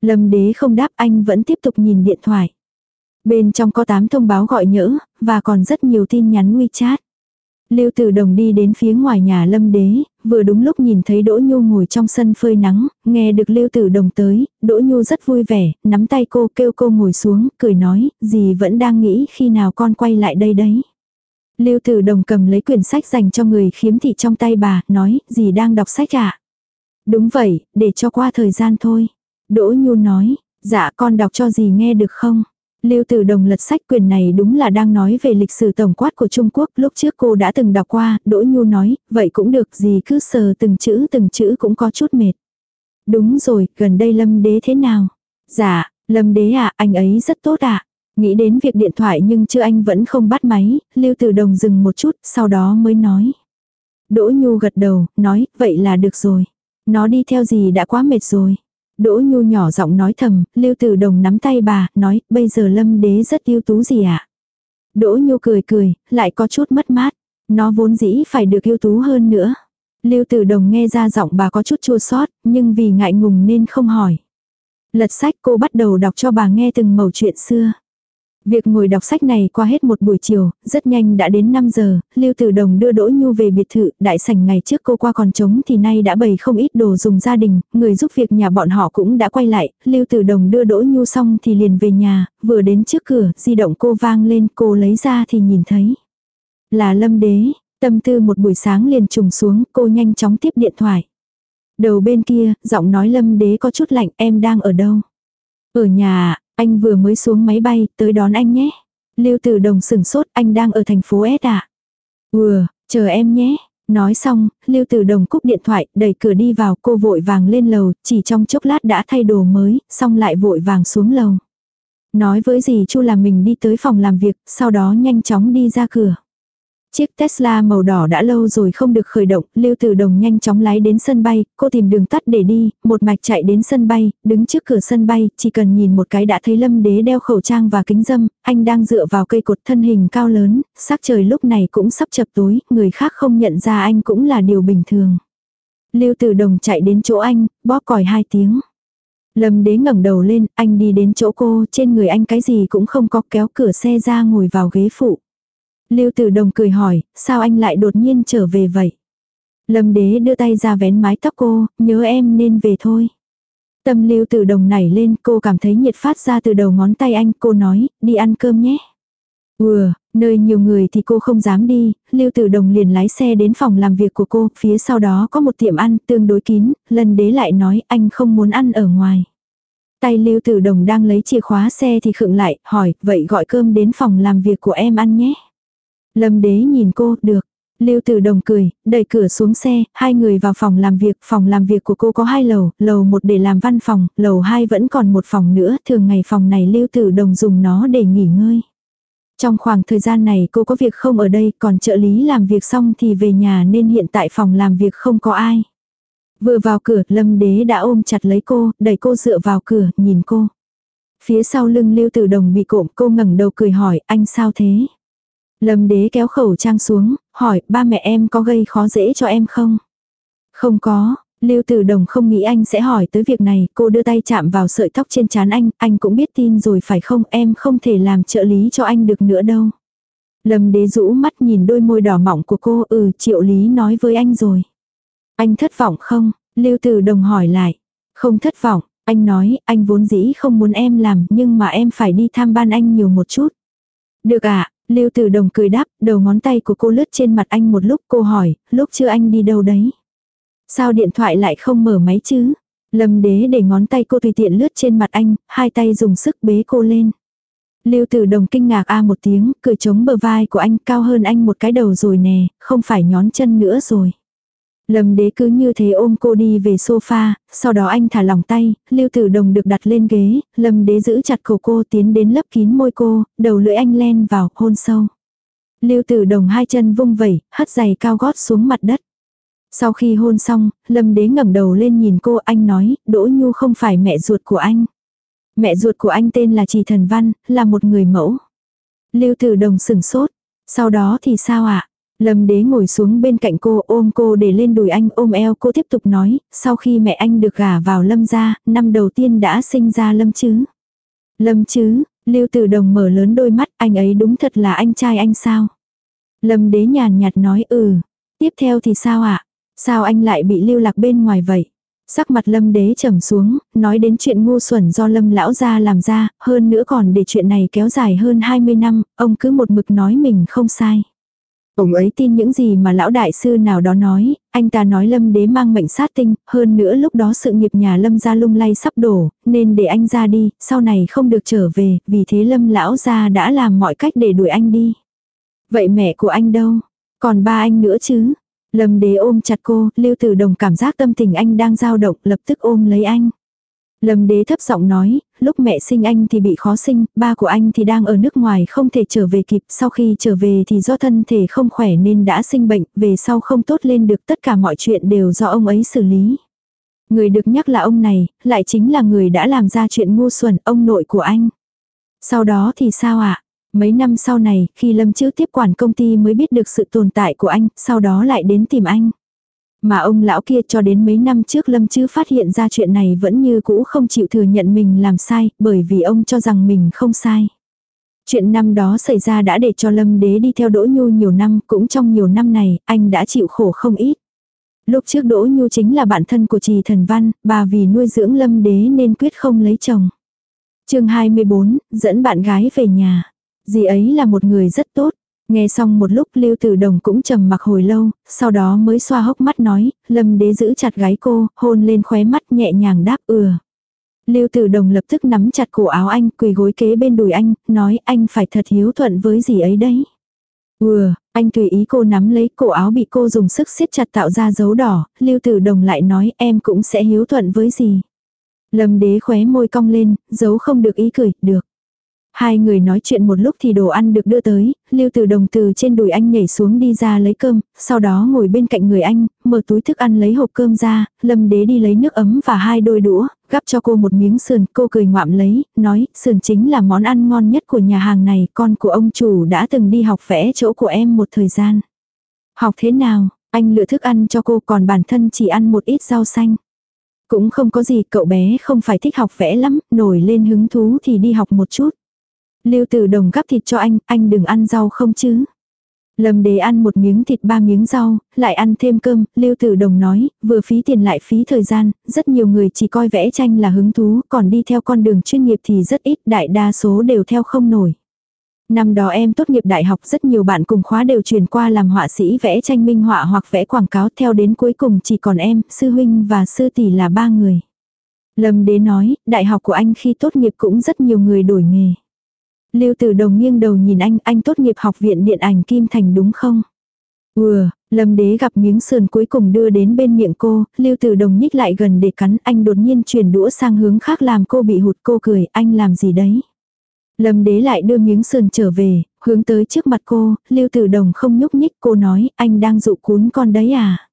Lâm đế không đáp anh vẫn tiếp tục nhìn điện thoại. Bên trong có 8 thông báo gọi nhỡ, và còn rất nhiều tin nhắn WeChat. Lưu Tử Đồng đi đến phía ngoài nhà Lâm Đế, vừa đúng lúc nhìn thấy Đỗ Nhu ngồi trong sân phơi nắng, nghe được Lưu Tử Đồng tới, Đỗ Nhu rất vui vẻ, nắm tay cô kêu cô ngồi xuống, cười nói, dì vẫn đang nghĩ khi nào con quay lại đây đấy. Lưu Tử Đồng cầm lấy quyển sách dành cho người khiếm thị trong tay bà, nói, dì đang đọc sách ạ. À? Đúng vậy, để cho qua thời gian thôi. Đỗ Nhu nói, dạ con đọc cho dì nghe được không? Lưu Tử Đồng lật sách quyền này đúng là đang nói về lịch sử tổng quát của Trung Quốc, lúc trước cô đã từng đọc qua, Đỗ Nhu nói, vậy cũng được gì cứ sờ từng chữ từng chữ cũng có chút mệt. Đúng rồi, gần đây Lâm Đế thế nào? Dạ, Lâm Đế à, anh ấy rất tốt ạ. À? Nghĩ đến việc điện thoại nhưng chưa anh vẫn không bắt máy, Lưu Tử Đồng dừng một chút, sau đó mới nói. Đỗ Nhu gật đầu, nói, vậy là được rồi. Nó đi theo gì đã quá mệt rồi. Đỗ Nhu nhỏ giọng nói thầm, Lưu Tử Đồng nắm tay bà, nói, bây giờ Lâm Đế rất ưu tú gì ạ? À? Đỗ Nhu cười cười, lại có chút mất mát. Nó vốn dĩ phải được ưu tú hơn nữa. Lưu Tử Đồng nghe ra giọng bà có chút chua xót, nhưng vì ngại ngùng nên không hỏi. Lật sách cô bắt đầu đọc cho bà nghe từng mẩu chuyện xưa. Việc ngồi đọc sách này qua hết một buổi chiều, rất nhanh đã đến 5 giờ, Lưu Tử Đồng đưa Đỗ Nhu về biệt thự, đại sảnh ngày trước cô qua còn trống thì nay đã bày không ít đồ dùng gia đình, người giúp việc nhà bọn họ cũng đã quay lại, Lưu Tử Đồng đưa Đỗ Nhu xong thì liền về nhà, vừa đến trước cửa, di động cô vang lên, cô lấy ra thì nhìn thấy. Là Lâm Đế, tâm tư một buổi sáng liền trùng xuống, cô nhanh chóng tiếp điện thoại. Đầu bên kia, giọng nói Lâm Đế có chút lạnh, em đang ở đâu? Ở nhà, anh vừa mới xuống máy bay, tới đón anh nhé. Lưu Tử Đồng sửng sốt, anh đang ở thành phố S à? Vừa, chờ em nhé. Nói xong, Lưu Tử Đồng cúp điện thoại, đẩy cửa đi vào, cô vội vàng lên lầu, chỉ trong chốc lát đã thay đồ mới, xong lại vội vàng xuống lầu. Nói với dì Chu là mình đi tới phòng làm việc, sau đó nhanh chóng đi ra cửa. Chiếc Tesla màu đỏ đã lâu rồi không được khởi động, Lưu Tử Đồng nhanh chóng lái đến sân bay, cô tìm đường tắt để đi, một mạch chạy đến sân bay, đứng trước cửa sân bay, chỉ cần nhìn một cái đã thấy Lâm Đế đeo khẩu trang và kính dâm, anh đang dựa vào cây cột thân hình cao lớn, sắc trời lúc này cũng sắp chập tối, người khác không nhận ra anh cũng là điều bình thường. Lưu Tử Đồng chạy đến chỗ anh, bóp còi hai tiếng. Lâm Đế ngẩng đầu lên, anh đi đến chỗ cô, trên người anh cái gì cũng không có kéo cửa xe ra ngồi vào ghế phụ. Lưu Tử Đồng cười hỏi, sao anh lại đột nhiên trở về vậy? Lâm Đế đưa tay ra vén mái tóc cô, nhớ em nên về thôi. Tâm Lưu Tử Đồng nảy lên, cô cảm thấy nhiệt phát ra từ đầu ngón tay anh, cô nói, đi ăn cơm nhé. Ừa, nơi nhiều người thì cô không dám đi, Lưu Tử Đồng liền lái xe đến phòng làm việc của cô, phía sau đó có một tiệm ăn tương đối kín, lần đế lại nói anh không muốn ăn ở ngoài. Tay Lưu Tử Đồng đang lấy chìa khóa xe thì khựng lại, hỏi, vậy gọi cơm đến phòng làm việc của em ăn nhé. Lâm đế nhìn cô, được. Lưu Tử Đồng cười, đẩy cửa xuống xe, hai người vào phòng làm việc, phòng làm việc của cô có hai lầu, lầu một để làm văn phòng, lầu hai vẫn còn một phòng nữa, thường ngày phòng này Lưu Tử Đồng dùng nó để nghỉ ngơi. Trong khoảng thời gian này cô có việc không ở đây, còn trợ lý làm việc xong thì về nhà nên hiện tại phòng làm việc không có ai. Vừa vào cửa, Lâm Đế đã ôm chặt lấy cô, đẩy cô dựa vào cửa, nhìn cô. Phía sau lưng Lưu Tử Đồng bị cộm, cô ngẩng đầu cười hỏi, anh sao thế? Lâm đế kéo khẩu trang xuống, hỏi ba mẹ em có gây khó dễ cho em không? Không có, Lưu Tử Đồng không nghĩ anh sẽ hỏi tới việc này, cô đưa tay chạm vào sợi tóc trên trán anh, anh cũng biết tin rồi phải không, em không thể làm trợ lý cho anh được nữa đâu. Lâm đế rũ mắt nhìn đôi môi đỏ mỏng của cô, ừ, triệu lý nói với anh rồi. Anh thất vọng không? Lưu Tử Đồng hỏi lại. Không thất vọng, anh nói, anh vốn dĩ không muốn em làm, nhưng mà em phải đi tham ban anh nhiều một chút. Được ạ, à, Lưu Tử Đồng cười đáp, đầu ngón tay của cô lướt trên mặt anh một lúc cô hỏi, lúc chưa anh đi đâu đấy? Sao điện thoại lại không mở máy chứ? Lâm đế để ngón tay cô tùy tiện lướt trên mặt anh, hai tay dùng sức bế cô lên. Lưu Tử Đồng kinh ngạc a một tiếng, cười chống bờ vai của anh cao hơn anh một cái đầu rồi nè, không phải nhón chân nữa rồi. Lâm đế cứ như thế ôm cô đi về sofa, sau đó anh thả lỏng tay, lưu tử đồng được đặt lên ghế, lâm đế giữ chặt cổ cô tiến đến lấp kín môi cô, đầu lưỡi anh len vào, hôn sâu. Lưu tử đồng hai chân vung vẩy, hất giày cao gót xuống mặt đất. Sau khi hôn xong, lâm đế ngẩng đầu lên nhìn cô anh nói, Đỗ Nhu không phải mẹ ruột của anh. Mẹ ruột của anh tên là Trì Thần Văn, là một người mẫu. Lưu tử đồng sửng sốt. Sau đó thì sao ạ? Lâm đế ngồi xuống bên cạnh cô ôm cô để lên đùi anh ôm eo cô tiếp tục nói, sau khi mẹ anh được gả vào lâm gia, năm đầu tiên đã sinh ra lâm chứ. Lâm chứ, lưu tử đồng mở lớn đôi mắt, anh ấy đúng thật là anh trai anh sao. Lâm đế nhàn nhạt nói ừ, tiếp theo thì sao ạ? Sao anh lại bị lưu lạc bên ngoài vậy? Sắc mặt lâm đế trầm xuống, nói đến chuyện ngu xuẩn do lâm lão gia làm ra, hơn nữa còn để chuyện này kéo dài hơn 20 năm, ông cứ một mực nói mình không sai. Ông ấy tin những gì mà lão đại sư nào đó nói, anh ta nói lâm đế mang mệnh sát tinh, hơn nữa lúc đó sự nghiệp nhà lâm gia lung lay sắp đổ, nên để anh ra đi, sau này không được trở về, vì thế lâm lão gia đã làm mọi cách để đuổi anh đi. Vậy mẹ của anh đâu? Còn ba anh nữa chứ? Lâm đế ôm chặt cô, lưu tử đồng cảm giác tâm tình anh đang dao động, lập tức ôm lấy anh. Lâm đế thấp giọng nói, lúc mẹ sinh anh thì bị khó sinh, ba của anh thì đang ở nước ngoài không thể trở về kịp, sau khi trở về thì do thân thể không khỏe nên đã sinh bệnh, về sau không tốt lên được tất cả mọi chuyện đều do ông ấy xử lý. Người được nhắc là ông này, lại chính là người đã làm ra chuyện ngu xuẩn, ông nội của anh. Sau đó thì sao ạ? À? Mấy năm sau này, khi Lâm Chữ tiếp quản công ty mới biết được sự tồn tại của anh, sau đó lại đến tìm anh. Mà ông lão kia cho đến mấy năm trước Lâm Chứ phát hiện ra chuyện này vẫn như cũ không chịu thừa nhận mình làm sai, bởi vì ông cho rằng mình không sai. Chuyện năm đó xảy ra đã để cho Lâm Đế đi theo Đỗ Nhu nhiều năm, cũng trong nhiều năm này, anh đã chịu khổ không ít. Lúc trước Đỗ Nhu chính là bạn thân của Trì Thần Văn, bà vì nuôi dưỡng Lâm Đế nên quyết không lấy chồng. chương 24, dẫn bạn gái về nhà. Dì ấy là một người rất tốt, Nghe xong một lúc Lưu Tử Đồng cũng trầm mặc hồi lâu, sau đó mới xoa hốc mắt nói, Lâm Đế giữ chặt gái cô, hôn lên khóe mắt nhẹ nhàng đáp ừa. Lưu Tử Đồng lập tức nắm chặt cổ áo anh, quỳ gối kế bên đùi anh, nói anh phải thật hiếu thuận với gì ấy đấy. Ừa, anh tùy ý cô nắm lấy cổ áo bị cô dùng sức siết chặt tạo ra dấu đỏ, Lưu Tử Đồng lại nói em cũng sẽ hiếu thuận với gì. Lâm đế khóe môi cong lên, giấu không được ý cười, được. Hai người nói chuyện một lúc thì đồ ăn được đưa tới, Lưu từ Đồng từ trên đùi anh nhảy xuống đi ra lấy cơm, sau đó ngồi bên cạnh người anh, mở túi thức ăn lấy hộp cơm ra, Lâm Đế đi lấy nước ấm và hai đôi đũa, gắp cho cô một miếng sườn, cô cười ngoạm lấy, nói, sườn chính là món ăn ngon nhất của nhà hàng này, con của ông chủ đã từng đi học vẽ chỗ của em một thời gian. Học thế nào, anh lựa thức ăn cho cô còn bản thân chỉ ăn một ít rau xanh. Cũng không có gì, cậu bé không phải thích học vẽ lắm, nổi lên hứng thú thì đi học một chút. Lưu Tử Đồng gắp thịt cho anh, anh đừng ăn rau không chứ. Lâm đế ăn một miếng thịt ba miếng rau, lại ăn thêm cơm, Lưu Tử Đồng nói, vừa phí tiền lại phí thời gian, rất nhiều người chỉ coi vẽ tranh là hứng thú, còn đi theo con đường chuyên nghiệp thì rất ít, đại đa số đều theo không nổi. Năm đó em tốt nghiệp đại học rất nhiều bạn cùng khóa đều chuyển qua làm họa sĩ vẽ tranh minh họa hoặc vẽ quảng cáo theo đến cuối cùng chỉ còn em, sư huynh và sư tỷ là ba người. Lâm đế nói, đại học của anh khi tốt nghiệp cũng rất nhiều người đổi nghề. Lưu Tử Đồng nghiêng đầu nhìn anh, anh tốt nghiệp học viện điện ảnh Kim Thành đúng không? Ừa, Lâm Đế gặp miếng sườn cuối cùng đưa đến bên miệng cô, Lưu Tử Đồng nhích lại gần để cắn, anh đột nhiên chuyển đũa sang hướng khác làm cô bị hụt cô cười, anh làm gì đấy? Lâm Đế lại đưa miếng sườn trở về, hướng tới trước mặt cô, Lưu Tử Đồng không nhúc nhích, cô nói, anh đang dụ cún con đấy à?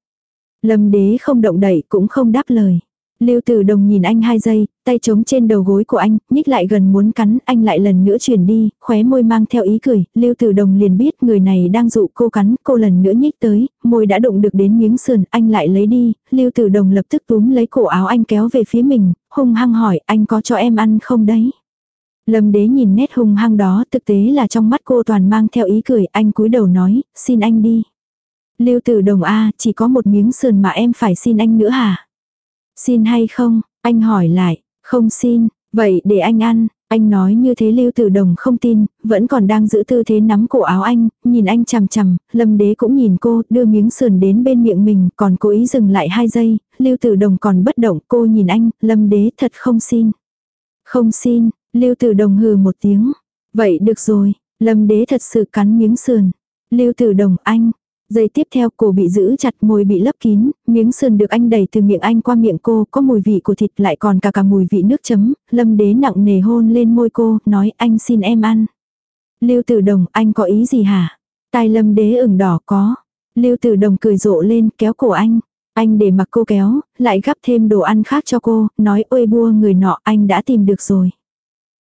Lâm Đế không động đậy cũng không đáp lời. Lưu Tử Đồng nhìn anh hai giây, tay trống trên đầu gối của anh, nhích lại gần muốn cắn, anh lại lần nữa chuyển đi, khóe môi mang theo ý cười, Lưu Tử Đồng liền biết người này đang dụ cô cắn, cô lần nữa nhích tới, môi đã đụng được đến miếng sườn, anh lại lấy đi, Lưu Tử Đồng lập tức túm lấy cổ áo anh kéo về phía mình, hung hăng hỏi, anh có cho em ăn không đấy? Lâm đế nhìn nét hung hăng đó, thực tế là trong mắt cô toàn mang theo ý cười, anh cúi đầu nói, xin anh đi. Lưu Tử Đồng a, chỉ có một miếng sườn mà em phải xin anh nữa hả? Xin hay không? Anh hỏi lại, không xin, vậy để anh ăn. Anh nói như thế Lưu Tử Đồng không tin, vẫn còn đang giữ tư thế nắm cổ áo anh, nhìn anh chằm chằm, Lâm Đế cũng nhìn cô, đưa miếng sườn đến bên miệng mình, còn cố ý dừng lại hai giây, Lưu Tử Đồng còn bất động, cô nhìn anh, Lâm Đế thật không xin. Không xin, Lưu Tử Đồng hừ một tiếng. Vậy được rồi, Lâm Đế thật sự cắn miếng sườn. Lưu Tử Đồng anh, Giây tiếp theo cổ bị giữ chặt môi bị lấp kín, miếng sườn được anh đẩy từ miệng anh qua miệng cô, có mùi vị của thịt lại còn cả cả mùi vị nước chấm, lâm đế nặng nề hôn lên môi cô, nói anh xin em ăn. Lưu tử đồng, anh có ý gì hả? Tai lâm đế ửng đỏ có. Lưu tử đồng cười rộ lên, kéo cổ anh. Anh để mặc cô kéo, lại gắp thêm đồ ăn khác cho cô, nói ôi bua người nọ anh đã tìm được rồi.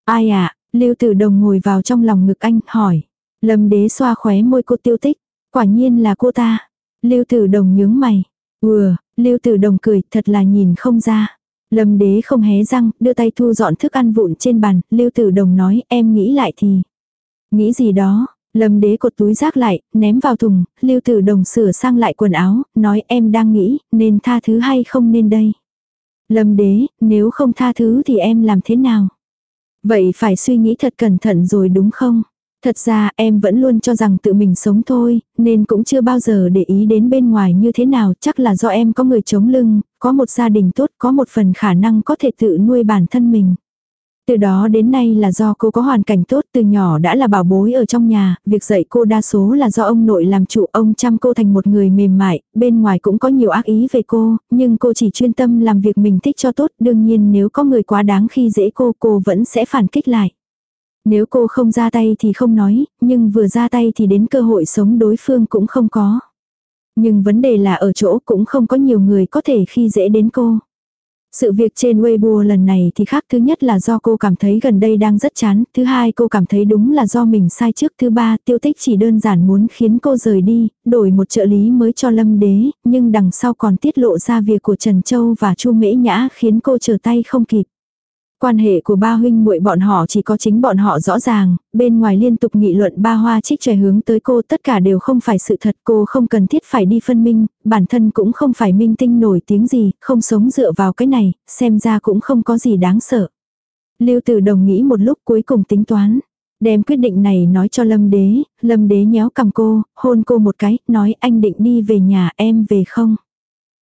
Ai ạ, à? Lưu tử đồng ngồi vào trong lòng ngực anh, hỏi. Lâm đế xoa khóe môi cô tiêu tích. Quả nhiên là cô ta. Lưu tử đồng nhướng mày. Ừa, lưu tử đồng cười thật là nhìn không ra. Lâm đế không hé răng, đưa tay thu dọn thức ăn vụn trên bàn, lưu tử đồng nói em nghĩ lại thì. Nghĩ gì đó, lâm đế cột túi rác lại, ném vào thùng, lưu tử đồng sửa sang lại quần áo, nói em đang nghĩ, nên tha thứ hay không nên đây. Lâm đế, nếu không tha thứ thì em làm thế nào? Vậy phải suy nghĩ thật cẩn thận rồi đúng không? Thật ra em vẫn luôn cho rằng tự mình sống thôi, nên cũng chưa bao giờ để ý đến bên ngoài như thế nào, chắc là do em có người chống lưng, có một gia đình tốt, có một phần khả năng có thể tự nuôi bản thân mình. Từ đó đến nay là do cô có hoàn cảnh tốt từ nhỏ đã là bảo bối ở trong nhà, việc dạy cô đa số là do ông nội làm chủ ông chăm cô thành một người mềm mại, bên ngoài cũng có nhiều ác ý về cô, nhưng cô chỉ chuyên tâm làm việc mình thích cho tốt, đương nhiên nếu có người quá đáng khi dễ cô cô vẫn sẽ phản kích lại. Nếu cô không ra tay thì không nói, nhưng vừa ra tay thì đến cơ hội sống đối phương cũng không có. Nhưng vấn đề là ở chỗ cũng không có nhiều người có thể khi dễ đến cô. Sự việc trên Weibo lần này thì khác thứ nhất là do cô cảm thấy gần đây đang rất chán, thứ hai cô cảm thấy đúng là do mình sai trước, thứ ba tiêu tích chỉ đơn giản muốn khiến cô rời đi, đổi một trợ lý mới cho lâm đế, nhưng đằng sau còn tiết lộ ra việc của Trần Châu và Chu Mễ Nhã khiến cô trở tay không kịp. Quan hệ của ba huynh muội bọn họ chỉ có chính bọn họ rõ ràng, bên ngoài liên tục nghị luận ba hoa trích trẻ hướng tới cô tất cả đều không phải sự thật cô không cần thiết phải đi phân minh, bản thân cũng không phải minh tinh nổi tiếng gì, không sống dựa vào cái này, xem ra cũng không có gì đáng sợ. Lưu Tử Đồng nghĩ một lúc cuối cùng tính toán. Đem quyết định này nói cho Lâm Đế, Lâm Đế nhéo cầm cô, hôn cô một cái, nói anh định đi về nhà em về không?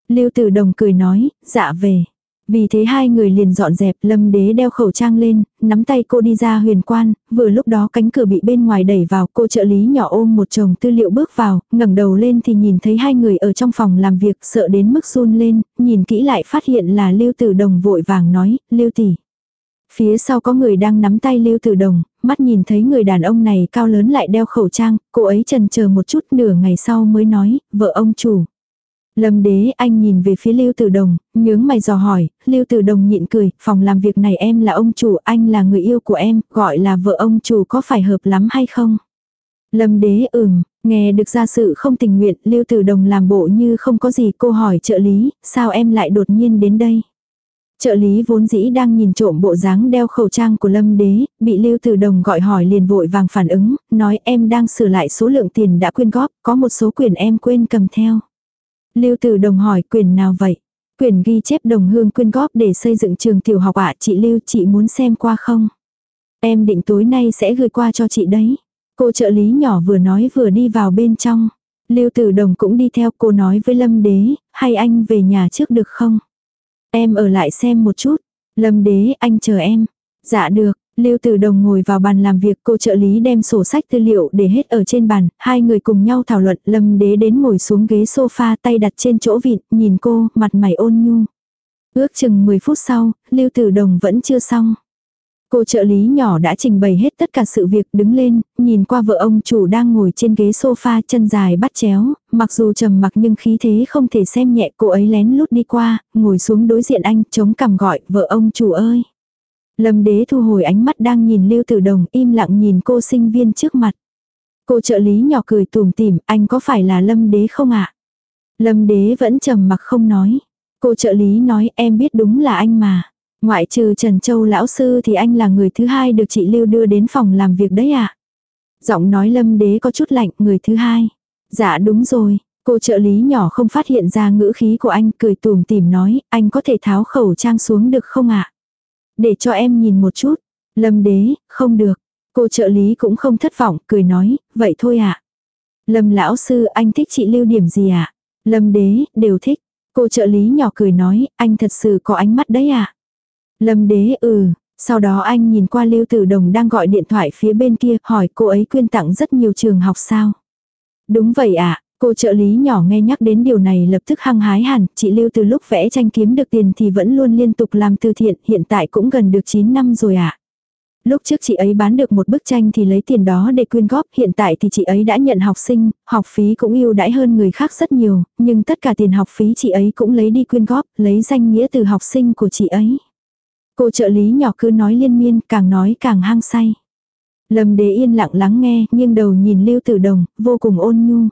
Lưu Tử Đồng cười nói, dạ về. Vì thế hai người liền dọn dẹp, lâm đế đeo khẩu trang lên, nắm tay cô đi ra huyền quan, vừa lúc đó cánh cửa bị bên ngoài đẩy vào, cô trợ lý nhỏ ôm một chồng tư liệu bước vào, ngẩng đầu lên thì nhìn thấy hai người ở trong phòng làm việc, sợ đến mức run lên, nhìn kỹ lại phát hiện là Lưu Tử Đồng vội vàng nói, Lưu tỷ. Phía sau có người đang nắm tay Lưu Tử Đồng, mắt nhìn thấy người đàn ông này cao lớn lại đeo khẩu trang, cô ấy trần chờ một chút nửa ngày sau mới nói, vợ ông chủ. Lâm đế anh nhìn về phía Lưu Tử Đồng, nhướng mày dò hỏi, Lưu Tử Đồng nhịn cười, phòng làm việc này em là ông chủ, anh là người yêu của em, gọi là vợ ông chủ có phải hợp lắm hay không? Lâm đế ừm, nghe được ra sự không tình nguyện, Lưu Tử Đồng làm bộ như không có gì cô hỏi trợ lý, sao em lại đột nhiên đến đây? Trợ lý vốn dĩ đang nhìn trộm bộ dáng đeo khẩu trang của Lâm Đế, bị Lưu Tử Đồng gọi hỏi liền vội vàng phản ứng, nói em đang sửa lại số lượng tiền đã quyên góp, có một số quyền em quên cầm theo. Lưu Tử Đồng hỏi quyền nào vậy? Quyền ghi chép đồng hương quyên góp để xây dựng trường tiểu học ạ chị Lưu chị muốn xem qua không? Em định tối nay sẽ gửi qua cho chị đấy. Cô trợ lý nhỏ vừa nói vừa đi vào bên trong. Lưu Tử Đồng cũng đi theo cô nói với Lâm Đế, hay anh về nhà trước được không? Em ở lại xem một chút. Lâm Đế anh chờ em. Dạ được, Lưu Tử Đồng ngồi vào bàn làm việc cô trợ lý đem sổ sách tư liệu để hết ở trên bàn, hai người cùng nhau thảo luận Lâm Đế đến ngồi xuống ghế sofa tay đặt trên chỗ vịn, nhìn cô, mặt mày ôn nhu. Ước chừng 10 phút sau, Lưu Tử Đồng vẫn chưa xong. Cô trợ lý nhỏ đã trình bày hết tất cả sự việc đứng lên, nhìn qua vợ ông chủ đang ngồi trên ghế sofa chân dài bắt chéo, mặc dù trầm mặc nhưng khí thế không thể xem nhẹ cô ấy lén lút đi qua, ngồi xuống đối diện anh chống cằm gọi vợ ông chủ ơi. Lâm đế thu hồi ánh mắt đang nhìn Lưu Tử Đồng im lặng nhìn cô sinh viên trước mặt. Cô trợ lý nhỏ cười tùm tìm, anh có phải là Lâm đế không ạ? Lâm đế vẫn trầm mặc không nói. Cô trợ lý nói em biết đúng là anh mà. Ngoại trừ Trần Châu lão sư thì anh là người thứ hai được chị Lưu đưa đến phòng làm việc đấy ạ. À? Giọng nói lâm đế có chút lạnh, người thứ hai. Dạ đúng rồi, cô trợ lý nhỏ không phát hiện ra ngữ khí của anh cười tùm tìm nói, anh có thể tháo khẩu trang xuống được không ạ? Để cho em nhìn một chút. Lâm đế, không được. Cô trợ lý cũng không thất vọng, cười nói, vậy thôi ạ. Lâm lão sư, anh thích chị Lưu điểm gì ạ? Lâm đế, đều thích. Cô trợ lý nhỏ cười nói, anh thật sự có ánh mắt đấy ạ. Lâm đế ừ, sau đó anh nhìn qua Lưu Tử Đồng đang gọi điện thoại phía bên kia hỏi cô ấy quyên tặng rất nhiều trường học sao. Đúng vậy ạ, à, cô trợ lý nhỏ nghe nhắc đến điều này lập tức hăng hái hẳn, chị Lưu từ lúc vẽ tranh kiếm được tiền thì vẫn luôn liên tục làm từ thiện, hiện tại cũng gần được 9 năm rồi ạ. À. Lúc trước chị ấy bán được một bức tranh thì lấy tiền đó để quyên góp, hiện tại thì chị ấy đã nhận học sinh, học phí cũng ưu đãi hơn người khác rất nhiều, nhưng tất cả tiền học phí chị ấy cũng lấy đi quyên góp, lấy danh nghĩa từ học sinh của chị ấy. Cô trợ lý nhỏ cứ nói liên miên, càng nói càng hăng say. Lâm đế yên lặng lắng nghe, nghiêng đầu nhìn Lưu Tử Đồng, vô cùng ôn nhu.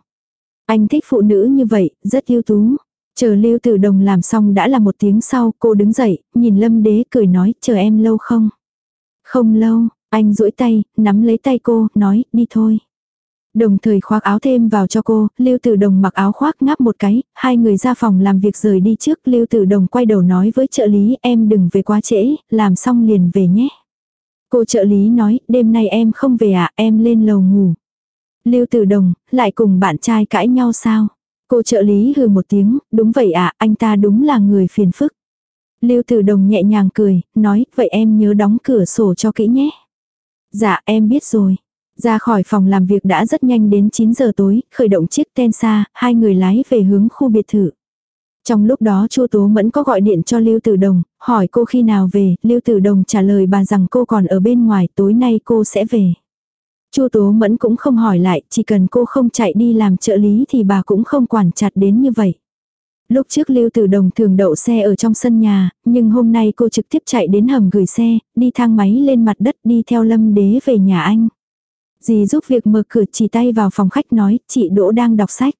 Anh thích phụ nữ như vậy, rất yêu tú. Chờ Lưu Tử Đồng làm xong đã là một tiếng sau, cô đứng dậy, nhìn Lâm đế cười nói, chờ em lâu không? Không lâu, anh duỗi tay, nắm lấy tay cô, nói, đi thôi. Đồng thời khoác áo thêm vào cho cô, Lưu Tử Đồng mặc áo khoác ngáp một cái, hai người ra phòng làm việc rời đi trước, Lưu Tử Đồng quay đầu nói với trợ lý em đừng về quá trễ, làm xong liền về nhé. Cô trợ lý nói, đêm nay em không về à, em lên lầu ngủ. Lưu Tử Đồng, lại cùng bạn trai cãi nhau sao? Cô trợ lý hừ một tiếng, đúng vậy à, anh ta đúng là người phiền phức. Lưu Tử Đồng nhẹ nhàng cười, nói, vậy em nhớ đóng cửa sổ cho kỹ nhé. Dạ, em biết rồi. Ra khỏi phòng làm việc đã rất nhanh đến 9 giờ tối, khởi động chiếc Tensa, hai người lái về hướng khu biệt thự. Trong lúc đó Chu Tố Mẫn có gọi điện cho Lưu Tử Đồng, hỏi cô khi nào về, Lưu Tử Đồng trả lời bà rằng cô còn ở bên ngoài, tối nay cô sẽ về. Chu Tố Mẫn cũng không hỏi lại, chỉ cần cô không chạy đi làm trợ lý thì bà cũng không quản chặt đến như vậy. Lúc trước Lưu Tử Đồng thường đậu xe ở trong sân nhà, nhưng hôm nay cô trực tiếp chạy đến hầm gửi xe, đi thang máy lên mặt đất đi theo Lâm Đế về nhà anh. Dì giúp việc mở cửa chỉ tay vào phòng khách nói, chị Đỗ đang đọc sách.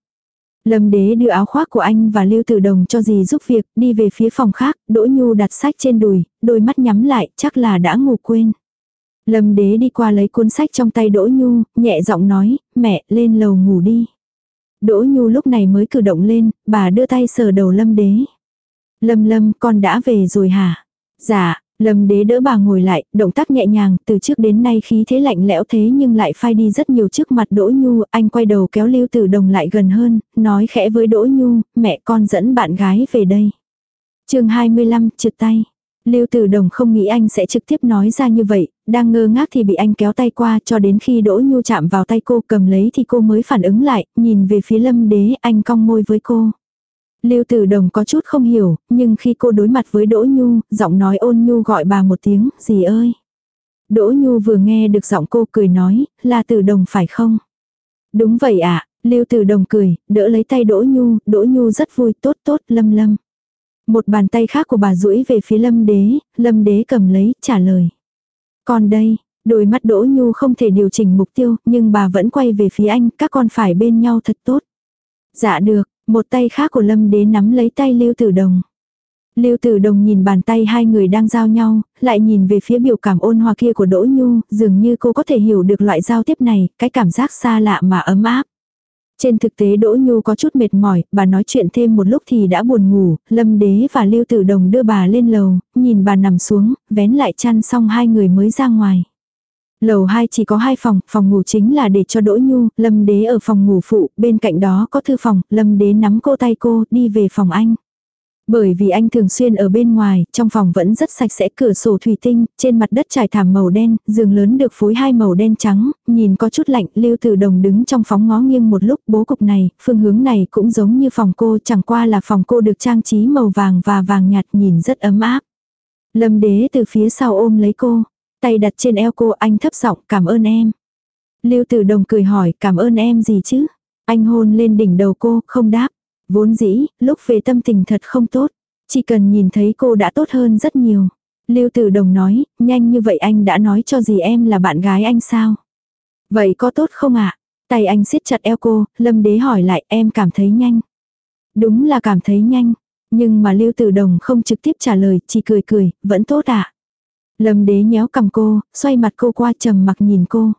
Lâm đế đưa áo khoác của anh và Lưu Tử Đồng cho dì giúp việc, đi về phía phòng khác, Đỗ Nhu đặt sách trên đùi, đôi mắt nhắm lại, chắc là đã ngủ quên. Lâm đế đi qua lấy cuốn sách trong tay Đỗ Nhu, nhẹ giọng nói, mẹ, lên lầu ngủ đi. Đỗ Nhu lúc này mới cử động lên, bà đưa tay sờ đầu Lâm đế. Lâm Lâm, con đã về rồi hả? Dạ, Lâm đế đỡ bà ngồi lại, động tác nhẹ nhàng, từ trước đến nay khí thế lạnh lẽo thế nhưng lại phai đi rất nhiều trước mặt Đỗ Nhu, anh quay đầu kéo Lưu Tử Đồng lại gần hơn, nói khẽ với Đỗ Nhu, mẹ con dẫn bạn gái về đây. chương 25, trượt tay. Lưu Tử Đồng không nghĩ anh sẽ trực tiếp nói ra như vậy, đang ngơ ngác thì bị anh kéo tay qua cho đến khi Đỗ Nhu chạm vào tay cô cầm lấy thì cô mới phản ứng lại, nhìn về phía Lâm Đế anh cong môi với cô. Lưu Tử Đồng có chút không hiểu, nhưng khi cô đối mặt với Đỗ Nhu, giọng nói ôn nhu gọi bà một tiếng, gì ơi. Đỗ Nhu vừa nghe được giọng cô cười nói, là Tử Đồng phải không? Đúng vậy ạ, Lưu Tử Đồng cười, đỡ lấy tay Đỗ Nhu, Đỗ Nhu rất vui, tốt tốt, lâm lâm. Một bàn tay khác của bà duỗi về phía lâm đế, lâm đế cầm lấy, trả lời. Còn đây, đôi mắt Đỗ Nhu không thể điều chỉnh mục tiêu, nhưng bà vẫn quay về phía anh, các con phải bên nhau thật tốt. Dạ được, một tay khác của lâm đế nắm lấy tay Lưu Tử Đồng. Lưu Tử Đồng nhìn bàn tay hai người đang giao nhau, lại nhìn về phía biểu cảm ôn hòa kia của Đỗ Nhu, dường như cô có thể hiểu được loại giao tiếp này, cái cảm giác xa lạ mà ấm áp. Trên thực tế Đỗ Nhu có chút mệt mỏi, bà nói chuyện thêm một lúc thì đã buồn ngủ, Lâm Đế và Lưu Tử Đồng đưa bà lên lầu, nhìn bà nằm xuống, vén lại chăn xong hai người mới ra ngoài. Lầu 2 chỉ có hai phòng, phòng ngủ chính là để cho Đỗ Nhu, Lâm Đế ở phòng ngủ phụ, bên cạnh đó có thư phòng, Lâm Đế nắm cô tay cô, đi về phòng anh. Bởi vì anh thường xuyên ở bên ngoài, trong phòng vẫn rất sạch sẽ cửa sổ thủy tinh, trên mặt đất trải thảm màu đen, giường lớn được phối hai màu đen trắng, nhìn có chút lạnh, Lưu Tử Đồng đứng trong phóng ngó nghiêng một lúc, bố cục này, phương hướng này cũng giống như phòng cô, chẳng qua là phòng cô được trang trí màu vàng và vàng nhạt nhìn rất ấm áp. Lâm đế từ phía sau ôm lấy cô, tay đặt trên eo cô anh thấp giọng cảm ơn em. Lưu Tử Đồng cười hỏi cảm ơn em gì chứ? Anh hôn lên đỉnh đầu cô, không đáp. Vốn dĩ, lúc về tâm tình thật không tốt. Chỉ cần nhìn thấy cô đã tốt hơn rất nhiều. Lưu Tử Đồng nói, nhanh như vậy anh đã nói cho gì em là bạn gái anh sao? Vậy có tốt không ạ? Tay anh siết chặt eo cô, Lâm Đế hỏi lại em cảm thấy nhanh. Đúng là cảm thấy nhanh. Nhưng mà Lưu Tử Đồng không trực tiếp trả lời, chỉ cười cười, vẫn tốt ạ. Lâm Đế nhéo cầm cô, xoay mặt cô qua trầm mặc nhìn cô.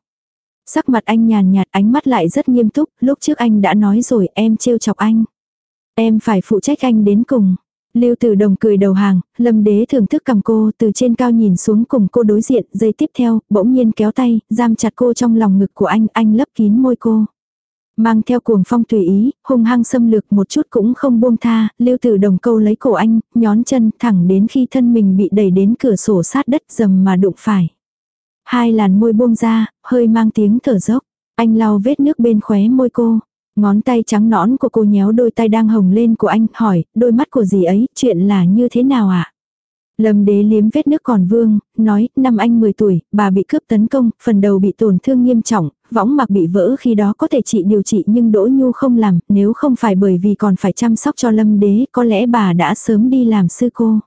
Sắc mặt anh nhàn nhạt ánh mắt lại rất nghiêm túc, lúc trước anh đã nói rồi em trêu chọc anh. Em phải phụ trách anh đến cùng. Lưu Tử Đồng cười đầu hàng, Lâm Đế thưởng thức cầm cô từ trên cao nhìn xuống cùng cô đối diện, giây tiếp theo, bỗng nhiên kéo tay, giam chặt cô trong lòng ngực của anh, anh lấp kín môi cô. Mang theo cuồng phong tùy ý, hung hăng xâm lược một chút cũng không buông tha, Lưu Tử Đồng câu lấy cổ anh, nhón chân thẳng đến khi thân mình bị đẩy đến cửa sổ sát đất dầm mà đụng phải. Hai làn môi buông ra, hơi mang tiếng thở dốc. Anh lau vết nước bên khóe môi cô. Ngón tay trắng nõn của cô nhéo đôi tay đang hồng lên của anh, hỏi, đôi mắt của gì ấy, chuyện là như thế nào ạ? À? Lâm đế liếm vết nước còn vương, nói, năm anh 10 tuổi, bà bị cướp tấn công, phần đầu bị tổn thương nghiêm trọng, võng mạc bị vỡ khi đó có thể trị điều trị nhưng Đỗ Nhu không làm, nếu không phải bởi vì còn phải chăm sóc cho Lâm đế, có lẽ bà đã sớm đi làm sư cô.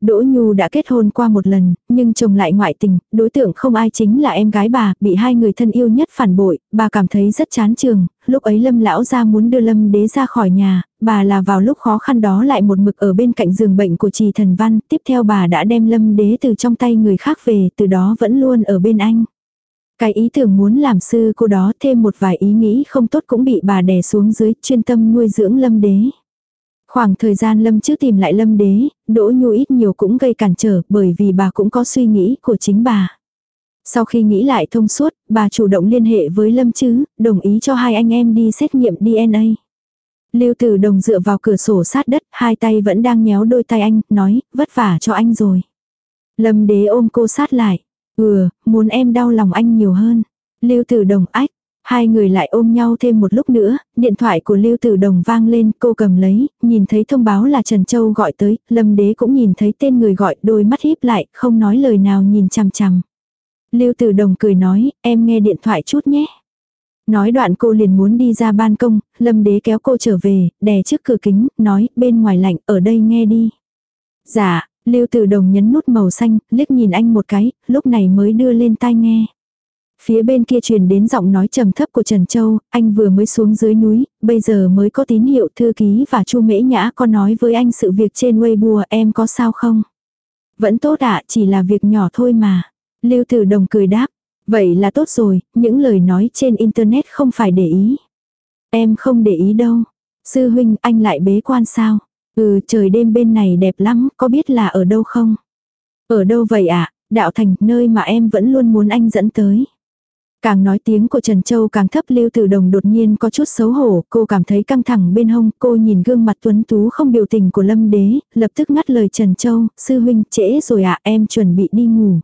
Đỗ Nhu đã kết hôn qua một lần, nhưng chồng lại ngoại tình, đối tượng không ai chính là em gái bà, bị hai người thân yêu nhất phản bội, bà cảm thấy rất chán trường, lúc ấy Lâm lão gia muốn đưa Lâm đế ra khỏi nhà, bà là vào lúc khó khăn đó lại một mực ở bên cạnh giường bệnh của trì thần văn, tiếp theo bà đã đem Lâm đế từ trong tay người khác về, từ đó vẫn luôn ở bên anh. Cái ý tưởng muốn làm sư cô đó thêm một vài ý nghĩ không tốt cũng bị bà đè xuống dưới chuyên tâm nuôi dưỡng Lâm đế. Khoảng thời gian Lâm trước tìm lại Lâm đế, Đỗ Nhu ít nhiều cũng gây cản trở bởi vì bà cũng có suy nghĩ của chính bà. Sau khi nghĩ lại thông suốt, bà chủ động liên hệ với Lâm chứ, đồng ý cho hai anh em đi xét nghiệm DNA. Lưu Tử Đồng dựa vào cửa sổ sát đất, hai tay vẫn đang nhéo đôi tay anh, nói, vất vả cho anh rồi. Lâm đế ôm cô sát lại. Ừ, muốn em đau lòng anh nhiều hơn. Lưu Tử Đồng ách, Hai người lại ôm nhau thêm một lúc nữa, điện thoại của Lưu Tử Đồng vang lên, cô cầm lấy, nhìn thấy thông báo là Trần Châu gọi tới, Lâm Đế cũng nhìn thấy tên người gọi, đôi mắt híp lại, không nói lời nào nhìn chằm chằm. Lưu Tử Đồng cười nói, em nghe điện thoại chút nhé. Nói đoạn cô liền muốn đi ra ban công, Lâm Đế kéo cô trở về, đè trước cửa kính, nói, bên ngoài lạnh, ở đây nghe đi. Dạ, Lưu Tử Đồng nhấn nút màu xanh, liếc nhìn anh một cái, lúc này mới đưa lên tai nghe. Phía bên kia truyền đến giọng nói trầm thấp của Trần Châu, anh vừa mới xuống dưới núi, bây giờ mới có tín hiệu thư ký và Chu Mễ Nhã có nói với anh sự việc trên Weibo em có sao không? Vẫn tốt ạ, chỉ là việc nhỏ thôi mà. Lưu Tử Đồng cười đáp, vậy là tốt rồi, những lời nói trên internet không phải để ý. Em không để ý đâu. Sư huynh anh lại bế quan sao? Ừ trời đêm bên này đẹp lắm, có biết là ở đâu không? Ở đâu vậy ạ? Đạo thành, nơi mà em vẫn luôn muốn anh dẫn tới. Càng nói tiếng của Trần Châu càng thấp Lưu Tử Đồng đột nhiên có chút xấu hổ, cô cảm thấy căng thẳng bên hông, cô nhìn gương mặt tuấn tú không biểu tình của Lâm Đế, lập tức ngắt lời Trần Châu, sư huynh trễ rồi ạ, à, em chuẩn bị đi ngủ.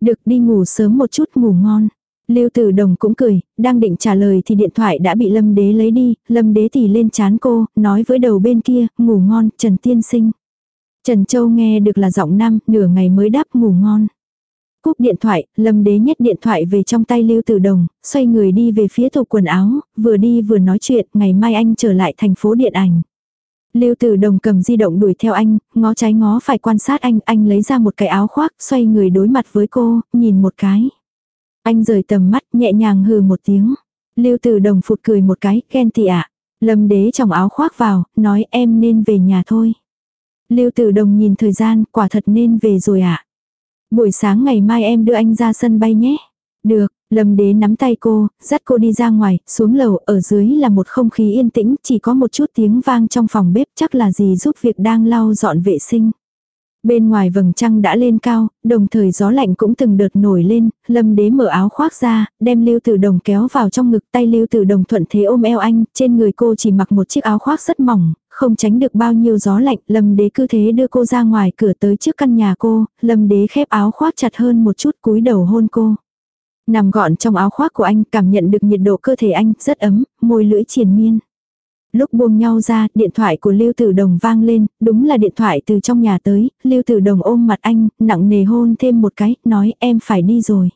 Được đi ngủ sớm một chút ngủ ngon. Lưu Tử Đồng cũng cười, đang định trả lời thì điện thoại đã bị Lâm Đế lấy đi, Lâm Đế thì lên chán cô, nói với đầu bên kia, ngủ ngon, Trần Tiên Sinh. Trần Châu nghe được là giọng nam, nửa ngày mới đáp ngủ ngon. Cúp điện thoại, Lâm Đế nhét điện thoại về trong tay Lưu Tử Đồng, xoay người đi về phía tủ quần áo, vừa đi vừa nói chuyện, ngày mai anh trở lại thành phố điện ảnh. Lưu Tử Đồng cầm di động đuổi theo anh, ngó trái ngó phải quan sát anh, anh lấy ra một cái áo khoác, xoay người đối mặt với cô, nhìn một cái. Anh rời tầm mắt, nhẹ nhàng hừ một tiếng. Lưu Tử Đồng phụt cười một cái, khen tị ạ. Lâm đế trong áo khoác vào, nói em nên về nhà thôi. Lưu Tử Đồng nhìn thời gian, quả thật nên về rồi ạ. Buổi sáng ngày mai em đưa anh ra sân bay nhé. Được, Lâm đế nắm tay cô, dắt cô đi ra ngoài, xuống lầu, ở dưới là một không khí yên tĩnh, chỉ có một chút tiếng vang trong phòng bếp chắc là gì giúp việc đang lau dọn vệ sinh. Bên ngoài vầng trăng đã lên cao, đồng thời gió lạnh cũng từng đợt nổi lên, lâm đế mở áo khoác ra, đem lưu tử đồng kéo vào trong ngực tay lưu tử đồng thuận thế ôm eo anh, trên người cô chỉ mặc một chiếc áo khoác rất mỏng, không tránh được bao nhiêu gió lạnh, lâm đế cứ thế đưa cô ra ngoài cửa tới trước căn nhà cô, lâm đế khép áo khoác chặt hơn một chút cúi đầu hôn cô. Nằm gọn trong áo khoác của anh cảm nhận được nhiệt độ cơ thể anh rất ấm, môi lưỡi triền miên. Lúc buông nhau ra, điện thoại của Lưu Tử Đồng vang lên, đúng là điện thoại từ trong nhà tới, Lưu Tử Đồng ôm mặt anh, nặng nề hôn thêm một cái, nói em phải đi rồi.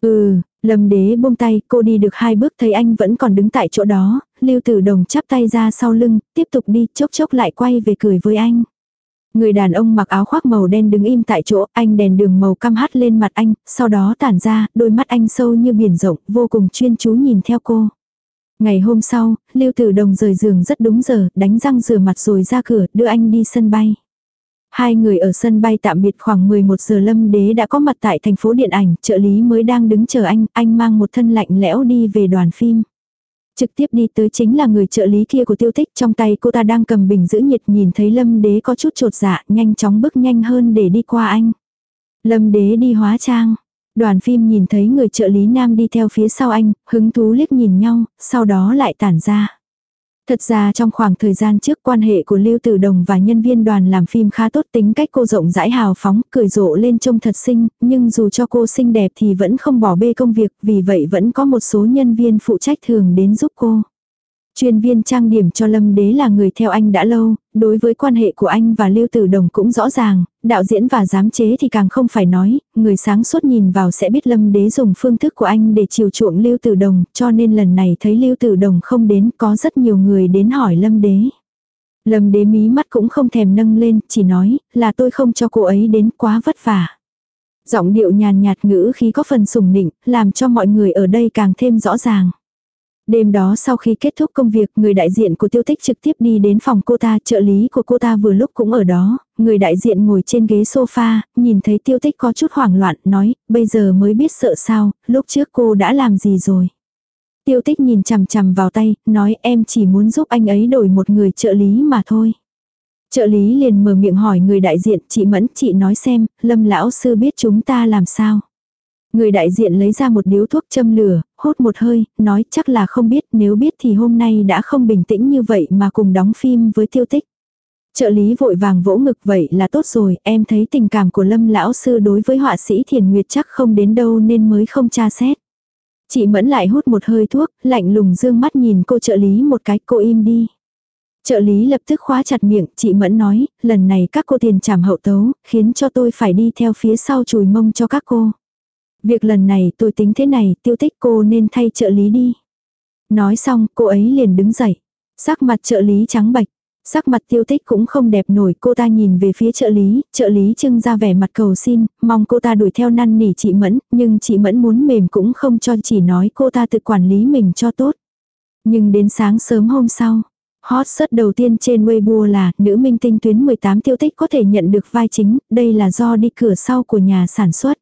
Ừ, Lâm đế buông tay, cô đi được hai bước thấy anh vẫn còn đứng tại chỗ đó, Lưu Tử Đồng chắp tay ra sau lưng, tiếp tục đi, chốc chốc lại quay về cười với anh. Người đàn ông mặc áo khoác màu đen đứng im tại chỗ, anh đèn đường màu cam hắt lên mặt anh, sau đó tản ra, đôi mắt anh sâu như biển rộng, vô cùng chuyên chú nhìn theo cô. Ngày hôm sau, Lưu Tử Đồng rời giường rất đúng giờ, đánh răng rửa mặt rồi ra cửa, đưa anh đi sân bay. Hai người ở sân bay tạm biệt khoảng 11 giờ Lâm Đế đã có mặt tại thành phố điện ảnh, trợ lý mới đang đứng chờ anh, anh mang một thân lạnh lẽo đi về đoàn phim. Trực tiếp đi tới chính là người trợ lý kia của tiêu tích trong tay cô ta đang cầm bình giữ nhiệt nhìn thấy Lâm Đế có chút trột dạ nhanh chóng bước nhanh hơn để đi qua anh. Lâm Đế đi hóa trang. Đoàn phim nhìn thấy người trợ lý nam đi theo phía sau anh, hứng thú liếc nhìn nhau, sau đó lại tản ra. Thật ra trong khoảng thời gian trước quan hệ của Lưu Tử Đồng và nhân viên đoàn làm phim khá tốt tính cách cô rộng rãi hào phóng, cười rộ lên trông thật xinh, nhưng dù cho cô xinh đẹp thì vẫn không bỏ bê công việc, vì vậy vẫn có một số nhân viên phụ trách thường đến giúp cô. Chuyên viên trang điểm cho Lâm Đế là người theo anh đã lâu, đối với quan hệ của anh và Lưu Tử Đồng cũng rõ ràng, đạo diễn và giám chế thì càng không phải nói, người sáng suốt nhìn vào sẽ biết Lâm Đế dùng phương thức của anh để chiều chuộng Lưu Tử Đồng, cho nên lần này thấy Lưu Tử Đồng không đến, có rất nhiều người đến hỏi Lâm Đế. Lâm Đế mí mắt cũng không thèm nâng lên, chỉ nói, là tôi không cho cô ấy đến quá vất vả. Giọng điệu nhàn nhạt ngữ khí có phần sùng nịnh, làm cho mọi người ở đây càng thêm rõ ràng. Đêm đó sau khi kết thúc công việc, người đại diện của tiêu tích trực tiếp đi đến phòng cô ta, trợ lý của cô ta vừa lúc cũng ở đó, người đại diện ngồi trên ghế sofa, nhìn thấy tiêu tích có chút hoảng loạn, nói, bây giờ mới biết sợ sao, lúc trước cô đã làm gì rồi. Tiêu tích nhìn chằm chằm vào tay, nói em chỉ muốn giúp anh ấy đổi một người trợ lý mà thôi. Trợ lý liền mở miệng hỏi người đại diện, chị Mẫn, chị nói xem, lâm lão sư biết chúng ta làm sao. Người đại diện lấy ra một điếu thuốc châm lửa, hốt một hơi, nói chắc là không biết, nếu biết thì hôm nay đã không bình tĩnh như vậy mà cùng đóng phim với tiêu tích. Trợ lý vội vàng vỗ ngực vậy là tốt rồi, em thấy tình cảm của lâm lão sư đối với họa sĩ thiền nguyệt chắc không đến đâu nên mới không tra xét. Chị Mẫn lại hút một hơi thuốc, lạnh lùng dương mắt nhìn cô trợ lý một cái, cô im đi. Trợ lý lập tức khóa chặt miệng, chị Mẫn nói, lần này các cô tiền trảm hậu tấu, khiến cho tôi phải đi theo phía sau chùi mông cho các cô. Việc lần này tôi tính thế này, tiêu tích cô nên thay trợ lý đi. Nói xong, cô ấy liền đứng dậy. Sắc mặt trợ lý trắng bạch. Sắc mặt tiêu tích cũng không đẹp nổi, cô ta nhìn về phía trợ lý, trợ lý trưng ra vẻ mặt cầu xin, mong cô ta đuổi theo năn nỉ chị Mẫn, nhưng chị Mẫn muốn mềm cũng không cho chỉ nói cô ta tự quản lý mình cho tốt. Nhưng đến sáng sớm hôm sau, hot search đầu tiên trên Weibo là nữ minh tinh tuyến 18 tiêu tích có thể nhận được vai chính, đây là do đi cửa sau của nhà sản xuất.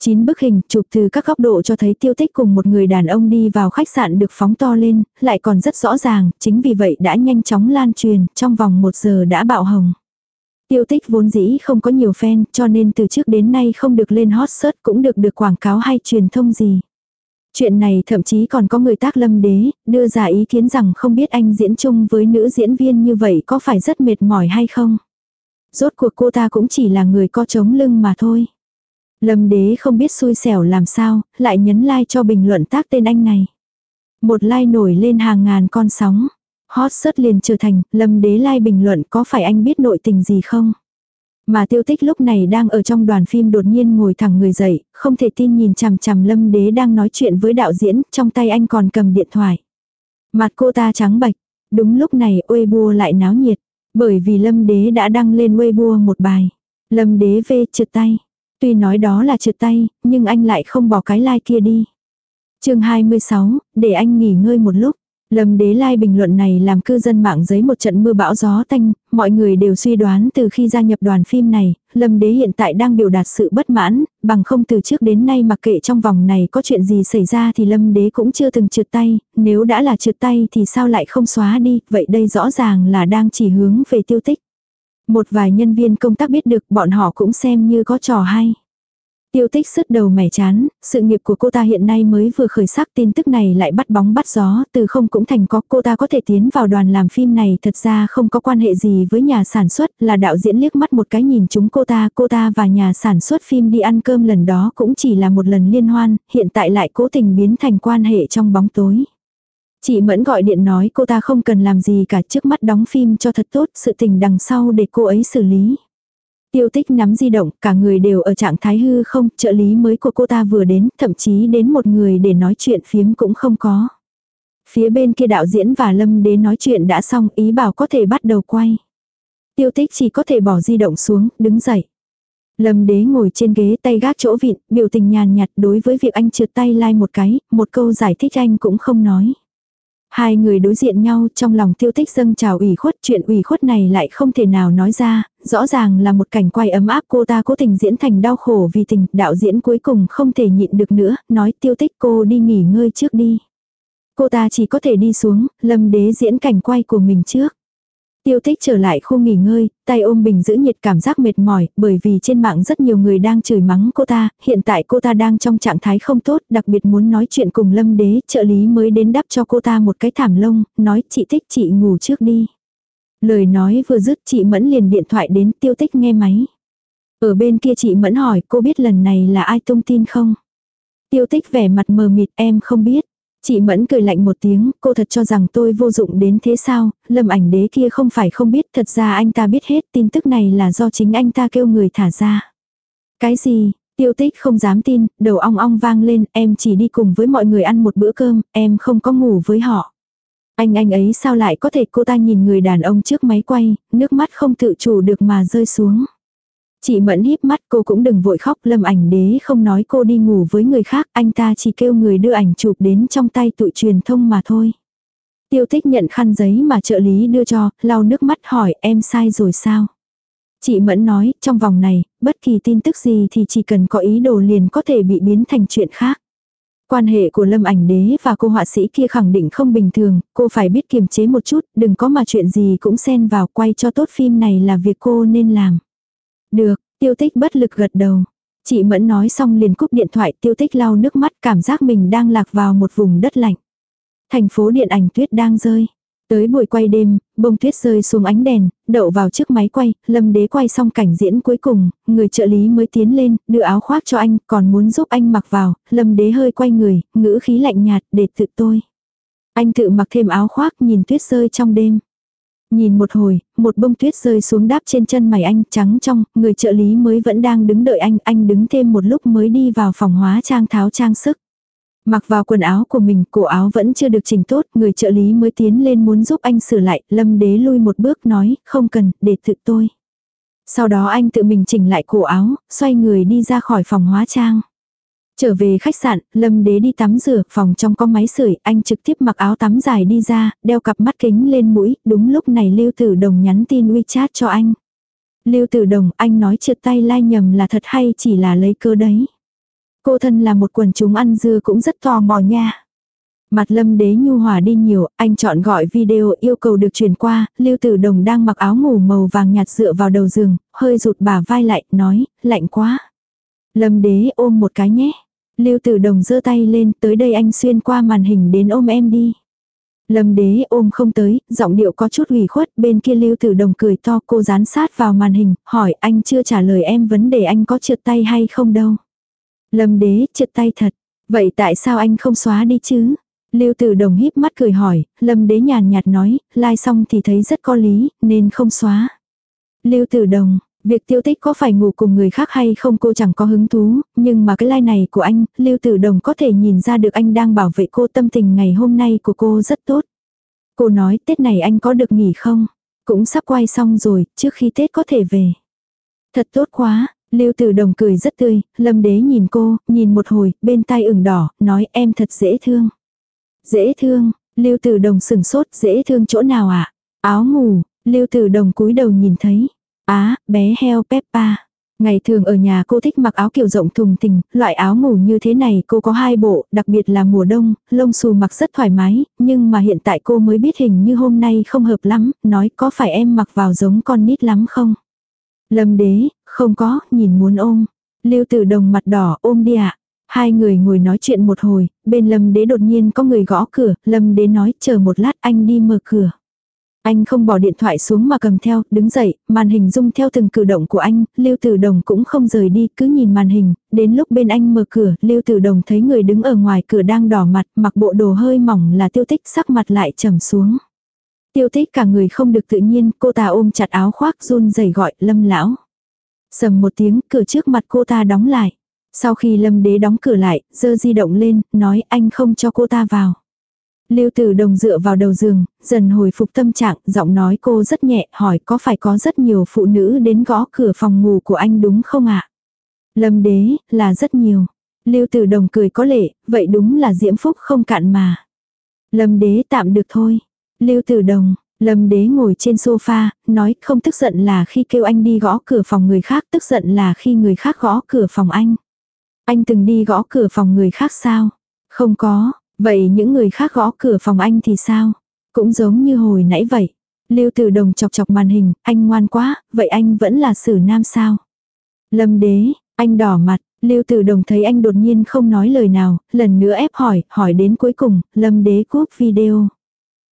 Chín bức hình chụp từ các góc độ cho thấy tiêu tích cùng một người đàn ông đi vào khách sạn được phóng to lên, lại còn rất rõ ràng, chính vì vậy đã nhanh chóng lan truyền, trong vòng một giờ đã bạo hồng. Tiêu tích vốn dĩ không có nhiều fan cho nên từ trước đến nay không được lên hot search cũng được được quảng cáo hay truyền thông gì. Chuyện này thậm chí còn có người tác lâm đế, đưa ra ý kiến rằng không biết anh diễn chung với nữ diễn viên như vậy có phải rất mệt mỏi hay không. Rốt cuộc cô ta cũng chỉ là người có chống lưng mà thôi. Lâm đế không biết xui xẻo làm sao, lại nhấn like cho bình luận tác tên anh này. Một like nổi lên hàng ngàn con sóng. Hot search liền trở thành, lâm đế like bình luận có phải anh biết nội tình gì không? Mà tiêu tích lúc này đang ở trong đoàn phim đột nhiên ngồi thẳng người dậy, không thể tin nhìn chằm chằm lâm đế đang nói chuyện với đạo diễn, trong tay anh còn cầm điện thoại. Mặt cô ta trắng bạch, đúng lúc này Weibo lại náo nhiệt, bởi vì lâm đế đã đăng lên Weibo một bài. Lâm đế vê trượt tay. Tuy nói đó là trượt tay, nhưng anh lại không bỏ cái like kia đi. chương 26, để anh nghỉ ngơi một lúc. Lâm đế lai bình luận này làm cư dân mạng giấy một trận mưa bão gió tanh, mọi người đều suy đoán từ khi gia nhập đoàn phim này, Lâm đế hiện tại đang biểu đạt sự bất mãn, bằng không từ trước đến nay mặc kệ trong vòng này có chuyện gì xảy ra thì Lâm đế cũng chưa từng trượt tay, nếu đã là trượt tay thì sao lại không xóa đi, vậy đây rõ ràng là đang chỉ hướng về tiêu tích. Một vài nhân viên công tác biết được bọn họ cũng xem như có trò hay. Tiêu tích sứt đầu mẻ chán, sự nghiệp của cô ta hiện nay mới vừa khởi sắc tin tức này lại bắt bóng bắt gió, từ không cũng thành có cô ta có thể tiến vào đoàn làm phim này thật ra không có quan hệ gì với nhà sản xuất, là đạo diễn liếc mắt một cái nhìn chúng cô ta, cô ta và nhà sản xuất phim đi ăn cơm lần đó cũng chỉ là một lần liên hoan, hiện tại lại cố tình biến thành quan hệ trong bóng tối. Chị Mẫn gọi điện nói cô ta không cần làm gì cả trước mắt đóng phim cho thật tốt, sự tình đằng sau để cô ấy xử lý. Tiêu tích nắm di động, cả người đều ở trạng thái hư không, trợ lý mới của cô ta vừa đến, thậm chí đến một người để nói chuyện phiếm cũng không có. Phía bên kia đạo diễn và lâm đến nói chuyện đã xong, ý bảo có thể bắt đầu quay. Tiêu tích chỉ có thể bỏ di động xuống, đứng dậy. Lâm đế ngồi trên ghế tay gác chỗ vịn, biểu tình nhàn nhạt đối với việc anh trượt tay lai like một cái, một câu giải thích anh cũng không nói. Hai người đối diện nhau trong lòng tiêu tích dâng trào ủy khuất chuyện ủy khuất này lại không thể nào nói ra, rõ ràng là một cảnh quay ấm áp cô ta cố tình diễn thành đau khổ vì tình, đạo diễn cuối cùng không thể nhịn được nữa, nói tiêu tích cô đi nghỉ ngơi trước đi. Cô ta chỉ có thể đi xuống, lâm đế diễn cảnh quay của mình trước. Tiêu tích trở lại khu nghỉ ngơi, tay ôm bình giữ nhiệt cảm giác mệt mỏi, bởi vì trên mạng rất nhiều người đang chửi mắng cô ta, hiện tại cô ta đang trong trạng thái không tốt, đặc biệt muốn nói chuyện cùng lâm đế, trợ lý mới đến đắp cho cô ta một cái thảm lông, nói chị tích chị ngủ trước đi. Lời nói vừa dứt chị Mẫn liền điện thoại đến tiêu tích nghe máy. Ở bên kia chị Mẫn hỏi cô biết lần này là ai tung tin không? Tiêu tích vẻ mặt mờ mịt em không biết. Chị Mẫn cười lạnh một tiếng, cô thật cho rằng tôi vô dụng đến thế sao, lâm ảnh đế kia không phải không biết, thật ra anh ta biết hết tin tức này là do chính anh ta kêu người thả ra. Cái gì, tiêu tích không dám tin, đầu ong ong vang lên, em chỉ đi cùng với mọi người ăn một bữa cơm, em không có ngủ với họ. Anh anh ấy sao lại có thể cô ta nhìn người đàn ông trước máy quay, nước mắt không tự chủ được mà rơi xuống. Chị Mẫn híp mắt cô cũng đừng vội khóc lâm ảnh đế không nói cô đi ngủ với người khác anh ta chỉ kêu người đưa ảnh chụp đến trong tay tụi truyền thông mà thôi. Tiêu tích nhận khăn giấy mà trợ lý đưa cho, lau nước mắt hỏi em sai rồi sao? Chị Mẫn nói, trong vòng này, bất kỳ tin tức gì thì chỉ cần có ý đồ liền có thể bị biến thành chuyện khác. Quan hệ của lâm ảnh đế và cô họa sĩ kia khẳng định không bình thường, cô phải biết kiềm chế một chút, đừng có mà chuyện gì cũng xen vào quay cho tốt phim này là việc cô nên làm. Được, tiêu tích bất lực gật đầu. Chị Mẫn nói xong liền cúp điện thoại tiêu tích lau nước mắt cảm giác mình đang lạc vào một vùng đất lạnh. Thành phố điện ảnh tuyết đang rơi. Tới buổi quay đêm, bông tuyết rơi xuống ánh đèn, đậu vào trước máy quay, lâm đế quay xong cảnh diễn cuối cùng, người trợ lý mới tiến lên, đưa áo khoác cho anh, còn muốn giúp anh mặc vào, lâm đế hơi quay người, ngữ khí lạnh nhạt, để tự tôi. Anh tự mặc thêm áo khoác nhìn tuyết rơi trong đêm. Nhìn một hồi, một bông tuyết rơi xuống đáp trên chân mày anh trắng trong, người trợ lý mới vẫn đang đứng đợi anh, anh đứng thêm một lúc mới đi vào phòng hóa trang tháo trang sức. Mặc vào quần áo của mình, cổ áo vẫn chưa được chỉnh tốt, người trợ lý mới tiến lên muốn giúp anh sửa lại, lâm đế lui một bước nói, không cần, để tự tôi. Sau đó anh tự mình chỉnh lại cổ áo, xoay người đi ra khỏi phòng hóa trang. Trở về khách sạn, Lâm Đế đi tắm rửa, phòng trong có máy sưởi, anh trực tiếp mặc áo tắm dài đi ra, đeo cặp mắt kính lên mũi, đúng lúc này Lưu Tử Đồng nhắn tin WeChat cho anh. Lưu Tử Đồng, anh nói trượt tay lai nhầm là thật hay chỉ là lấy cơ đấy. Cô thân là một quần chúng ăn dưa cũng rất tò mò nha. Mặt lâm đế nhu hòa đi nhiều, anh chọn gọi video yêu cầu được truyền qua, Lưu Tử Đồng đang mặc áo ngủ màu vàng nhạt dựa vào đầu giường, hơi rụt bả vai lại, nói, lạnh quá. Lâm đế ôm một cái nhé. Lưu Tử Đồng giơ tay lên, tới đây anh xuyên qua màn hình đến ôm em đi. Lâm đế ôm không tới, giọng điệu có chút ủy khuất, bên kia Lưu Tử Đồng cười to cô dán sát vào màn hình, hỏi anh chưa trả lời em vấn đề anh có trượt tay hay không đâu. Lâm đế trượt tay thật. Vậy tại sao anh không xóa đi chứ? Lưu Tử Đồng híp mắt cười hỏi, Lâm Đế nhàn nhạt nói, lai xong thì thấy rất có lý, nên không xóa. Lưu Tử Đồng, việc tiêu tích có phải ngủ cùng người khác hay không cô chẳng có hứng thú, nhưng mà cái lai này của anh, Lưu Tử Đồng có thể nhìn ra được anh đang bảo vệ cô tâm tình ngày hôm nay của cô rất tốt. Cô nói Tết này anh có được nghỉ không? Cũng sắp quay xong rồi, trước khi Tết có thể về. Thật tốt quá, Lưu Tử Đồng cười rất tươi, Lâm Đế nhìn cô, nhìn một hồi, bên tai ửng đỏ, nói em thật dễ thương. Dễ thương, Lưu Tử Đồng sừng sốt, dễ thương chỗ nào ạ? À? Áo ngủ, Lưu Tử Đồng cúi đầu nhìn thấy. Á, bé heo Peppa. Ngày thường ở nhà cô thích mặc áo kiểu rộng thùng thình, loại áo ngủ như thế này cô có hai bộ, đặc biệt là mùa đông, lông xù mặc rất thoải mái, nhưng mà hiện tại cô mới biết hình như hôm nay không hợp lắm, nói có phải em mặc vào giống con nít lắm không? Lâm đế, không có, nhìn muốn ôm. Lưu tử đồng mặt đỏ ôm đi ạ. Hai người ngồi nói chuyện một hồi, bên lâm đế đột nhiên có người gõ cửa, lâm đế nói chờ một lát anh đi mở cửa. Anh không bỏ điện thoại xuống mà cầm theo, đứng dậy, màn hình rung theo từng cử động của anh, Lưu Tử Đồng cũng không rời đi, cứ nhìn màn hình, đến lúc bên anh mở cửa, Lưu Tử Đồng thấy người đứng ở ngoài cửa đang đỏ mặt, mặc bộ đồ hơi mỏng là tiêu tích sắc mặt lại trầm xuống. Tiêu tích cả người không được tự nhiên, cô ta ôm chặt áo khoác run rẩy gọi lâm lão. Sầm một tiếng, cửa trước mặt cô ta đóng lại. Sau khi lâm đế đóng cửa lại, dơ di động lên, nói anh không cho cô ta vào. Lưu Tử Đồng dựa vào đầu giường, dần hồi phục tâm trạng, giọng nói cô rất nhẹ, hỏi có phải có rất nhiều phụ nữ đến gõ cửa phòng ngủ của anh đúng không ạ? Lâm đế, là rất nhiều. Lưu Tử Đồng cười có lệ, vậy đúng là diễm phúc không cạn mà. Lâm đế tạm được thôi. Lưu Tử Đồng, Lâm đế ngồi trên sofa, nói không tức giận là khi kêu anh đi gõ cửa phòng người khác, tức giận là khi người khác gõ cửa phòng anh. Anh từng đi gõ cửa phòng người khác sao? Không có, vậy những người khác gõ cửa phòng anh thì sao? Cũng giống như hồi nãy vậy. Lưu Tử Đồng chọc chọc màn hình, anh ngoan quá, vậy anh vẫn là sử nam sao? Lâm đế, anh đỏ mặt, Lưu Tử Đồng thấy anh đột nhiên không nói lời nào, lần nữa ép hỏi, hỏi đến cuối cùng, Lâm đế cúp video.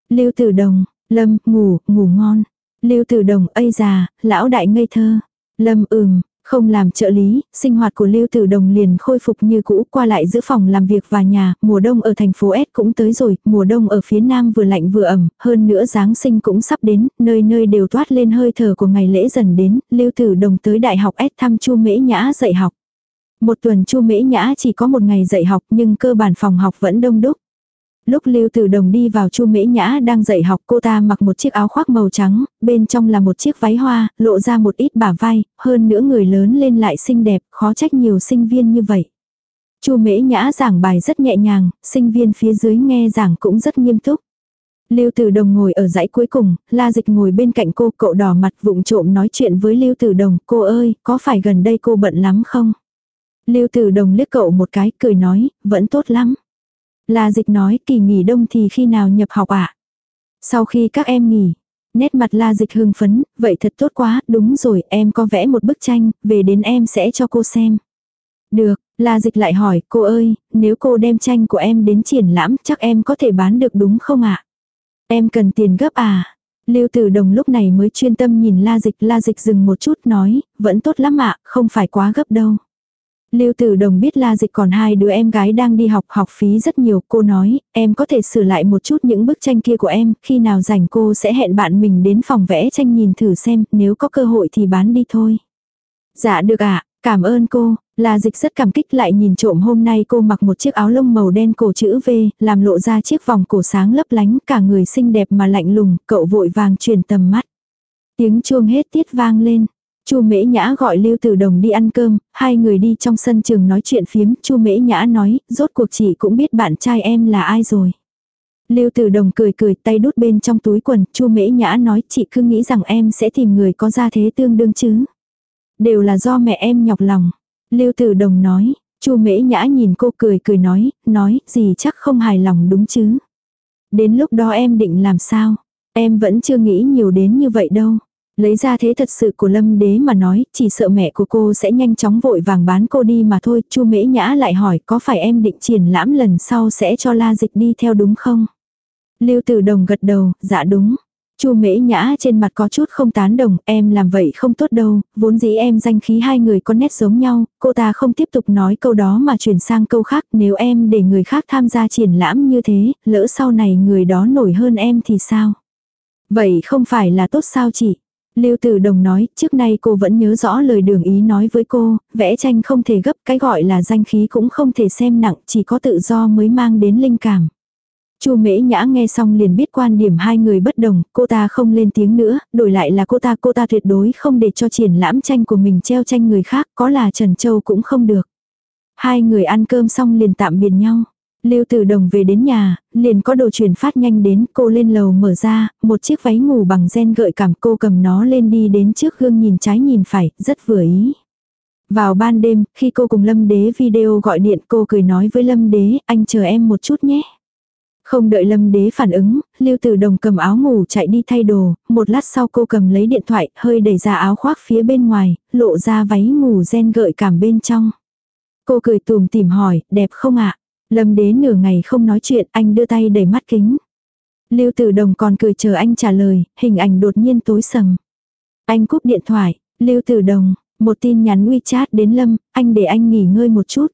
Lưu Tử Đồng, Lâm, ngủ, ngủ ngon. Lưu Tử Đồng, ây già, lão đại ngây thơ. Lâm ừm, không làm trợ lý, sinh hoạt của Lưu Tử Đồng liền khôi phục như cũ qua lại giữa phòng làm việc và nhà, mùa đông ở thành phố S cũng tới rồi, mùa đông ở phía nam vừa lạnh vừa ẩm, hơn nữa Giáng sinh cũng sắp đến, nơi nơi đều toát lên hơi thở của ngày lễ dần đến, Lưu Tử Đồng tới Đại học S thăm Chu Mễ Nhã dạy học. Một tuần Chu Mễ Nhã chỉ có một ngày dạy học nhưng cơ bản phòng học vẫn đông đúc. Lúc Lưu Tử Đồng đi vào Chu Mễ Nhã đang dạy học cô ta mặc một chiếc áo khoác màu trắng, bên trong là một chiếc váy hoa, lộ ra một ít bả vai, hơn nữa người lớn lên lại xinh đẹp, khó trách nhiều sinh viên như vậy. Chu Mễ Nhã giảng bài rất nhẹ nhàng, sinh viên phía dưới nghe giảng cũng rất nghiêm túc. Lưu Tử Đồng ngồi ở dãy cuối cùng, La Dịch ngồi bên cạnh cô, cậu đỏ mặt vụng trộm nói chuyện với Lưu Tử Đồng, "Cô ơi, có phải gần đây cô bận lắm không?" Lưu Tử Đồng liếc cậu một cái, cười nói, "Vẫn tốt lắm." La dịch nói kỳ nghỉ đông thì khi nào nhập học ạ? À? Sau khi các em nghỉ, nét mặt la dịch hưng phấn, vậy thật tốt quá, đúng rồi, em có vẽ một bức tranh, về đến em sẽ cho cô xem. Được, la dịch lại hỏi, cô ơi, nếu cô đem tranh của em đến triển lãm chắc em có thể bán được đúng không ạ? Em cần tiền gấp à? Lưu Tử Đồng lúc này mới chuyên tâm nhìn La Dịch, La Dịch dừng một chút nói, vẫn tốt lắm ạ, không phải quá gấp đâu. Lưu Tử Đồng biết La Dịch còn hai đứa em gái đang đi học, học phí rất nhiều, cô nói, em có thể sửa lại một chút những bức tranh kia của em, khi nào rảnh cô sẽ hẹn bạn mình đến phòng vẽ tranh nhìn thử xem, nếu có cơ hội thì bán đi thôi. Dạ được ạ, cảm ơn cô, La Dịch rất cảm kích lại nhìn trộm hôm nay cô mặc một chiếc áo lông màu đen cổ chữ V, làm lộ ra chiếc vòng cổ sáng lấp lánh, cả người xinh đẹp mà lạnh lùng, cậu vội vàng chuyển tầm mắt. Tiếng chuông hết tiết vang lên. Chu Mễ Nhã gọi Lưu Tử Đồng đi ăn cơm, hai người đi trong sân trường nói chuyện phiếm, Chu Mễ Nhã nói, rốt cuộc chị cũng biết bạn trai em là ai rồi. Lưu Tử Đồng cười cười, tay đút bên trong túi quần, Chu Mễ Nhã nói, chị cứ nghĩ rằng em sẽ tìm người có gia thế tương đương chứ. Đều là do mẹ em nhọc lòng. Lưu Tử Đồng nói, Chu Mễ Nhã nhìn cô cười cười nói, nói, gì chắc không hài lòng đúng chứ. Đến lúc đó em định làm sao? Em vẫn chưa nghĩ nhiều đến như vậy đâu. Lấy ra thế thật sự của lâm đế mà nói, chỉ sợ mẹ của cô sẽ nhanh chóng vội vàng bán cô đi mà thôi. chu mễ nhã lại hỏi có phải em định triển lãm lần sau sẽ cho la dịch đi theo đúng không? Lưu tử đồng gật đầu, dạ đúng. Chu Mễ Nhã trên mặt có chút không tán đồng, em làm vậy không tốt đâu, vốn dĩ em danh khí hai người có nét giống nhau, cô ta không tiếp tục nói câu đó mà chuyển sang câu khác, nếu em để người khác tham gia triển lãm như thế, lỡ sau này người đó nổi hơn em thì sao? Vậy không phải là tốt sao chị? Lưu Tử Đồng nói, trước nay cô vẫn nhớ rõ lời đường ý nói với cô, vẽ tranh không thể gấp, cái gọi là danh khí cũng không thể xem nặng, chỉ có tự do mới mang đến linh cảm. Chu Mễ Nhã nghe xong liền biết quan điểm hai người bất đồng, cô ta không lên tiếng nữa, đổi lại là cô ta, cô ta tuyệt đối không để cho triển lãm tranh của mình treo tranh người khác, có là Trần Châu cũng không được. Hai người ăn cơm xong liền tạm biệt nhau. Lưu Tử Đồng về đến nhà, liền có đồ chuyển phát nhanh đến, cô lên lầu mở ra, một chiếc váy ngủ bằng ren gợi cảm cô cầm nó lên đi đến trước gương nhìn trái nhìn phải, rất vừa ý. Vào ban đêm, khi cô cùng Lâm Đế video gọi điện cô cười nói với Lâm Đế, anh chờ em một chút nhé. Không đợi Lâm Đế phản ứng, Lưu Tử Đồng cầm áo ngủ chạy đi thay đồ, một lát sau cô cầm lấy điện thoại, hơi đẩy ra áo khoác phía bên ngoài, lộ ra váy ngủ ren gợi cảm bên trong. Cô cười tùm tìm hỏi, đẹp không ạ? Lâm Đế nửa ngày không nói chuyện, anh đưa tay đẩy mắt kính. Lưu Tử Đồng còn cười chờ anh trả lời, hình ảnh đột nhiên tối sầm. Anh cúp điện thoại, Lưu Tử Đồng, một tin nhắn WeChat đến Lâm, anh để anh nghỉ ngơi một chút.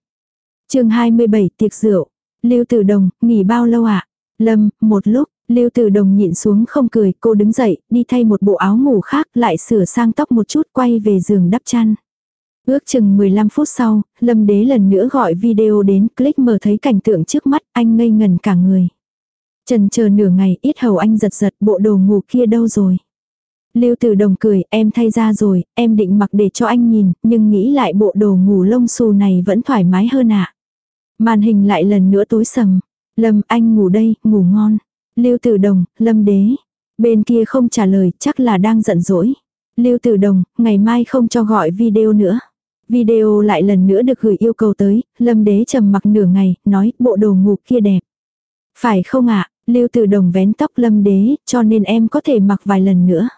chương 27 tiệc rượu. Lưu Tử Đồng, nghỉ bao lâu ạ? À? Lâm, một lúc, Lưu Tử Đồng nhịn xuống không cười, cô đứng dậy, đi thay một bộ áo ngủ khác, lại sửa sang tóc một chút, quay về giường đắp chăn. Ước chừng 15 phút sau, Lâm Đế lần nữa gọi video đến, click mở thấy cảnh tượng trước mắt, anh ngây ngần cả người. Trần chờ nửa ngày, ít hầu anh giật giật, bộ đồ ngủ kia đâu rồi? Lưu Tử Đồng cười, em thay ra rồi, em định mặc để cho anh nhìn, nhưng nghĩ lại bộ đồ ngủ lông xù này vẫn thoải mái hơn ạ. À. Màn hình lại lần nữa tối sầm. Lâm anh ngủ đây, ngủ ngon. Lưu Tử Đồng, Lâm Đế. Bên kia không trả lời, chắc là đang giận dỗi. Lưu Tử Đồng, ngày mai không cho gọi video nữa. Video lại lần nữa được gửi yêu cầu tới, Lâm Đế trầm mặc nửa ngày, nói, bộ đồ ngủ kia đẹp. Phải không ạ, Lưu Tử Đồng vén tóc Lâm Đế, cho nên em có thể mặc vài lần nữa.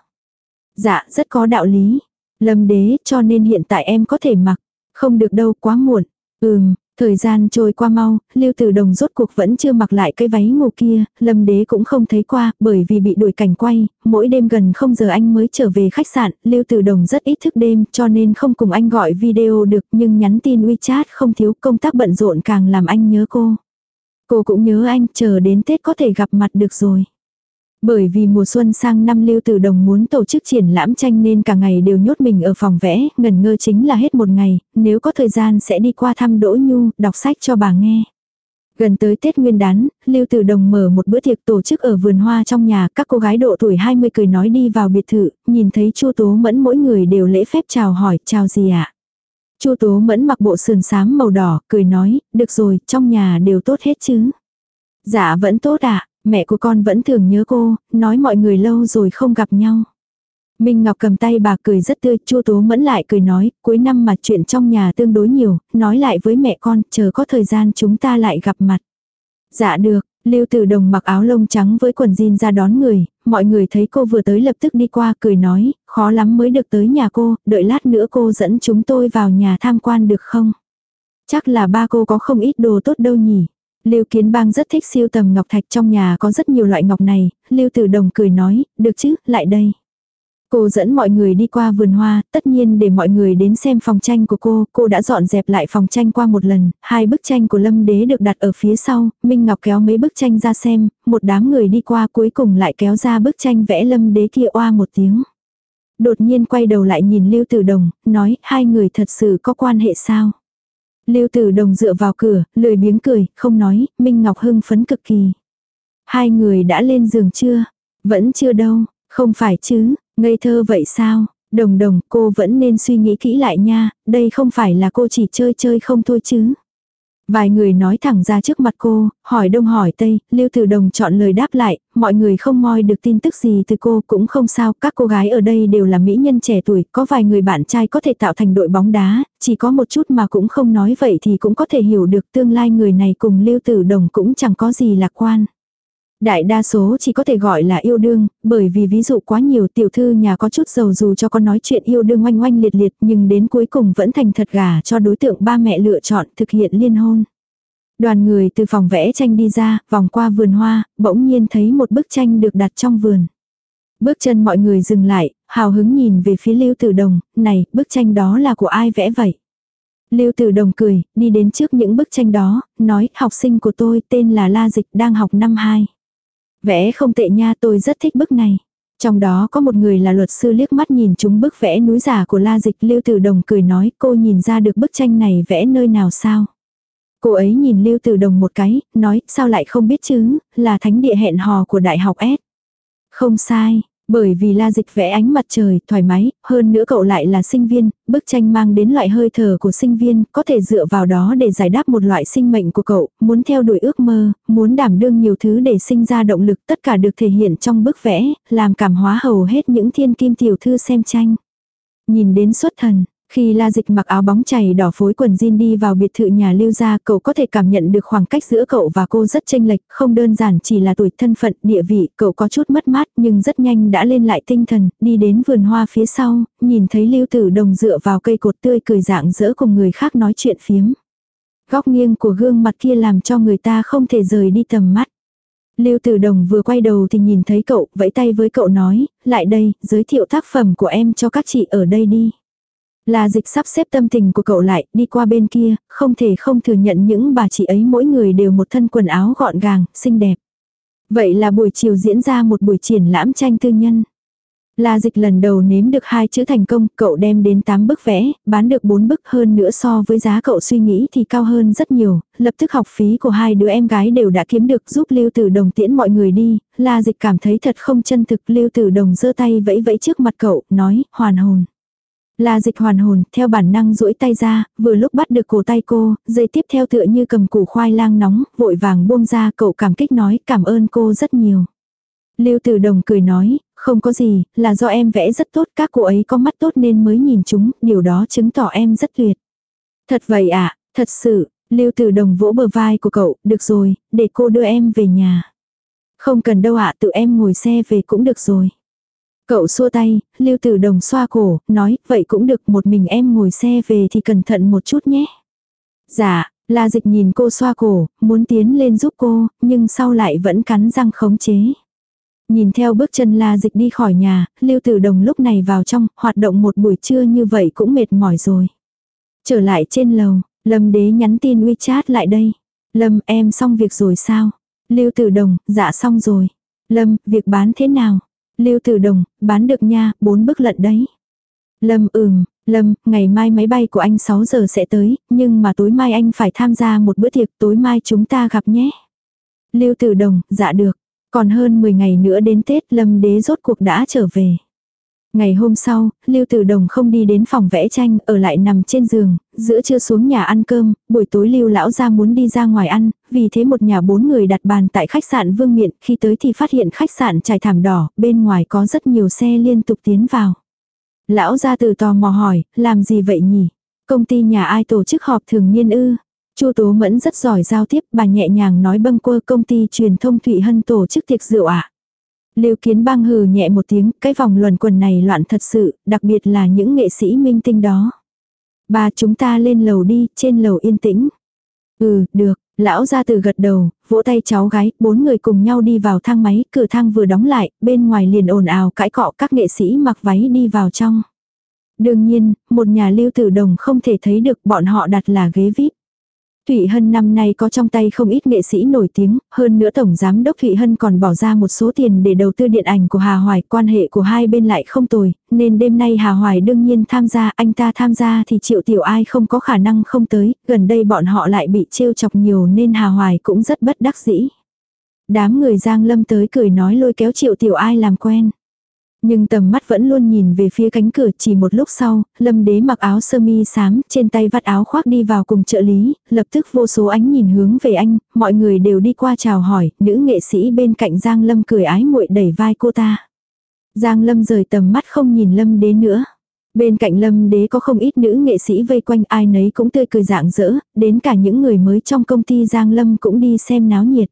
Dạ, rất có đạo lý. Lâm Đế, cho nên hiện tại em có thể mặc. Không được đâu, quá muộn. Ừm, Thời gian trôi qua mau, Lưu Tử Đồng rốt cuộc vẫn chưa mặc lại cái váy ngủ kia, Lâm Đế cũng không thấy qua, bởi vì bị đuổi cảnh quay, mỗi đêm gần không giờ anh mới trở về khách sạn, Lưu Tử Đồng rất ít thức đêm cho nên không cùng anh gọi video được nhưng nhắn tin WeChat không thiếu công tác bận rộn càng làm anh nhớ cô. Cô cũng nhớ anh, chờ đến Tết có thể gặp mặt được rồi. Bởi vì mùa xuân sang năm Lưu Tử Đồng muốn tổ chức triển lãm tranh nên cả ngày đều nhốt mình ở phòng vẽ, ngần ngơ chính là hết một ngày, nếu có thời gian sẽ đi qua thăm Đỗ Nhu, đọc sách cho bà nghe. Gần tới Tết Nguyên đán, Lưu Tử Đồng mở một bữa tiệc tổ chức ở vườn hoa trong nhà, các cô gái độ tuổi 20 cười nói đi vào biệt thự, nhìn thấy Chu Tố Mẫn mỗi người đều lễ phép chào hỏi, chào gì ạ? Chu Tố Mẫn mặc bộ sườn xám màu đỏ, cười nói, được rồi, trong nhà đều tốt hết chứ. Dạ vẫn tốt ạ, Mẹ của con vẫn thường nhớ cô, nói mọi người lâu rồi không gặp nhau. Minh Ngọc cầm tay bà cười rất tươi, Chu Tố Mẫn lại cười nói, cuối năm mà chuyện trong nhà tương đối nhiều, nói lại với mẹ con, chờ có thời gian chúng ta lại gặp mặt. Dạ được, Lưu Tử Đồng mặc áo lông trắng với quần jean ra đón người, mọi người thấy cô vừa tới lập tức đi qua cười nói, khó lắm mới được tới nhà cô, đợi lát nữa cô dẫn chúng tôi vào nhà tham quan được không? Chắc là ba cô có không ít đồ tốt đâu nhỉ. Lưu Kiến Bang rất thích siêu tầm ngọc thạch trong nhà có rất nhiều loại ngọc này, Lưu Tử Đồng cười nói, được chứ, lại đây. Cô dẫn mọi người đi qua vườn hoa, tất nhiên để mọi người đến xem phòng tranh của cô, cô đã dọn dẹp lại phòng tranh qua một lần, hai bức tranh của Lâm Đế được đặt ở phía sau, Minh Ngọc kéo mấy bức tranh ra xem, một đám người đi qua cuối cùng lại kéo ra bức tranh vẽ Lâm Đế kia oa một tiếng. Đột nhiên quay đầu lại nhìn Lưu Tử Đồng, nói hai người thật sự có quan hệ sao? Lưu Tử Đồng dựa vào cửa, lười biếng cười, không nói, Minh Ngọc hưng phấn cực kỳ. Hai người đã lên giường chưa? Vẫn chưa đâu, không phải chứ, ngây thơ vậy sao? Đồng đồng, cô vẫn nên suy nghĩ kỹ lại nha, đây không phải là cô chỉ chơi chơi không thôi chứ. Vài người nói thẳng ra trước mặt cô, hỏi đông hỏi tây, Lưu Tử Đồng chọn lời đáp lại, mọi người không moi được tin tức gì từ cô cũng không sao, các cô gái ở đây đều là mỹ nhân trẻ tuổi, có vài người bạn trai có thể tạo thành đội bóng đá, chỉ có một chút mà cũng không nói vậy thì cũng có thể hiểu được tương lai người này cùng Lưu Tử Đồng cũng chẳng có gì lạc quan. Đại đa số chỉ có thể gọi là yêu đương, bởi vì ví dụ quá nhiều tiểu thư nhà có chút giàu dù cho con nói chuyện yêu đương oanh oanh liệt liệt nhưng đến cuối cùng vẫn thành thật gà cho đối tượng ba mẹ lựa chọn thực hiện liên hôn. Đoàn người từ phòng vẽ tranh đi ra, vòng qua vườn hoa, bỗng nhiên thấy một bức tranh được đặt trong vườn. Bước chân mọi người dừng lại, hào hứng nhìn về phía Lưu Tử Đồng, này, bức tranh đó là của ai vẽ vậy? Lưu Tử Đồng cười, đi đến trước những bức tranh đó, nói, học sinh của tôi tên là La Dịch đang học năm 2. Vẽ không tệ nha tôi rất thích bức này. Trong đó có một người là luật sư liếc mắt nhìn chúng bức vẽ núi giả của La Dịch Lưu Tử Đồng cười nói cô nhìn ra được bức tranh này vẽ nơi nào sao. Cô ấy nhìn Lưu Tử Đồng một cái, nói sao lại không biết chứ, là thánh địa hẹn hò của Đại học S. Không sai, bởi vì la dịch vẽ ánh mặt trời, thoải mái, hơn nữa cậu lại là sinh viên, bức tranh mang đến loại hơi thở của sinh viên, có thể dựa vào đó để giải đáp một loại sinh mệnh của cậu, muốn theo đuổi ước mơ, muốn đảm đương nhiều thứ để sinh ra động lực, tất cả được thể hiện trong bức vẽ, làm cảm hóa hầu hết những thiên kim tiểu thư xem tranh. Nhìn đến xuất thần, khi La Dịch mặc áo bóng chảy đỏ phối quần jean đi vào biệt thự nhà Lưu gia, cậu có thể cảm nhận được khoảng cách giữa cậu và cô rất chênh lệch, không đơn giản chỉ là tuổi thân phận, địa vị, cậu có chút mất mát nhưng rất nhanh đã lên lại tinh thần, đi đến vườn hoa phía sau, nhìn thấy Lưu Tử Đồng dựa vào cây cột tươi cười dạng dỡ cùng người khác nói chuyện phiếm. Góc nghiêng của gương mặt kia làm cho người ta không thể rời đi tầm mắt. Lưu Tử Đồng vừa quay đầu thì nhìn thấy cậu, vẫy tay với cậu nói, lại đây, giới thiệu tác phẩm của em cho các chị ở đây đi. Là dịch sắp xếp tâm tình của cậu lại, đi qua bên kia, không thể không thừa nhận những bà chị ấy mỗi người đều một thân quần áo gọn gàng, xinh đẹp. Vậy là buổi chiều diễn ra một buổi triển lãm tranh tư nhân. là dịch lần đầu nếm được hai chữ thành công, cậu đem đến 8 bức vẽ, bán được 4 bức hơn nữa so với giá cậu suy nghĩ thì cao hơn rất nhiều, lập tức học phí của hai đứa em gái đều đã kiếm được giúp Lưu Tử Đồng tiễn mọi người đi, là dịch cảm thấy thật không chân thực, Lưu Tử Đồng giơ tay vẫy vẫy trước mặt cậu, nói, hoàn hồn là dịch hoàn hồn, theo bản năng duỗi tay ra, vừa lúc bắt được cổ tay cô, dây tiếp theo tựa như cầm củ khoai lang nóng, vội vàng buông ra cậu cảm kích nói cảm ơn cô rất nhiều. Lưu Tử Đồng cười nói, không có gì, là do em vẽ rất tốt, các cô ấy có mắt tốt nên mới nhìn chúng, điều đó chứng tỏ em rất tuyệt. Thật vậy ạ, à, thật sự, Lưu Tử Đồng vỗ bờ vai của cậu, được rồi, để cô đưa em về nhà. Không cần đâu ạ, tự em ngồi xe về cũng được rồi. Cậu xua tay, Lưu Tử Đồng xoa cổ, nói, vậy cũng được một mình em ngồi xe về thì cẩn thận một chút nhé. Dạ, La Dịch nhìn cô xoa cổ, muốn tiến lên giúp cô, nhưng sau lại vẫn cắn răng khống chế. Nhìn theo bước chân La Dịch đi khỏi nhà, Lưu Tử Đồng lúc này vào trong, hoạt động một buổi trưa như vậy cũng mệt mỏi rồi. Trở lại trên lầu, Lâm Đế nhắn tin WeChat lại đây. Lâm em xong việc rồi sao? Lưu Tử Đồng, dạ xong rồi. Lâm, việc bán thế nào? Lưu Tử Đồng, bán được nha, bốn bức lận đấy. Lâm ừm, Lâm, ngày mai máy bay của anh 6 giờ sẽ tới, nhưng mà tối mai anh phải tham gia một bữa tiệc, tối mai chúng ta gặp nhé. Lưu Tử Đồng, dạ được. Còn hơn 10 ngày nữa đến Tết Lâm đế rốt cuộc đã trở về. Ngày hôm sau, Lưu Tử Đồng không đi đến phòng vẽ tranh, ở lại nằm trên giường, giữa trưa xuống nhà ăn cơm, buổi tối Lưu lão gia muốn đi ra ngoài ăn, vì thế một nhà bốn người đặt bàn tại khách sạn Vương Miện, khi tới thì phát hiện khách sạn trải thảm đỏ, bên ngoài có rất nhiều xe liên tục tiến vào. Lão gia từ tò mò hỏi, làm gì vậy nhỉ? Công ty nhà ai tổ chức họp thường niên ư? Chu Tố Mẫn rất giỏi giao tiếp, bà nhẹ nhàng nói bâng quơ công ty truyền thông Thụy Hân tổ chức tiệc rượu ạ. À? Lưu Kiến Bang hừ nhẹ một tiếng, cái vòng luẩn quần này loạn thật sự, đặc biệt là những nghệ sĩ minh tinh đó. bà chúng ta lên lầu đi, trên lầu yên tĩnh. Ừ, được, lão ra từ gật đầu, vỗ tay cháu gái, bốn người cùng nhau đi vào thang máy, cửa thang vừa đóng lại, bên ngoài liền ồn ào cãi cọ các nghệ sĩ mặc váy đi vào trong. Đương nhiên, một nhà lưu tử đồng không thể thấy được bọn họ đặt là ghế VIP. Thụy Hân năm nay có trong tay không ít nghệ sĩ nổi tiếng, hơn nữa Tổng Giám đốc Thụy Hân còn bỏ ra một số tiền để đầu tư điện ảnh của Hà Hoài, quan hệ của hai bên lại không tồi, nên đêm nay Hà Hoài đương nhiên tham gia, anh ta tham gia thì Triệu Tiểu Ai không có khả năng không tới, gần đây bọn họ lại bị trêu chọc nhiều nên Hà Hoài cũng rất bất đắc dĩ. Đám người Giang Lâm tới cười nói lôi kéo Triệu Tiểu Ai làm quen. Nhưng tầm mắt vẫn luôn nhìn về phía cánh cửa chỉ một lúc sau, lâm đế mặc áo sơ mi xám, trên tay vắt áo khoác đi vào cùng trợ lý, lập tức vô số ánh nhìn hướng về anh, mọi người đều đi qua chào hỏi, nữ nghệ sĩ bên cạnh Giang Lâm cười ái muội đẩy vai cô ta. Giang Lâm rời tầm mắt không nhìn lâm đế nữa. Bên cạnh lâm đế có không ít nữ nghệ sĩ vây quanh ai nấy cũng tươi cười dạng dỡ, đến cả những người mới trong công ty Giang Lâm cũng đi xem náo nhiệt.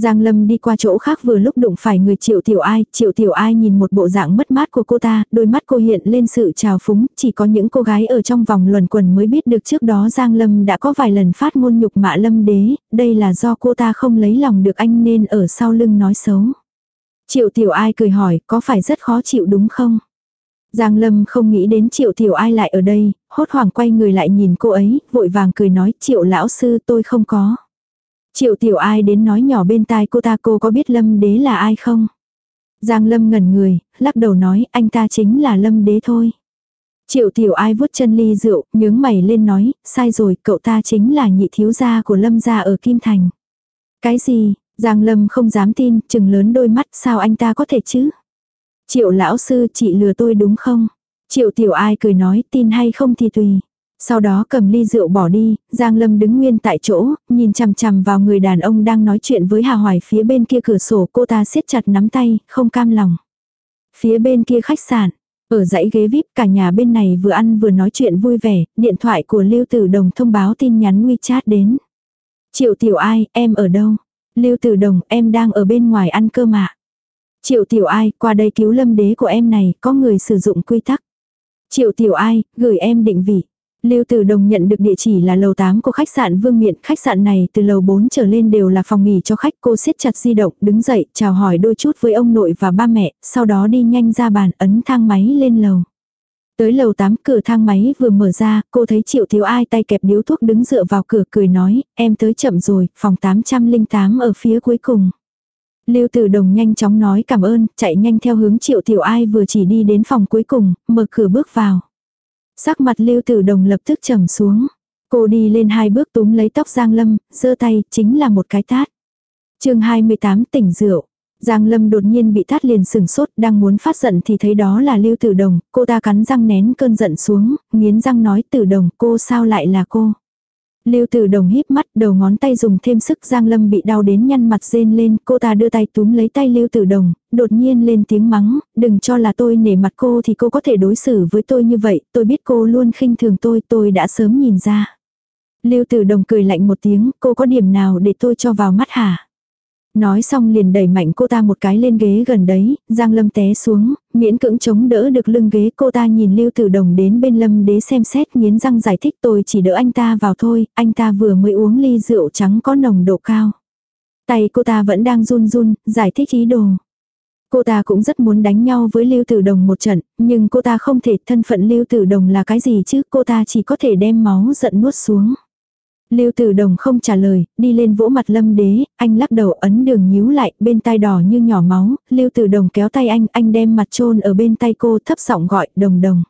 Giang Lâm đi qua chỗ khác vừa lúc đụng phải người triệu tiểu ai, triệu tiểu ai nhìn một bộ dạng mất mát của cô ta, đôi mắt cô hiện lên sự trào phúng, chỉ có những cô gái ở trong vòng luẩn quần mới biết được trước đó Giang Lâm đã có vài lần phát ngôn nhục mạ Lâm đế, đây là do cô ta không lấy lòng được anh nên ở sau lưng nói xấu. Triệu tiểu ai cười hỏi, có phải rất khó chịu đúng không? Giang Lâm không nghĩ đến triệu tiểu ai lại ở đây, hốt hoảng quay người lại nhìn cô ấy, vội vàng cười nói triệu lão sư tôi không có. Triệu tiểu ai đến nói nhỏ bên tai cô ta cô có biết lâm đế là ai không? Giang Lâm ngẩn người, lắc đầu nói anh ta chính là lâm đế thôi. Triệu tiểu ai vuốt chân ly rượu, nhướng mày lên nói, sai rồi, cậu ta chính là nhị thiếu gia của lâm gia ở Kim Thành. Cái gì, Giang Lâm không dám tin, chừng lớn đôi mắt, sao anh ta có thể chứ? Triệu lão sư chị lừa tôi đúng không? Triệu tiểu ai cười nói, tin hay không thì tùy. Sau đó cầm ly rượu bỏ đi, Giang Lâm đứng nguyên tại chỗ, nhìn chằm chằm vào người đàn ông đang nói chuyện với Hà Hoài phía bên kia cửa sổ cô ta siết chặt nắm tay, không cam lòng. Phía bên kia khách sạn, ở dãy ghế VIP cả nhà bên này vừa ăn vừa nói chuyện vui vẻ, điện thoại của Lưu Tử Đồng thông báo tin nhắn WeChat đến. Triệu Tiểu Ai, em ở đâu? Lưu Tử Đồng, em đang ở bên ngoài ăn cơm ạ. Triệu Tiểu Ai, qua đây cứu lâm đế của em này, có người sử dụng quy tắc. Triệu Tiểu Ai, gửi em định vị. Lưu Tử Đồng nhận được địa chỉ là lầu 8 của khách sạn Vương Miện, khách sạn này từ lầu 4 trở lên đều là phòng nghỉ cho khách. Cô siết chặt di động, đứng dậy, chào hỏi đôi chút với ông nội và ba mẹ, sau đó đi nhanh ra bàn ấn thang máy lên lầu. Tới lầu 8 cửa thang máy vừa mở ra, cô thấy Triệu Thiếu Ai tay kẹp điếu thuốc đứng dựa vào cửa cười nói, em tới chậm rồi, phòng 808 ở phía cuối cùng. Lưu Tử Đồng nhanh chóng nói cảm ơn, chạy nhanh theo hướng Triệu Tiểu Ai vừa chỉ đi đến phòng cuối cùng, mở cửa bước vào. Sắc mặt Lưu Tử Đồng lập tức trầm xuống. Cô đi lên hai bước túm lấy tóc Giang Lâm, giơ tay, chính là một cái tát. chương 28 tỉnh rượu. Giang Lâm đột nhiên bị tát liền sừng sốt, đang muốn phát giận thì thấy đó là Lưu Tử Đồng, cô ta cắn răng nén cơn giận xuống, nghiến răng nói Tử Đồng, cô sao lại là cô? Lưu Tử Đồng híp mắt, đầu ngón tay dùng thêm sức, Giang Lâm bị đau đến nhăn mặt rên lên, cô ta đưa tay túm lấy tay Lưu Tử Đồng, đột nhiên lên tiếng mắng, đừng cho là tôi nể mặt cô thì cô có thể đối xử với tôi như vậy, tôi biết cô luôn khinh thường tôi, tôi đã sớm nhìn ra. Lưu Tử Đồng cười lạnh một tiếng, cô có điểm nào để tôi cho vào mắt hả? Nói xong liền đẩy mạnh cô ta một cái lên ghế gần đấy, Giang Lâm té xuống, miễn cưỡng chống đỡ được lưng ghế cô ta nhìn Lưu Tử Đồng đến bên Lâm đế xem xét nghiến răng giải thích tôi chỉ đỡ anh ta vào thôi, anh ta vừa mới uống ly rượu trắng có nồng độ cao. Tay cô ta vẫn đang run run, giải thích ý đồ. Cô ta cũng rất muốn đánh nhau với Lưu Tử Đồng một trận, nhưng cô ta không thể thân phận Lưu Tử Đồng là cái gì chứ, cô ta chỉ có thể đem máu giận nuốt xuống. Lưu Tử Đồng không trả lời, đi lên vỗ mặt Lâm Đế, anh lắc đầu ấn đường nhíu lại, bên tai đỏ như nhỏ máu, Lưu Tử Đồng kéo tay anh, anh đem mặt chôn ở bên tay cô thấp giọng gọi, "Đồng Đồng."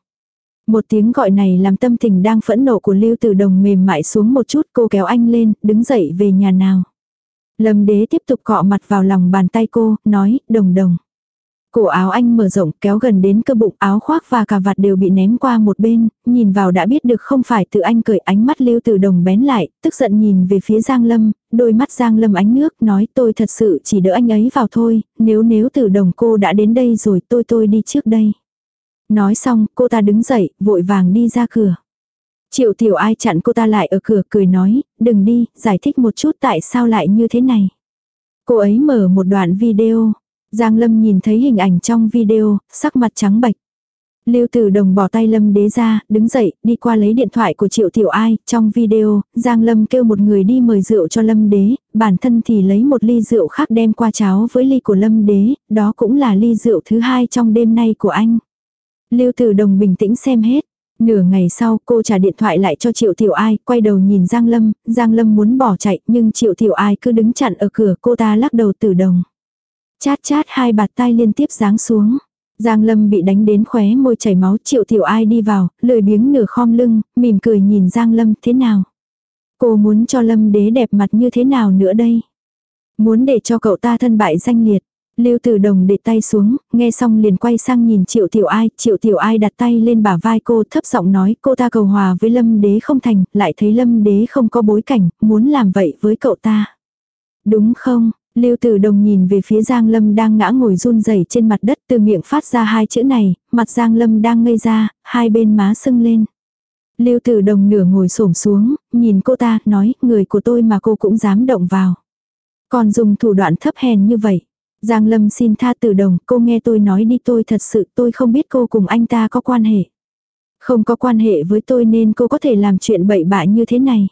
Một tiếng gọi này làm tâm tình đang phẫn nộ của Lưu Tử Đồng mềm mại xuống một chút, cô kéo anh lên, đứng dậy về nhà nào. Lâm Đế tiếp tục cọ mặt vào lòng bàn tay cô, nói, "Đồng Đồng." Cổ áo anh mở rộng kéo gần đến cơ bụng áo khoác và cà vạt đều bị ném qua một bên, nhìn vào đã biết được không phải tự anh cởi ánh mắt lưu từ đồng bén lại, tức giận nhìn về phía Giang Lâm, đôi mắt Giang Lâm ánh nước nói tôi thật sự chỉ đỡ anh ấy vào thôi, nếu nếu từ đồng cô đã đến đây rồi tôi tôi đi trước đây. Nói xong cô ta đứng dậy, vội vàng đi ra cửa. Triệu tiểu ai chặn cô ta lại ở cửa cười nói, đừng đi, giải thích một chút tại sao lại như thế này. Cô ấy mở một đoạn video, Giang Lâm nhìn thấy hình ảnh trong video, sắc mặt trắng bệch. Lưu Tử Đồng bỏ tay Lâm Đế ra, đứng dậy, đi qua lấy điện thoại của Triệu Tiểu Ai, trong video, Giang Lâm kêu một người đi mời rượu cho Lâm Đế, bản thân thì lấy một ly rượu khác đem qua cháo với ly của Lâm Đế, đó cũng là ly rượu thứ hai trong đêm nay của anh. Lưu Tử Đồng bình tĩnh xem hết. Nửa ngày sau cô trả điện thoại lại cho Triệu Tiểu Ai, quay đầu nhìn Giang Lâm, Giang Lâm muốn bỏ chạy nhưng Triệu Tiểu Ai cứ đứng chặn ở cửa cô ta lắc đầu tử đồng. Chát chát hai bạt tai liên tiếp giáng xuống. Giang Lâm bị đánh đến khóe môi chảy máu triệu tiểu ai đi vào, lười biếng nửa khom lưng, mỉm cười nhìn Giang Lâm thế nào. Cô muốn cho Lâm đế đẹp mặt như thế nào nữa đây? Muốn để cho cậu ta thân bại danh liệt. Lưu Tử Đồng để tay xuống, nghe xong liền quay sang nhìn Triệu Tiểu Ai, Triệu Tiểu Ai đặt tay lên bả vai cô, thấp giọng nói, cô ta cầu hòa với Lâm Đế không thành, lại thấy Lâm Đế không có bối cảnh, muốn làm vậy với cậu ta. Đúng không? Lưu Tử Đồng nhìn về phía Giang Lâm đang ngã ngồi run rẩy trên mặt đất từ miệng phát ra hai chữ này, mặt Giang Lâm đang ngây ra, hai bên má sưng lên. Lưu Tử Đồng nửa ngồi xổm xuống, nhìn cô ta, nói, người của tôi mà cô cũng dám động vào. Còn dùng thủ đoạn thấp hèn như vậy. Giang Lâm xin tha Tử Đồng, cô nghe tôi nói đi tôi thật sự tôi không biết cô cùng anh ta có quan hệ. Không có quan hệ với tôi nên cô có thể làm chuyện bậy bạ như thế này.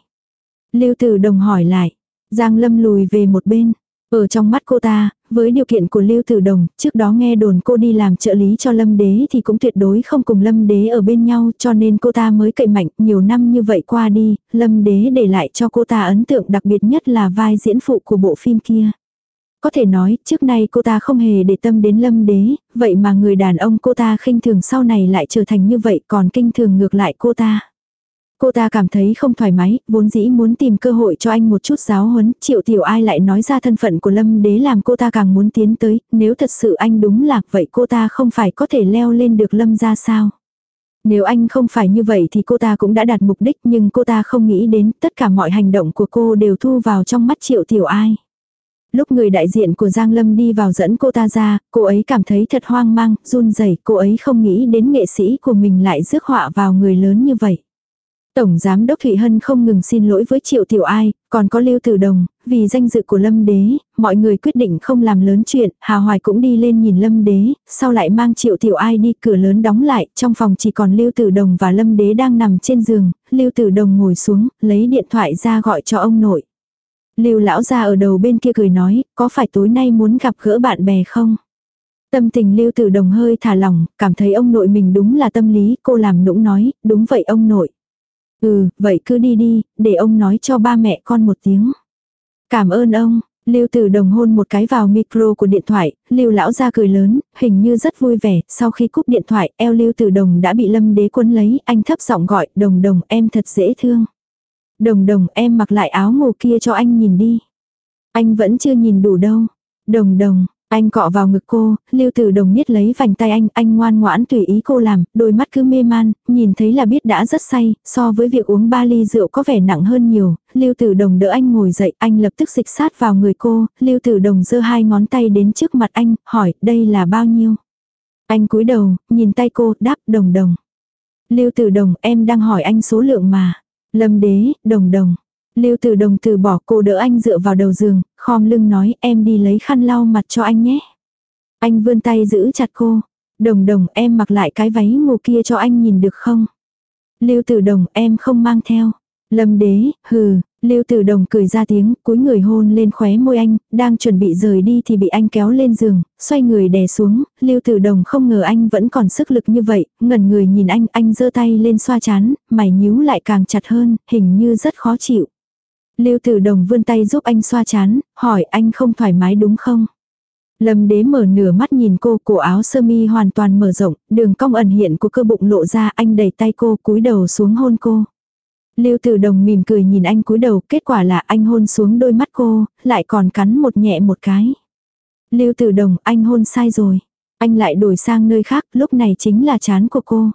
Lưu Tử Đồng hỏi lại. Giang Lâm lùi về một bên. Ở trong mắt cô ta, với điều kiện của Lưu Tử Đồng, trước đó nghe đồn cô đi làm trợ lý cho Lâm Đế thì cũng tuyệt đối không cùng Lâm Đế ở bên nhau cho nên cô ta mới cậy mạnh nhiều năm như vậy qua đi, Lâm Đế để lại cho cô ta ấn tượng đặc biệt nhất là vai diễn phụ của bộ phim kia. Có thể nói, trước nay cô ta không hề để tâm đến lâm đế, vậy mà người đàn ông cô ta khinh thường sau này lại trở thành như vậy còn kinh thường ngược lại cô ta. Cô ta cảm thấy không thoải mái, vốn dĩ muốn tìm cơ hội cho anh một chút giáo huấn, triệu tiểu ai lại nói ra thân phận của lâm đế làm cô ta càng muốn tiến tới, nếu thật sự anh đúng lạc vậy cô ta không phải có thể leo lên được lâm ra sao. Nếu anh không phải như vậy thì cô ta cũng đã đạt mục đích nhưng cô ta không nghĩ đến tất cả mọi hành động của cô đều thu vào trong mắt triệu tiểu ai. Lúc người đại diện của Giang Lâm đi vào dẫn cô ta ra, cô ấy cảm thấy thật hoang mang, run rẩy, cô ấy không nghĩ đến nghệ sĩ của mình lại rước họa vào người lớn như vậy. Tổng Giám Đốc Thụy Hân không ngừng xin lỗi với Triệu Tiểu Ai, còn có Lưu Tử Đồng, vì danh dự của Lâm Đế, mọi người quyết định không làm lớn chuyện, Hà Hoài cũng đi lên nhìn Lâm Đế, sau lại mang Triệu Tiểu Ai đi cửa lớn đóng lại, trong phòng chỉ còn Lưu Tử Đồng và Lâm Đế đang nằm trên giường, Lưu Tử Đồng ngồi xuống, lấy điện thoại ra gọi cho ông nội. Lưu lão gia ở đầu bên kia cười nói, có phải tối nay muốn gặp gỡ bạn bè không? Tâm tình Lưu Tử Đồng hơi thả lỏng, cảm thấy ông nội mình đúng là tâm lý, cô làm nũng nói, đúng vậy ông nội. Ừ, vậy cứ đi đi, để ông nói cho ba mẹ con một tiếng. Cảm ơn ông, Lưu Tử Đồng hôn một cái vào micro của điện thoại, Lưu lão ra cười lớn, hình như rất vui vẻ, sau khi cúp điện thoại, eo Lưu Tử Đồng đã bị Lâm Đế quân lấy, anh thấp giọng gọi, "Đồng Đồng, em thật dễ thương." "Đồng Đồng, em mặc lại áo ngủ kia cho anh nhìn đi." "Anh vẫn chưa nhìn đủ đâu." "Đồng Đồng, anh cọ vào ngực cô, lưu tử đồng niết lấy vành tay anh, anh ngoan ngoãn tùy ý cô làm, đôi mắt cứ mê man, nhìn thấy là biết đã rất say, so với việc uống ba ly rượu có vẻ nặng hơn nhiều, lưu tử đồng đỡ anh ngồi dậy, anh lập tức dịch sát vào người cô, lưu tử đồng giơ hai ngón tay đến trước mặt anh, hỏi, đây là bao nhiêu? Anh cúi đầu, nhìn tay cô, đáp, đồng đồng. Lưu tử đồng, em đang hỏi anh số lượng mà. Lâm đế, đồng đồng. Lưu Tử Đồng từ bỏ cô đỡ anh dựa vào đầu giường, khom lưng nói em đi lấy khăn lau mặt cho anh nhé. Anh vươn tay giữ chặt cô. Đồng đồng em mặc lại cái váy ngủ kia cho anh nhìn được không? Lưu Tử Đồng em không mang theo. Lâm đế, hừ, Lưu Tử Đồng cười ra tiếng, cúi người hôn lên khóe môi anh, đang chuẩn bị rời đi thì bị anh kéo lên giường, xoay người đè xuống, Lưu Tử Đồng không ngờ anh vẫn còn sức lực như vậy, ngẩn người nhìn anh, anh giơ tay lên xoa chán, mày nhíu lại càng chặt hơn, hình như rất khó chịu. Lưu Tử Đồng vươn tay giúp anh xoa chán, hỏi anh không thoải mái đúng không? Lâm đế mở nửa mắt nhìn cô, cổ áo sơ mi hoàn toàn mở rộng, đường cong ẩn hiện của cơ bụng lộ ra, anh đẩy tay cô, cúi đầu xuống hôn cô. Lưu Tử Đồng mỉm cười nhìn anh cúi đầu, kết quả là anh hôn xuống đôi mắt cô, lại còn cắn một nhẹ một cái. Lưu Tử Đồng, anh hôn sai rồi. Anh lại đổi sang nơi khác, lúc này chính là chán của cô.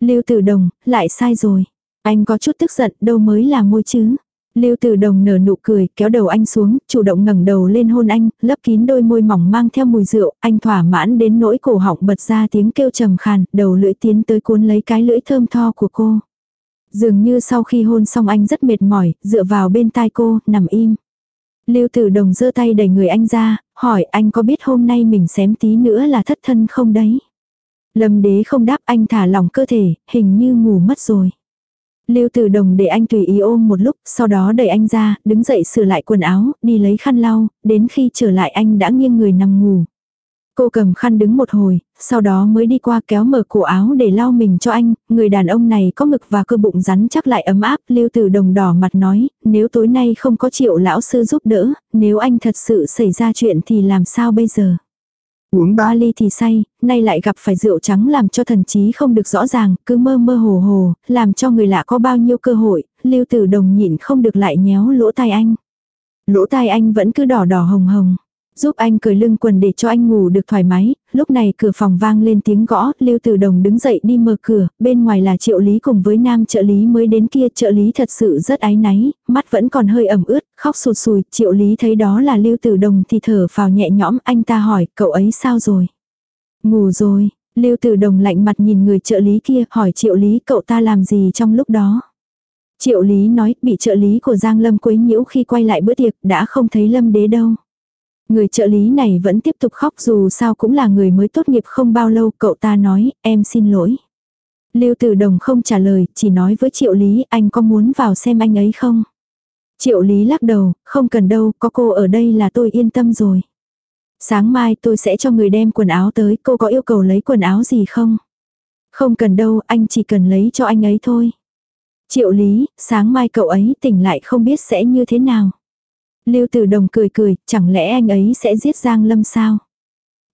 Lưu Tử Đồng, lại sai rồi. Anh có chút tức giận, đâu mới là môi chứ. Lưu Tử Đồng nở nụ cười, kéo đầu anh xuống, chủ động ngẩng đầu lên hôn anh, lấp kín đôi môi mỏng mang theo mùi rượu, anh thỏa mãn đến nỗi cổ họng bật ra tiếng kêu trầm khàn, đầu lưỡi tiến tới cuốn lấy cái lưỡi thơm tho của cô. Dường như sau khi hôn xong anh rất mệt mỏi, dựa vào bên tai cô, nằm im. Lưu Tử Đồng giơ tay đẩy người anh ra, hỏi anh có biết hôm nay mình xém tí nữa là thất thân không đấy? Lâm đế không đáp anh thả lỏng cơ thể, hình như ngủ mất rồi. Lưu Tử Đồng để anh tùy ý ôm một lúc, sau đó đẩy anh ra, đứng dậy sửa lại quần áo, đi lấy khăn lau, đến khi trở lại anh đã nghiêng người nằm ngủ. Cô cầm khăn đứng một hồi, sau đó mới đi qua kéo mở cổ áo để lau mình cho anh, người đàn ông này có ngực và cơ bụng rắn chắc lại ấm áp, Lưu Tử Đồng đỏ mặt nói, nếu tối nay không có triệu lão sư giúp đỡ, nếu anh thật sự xảy ra chuyện thì làm sao bây giờ? Uống ba ly thì say, nay lại gặp phải rượu trắng làm cho thần trí không được rõ ràng, cứ mơ mơ hồ hồ, làm cho người lạ có bao nhiêu cơ hội, lưu tử đồng nhịn không được lại nhéo lỗ tai anh. Lỗ tai anh vẫn cứ đỏ đỏ hồng hồng. Giúp anh cởi lưng quần để cho anh ngủ được thoải mái, lúc này cửa phòng vang lên tiếng gõ, Lưu Tử Đồng đứng dậy đi mở cửa, bên ngoài là triệu lý cùng với nam trợ lý mới đến kia, trợ lý thật sự rất áy náy, mắt vẫn còn hơi ẩm ướt, khóc sụt sùi, triệu lý thấy đó là Lưu Tử Đồng thì thở phào nhẹ nhõm, anh ta hỏi, cậu ấy sao rồi? Ngủ rồi, Lưu Tử Đồng lạnh mặt nhìn người trợ lý kia, hỏi triệu lý cậu ta làm gì trong lúc đó? Triệu lý nói, bị trợ lý của Giang Lâm quấy nhiễu khi quay lại bữa tiệc, đã không thấy Lâm đế đâu. Người trợ lý này vẫn tiếp tục khóc dù sao cũng là người mới tốt nghiệp không bao lâu, cậu ta nói, em xin lỗi. Lưu Tử Đồng không trả lời, chỉ nói với Triệu Lý, anh có muốn vào xem anh ấy không? Triệu Lý lắc đầu, không cần đâu, có cô ở đây là tôi yên tâm rồi. Sáng mai tôi sẽ cho người đem quần áo tới, cô có yêu cầu lấy quần áo gì không? Không cần đâu, anh chỉ cần lấy cho anh ấy thôi. Triệu lý, sáng mai cậu ấy tỉnh lại không biết sẽ như thế nào. Lưu Tử Đồng cười cười, chẳng lẽ anh ấy sẽ giết Giang Lâm sao?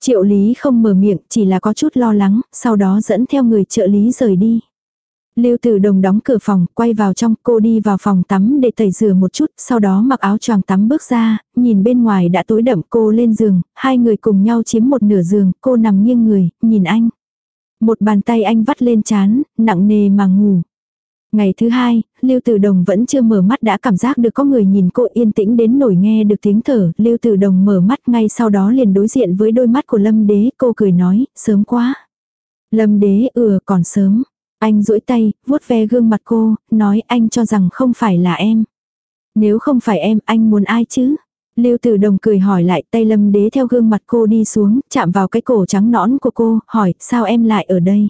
Triệu lý không mở miệng, chỉ là có chút lo lắng, sau đó dẫn theo người trợ lý rời đi. Lưu Tử Đồng đóng cửa phòng, quay vào trong, cô đi vào phòng tắm để tẩy rửa một chút, sau đó mặc áo choàng tắm bước ra, nhìn bên ngoài đã tối đậm cô lên giường, hai người cùng nhau chiếm một nửa giường, cô nằm nghiêng người, nhìn anh. Một bàn tay anh vắt lên chán, nặng nề mà ngủ. Ngày thứ hai, Lưu Tử Đồng vẫn chưa mở mắt đã cảm giác được có người nhìn cô yên tĩnh đến nổi nghe được tiếng thở, Lưu Tử Đồng mở mắt ngay sau đó liền đối diện với đôi mắt của Lâm Đế, cô cười nói, sớm quá. Lâm Đế ừa còn sớm. Anh duỗi tay, vuốt ve gương mặt cô, nói anh cho rằng không phải là em. Nếu không phải em, anh muốn ai chứ? Lưu Tử Đồng cười hỏi lại tay Lâm Đế theo gương mặt cô đi xuống, chạm vào cái cổ trắng nõn của cô, hỏi sao em lại ở đây?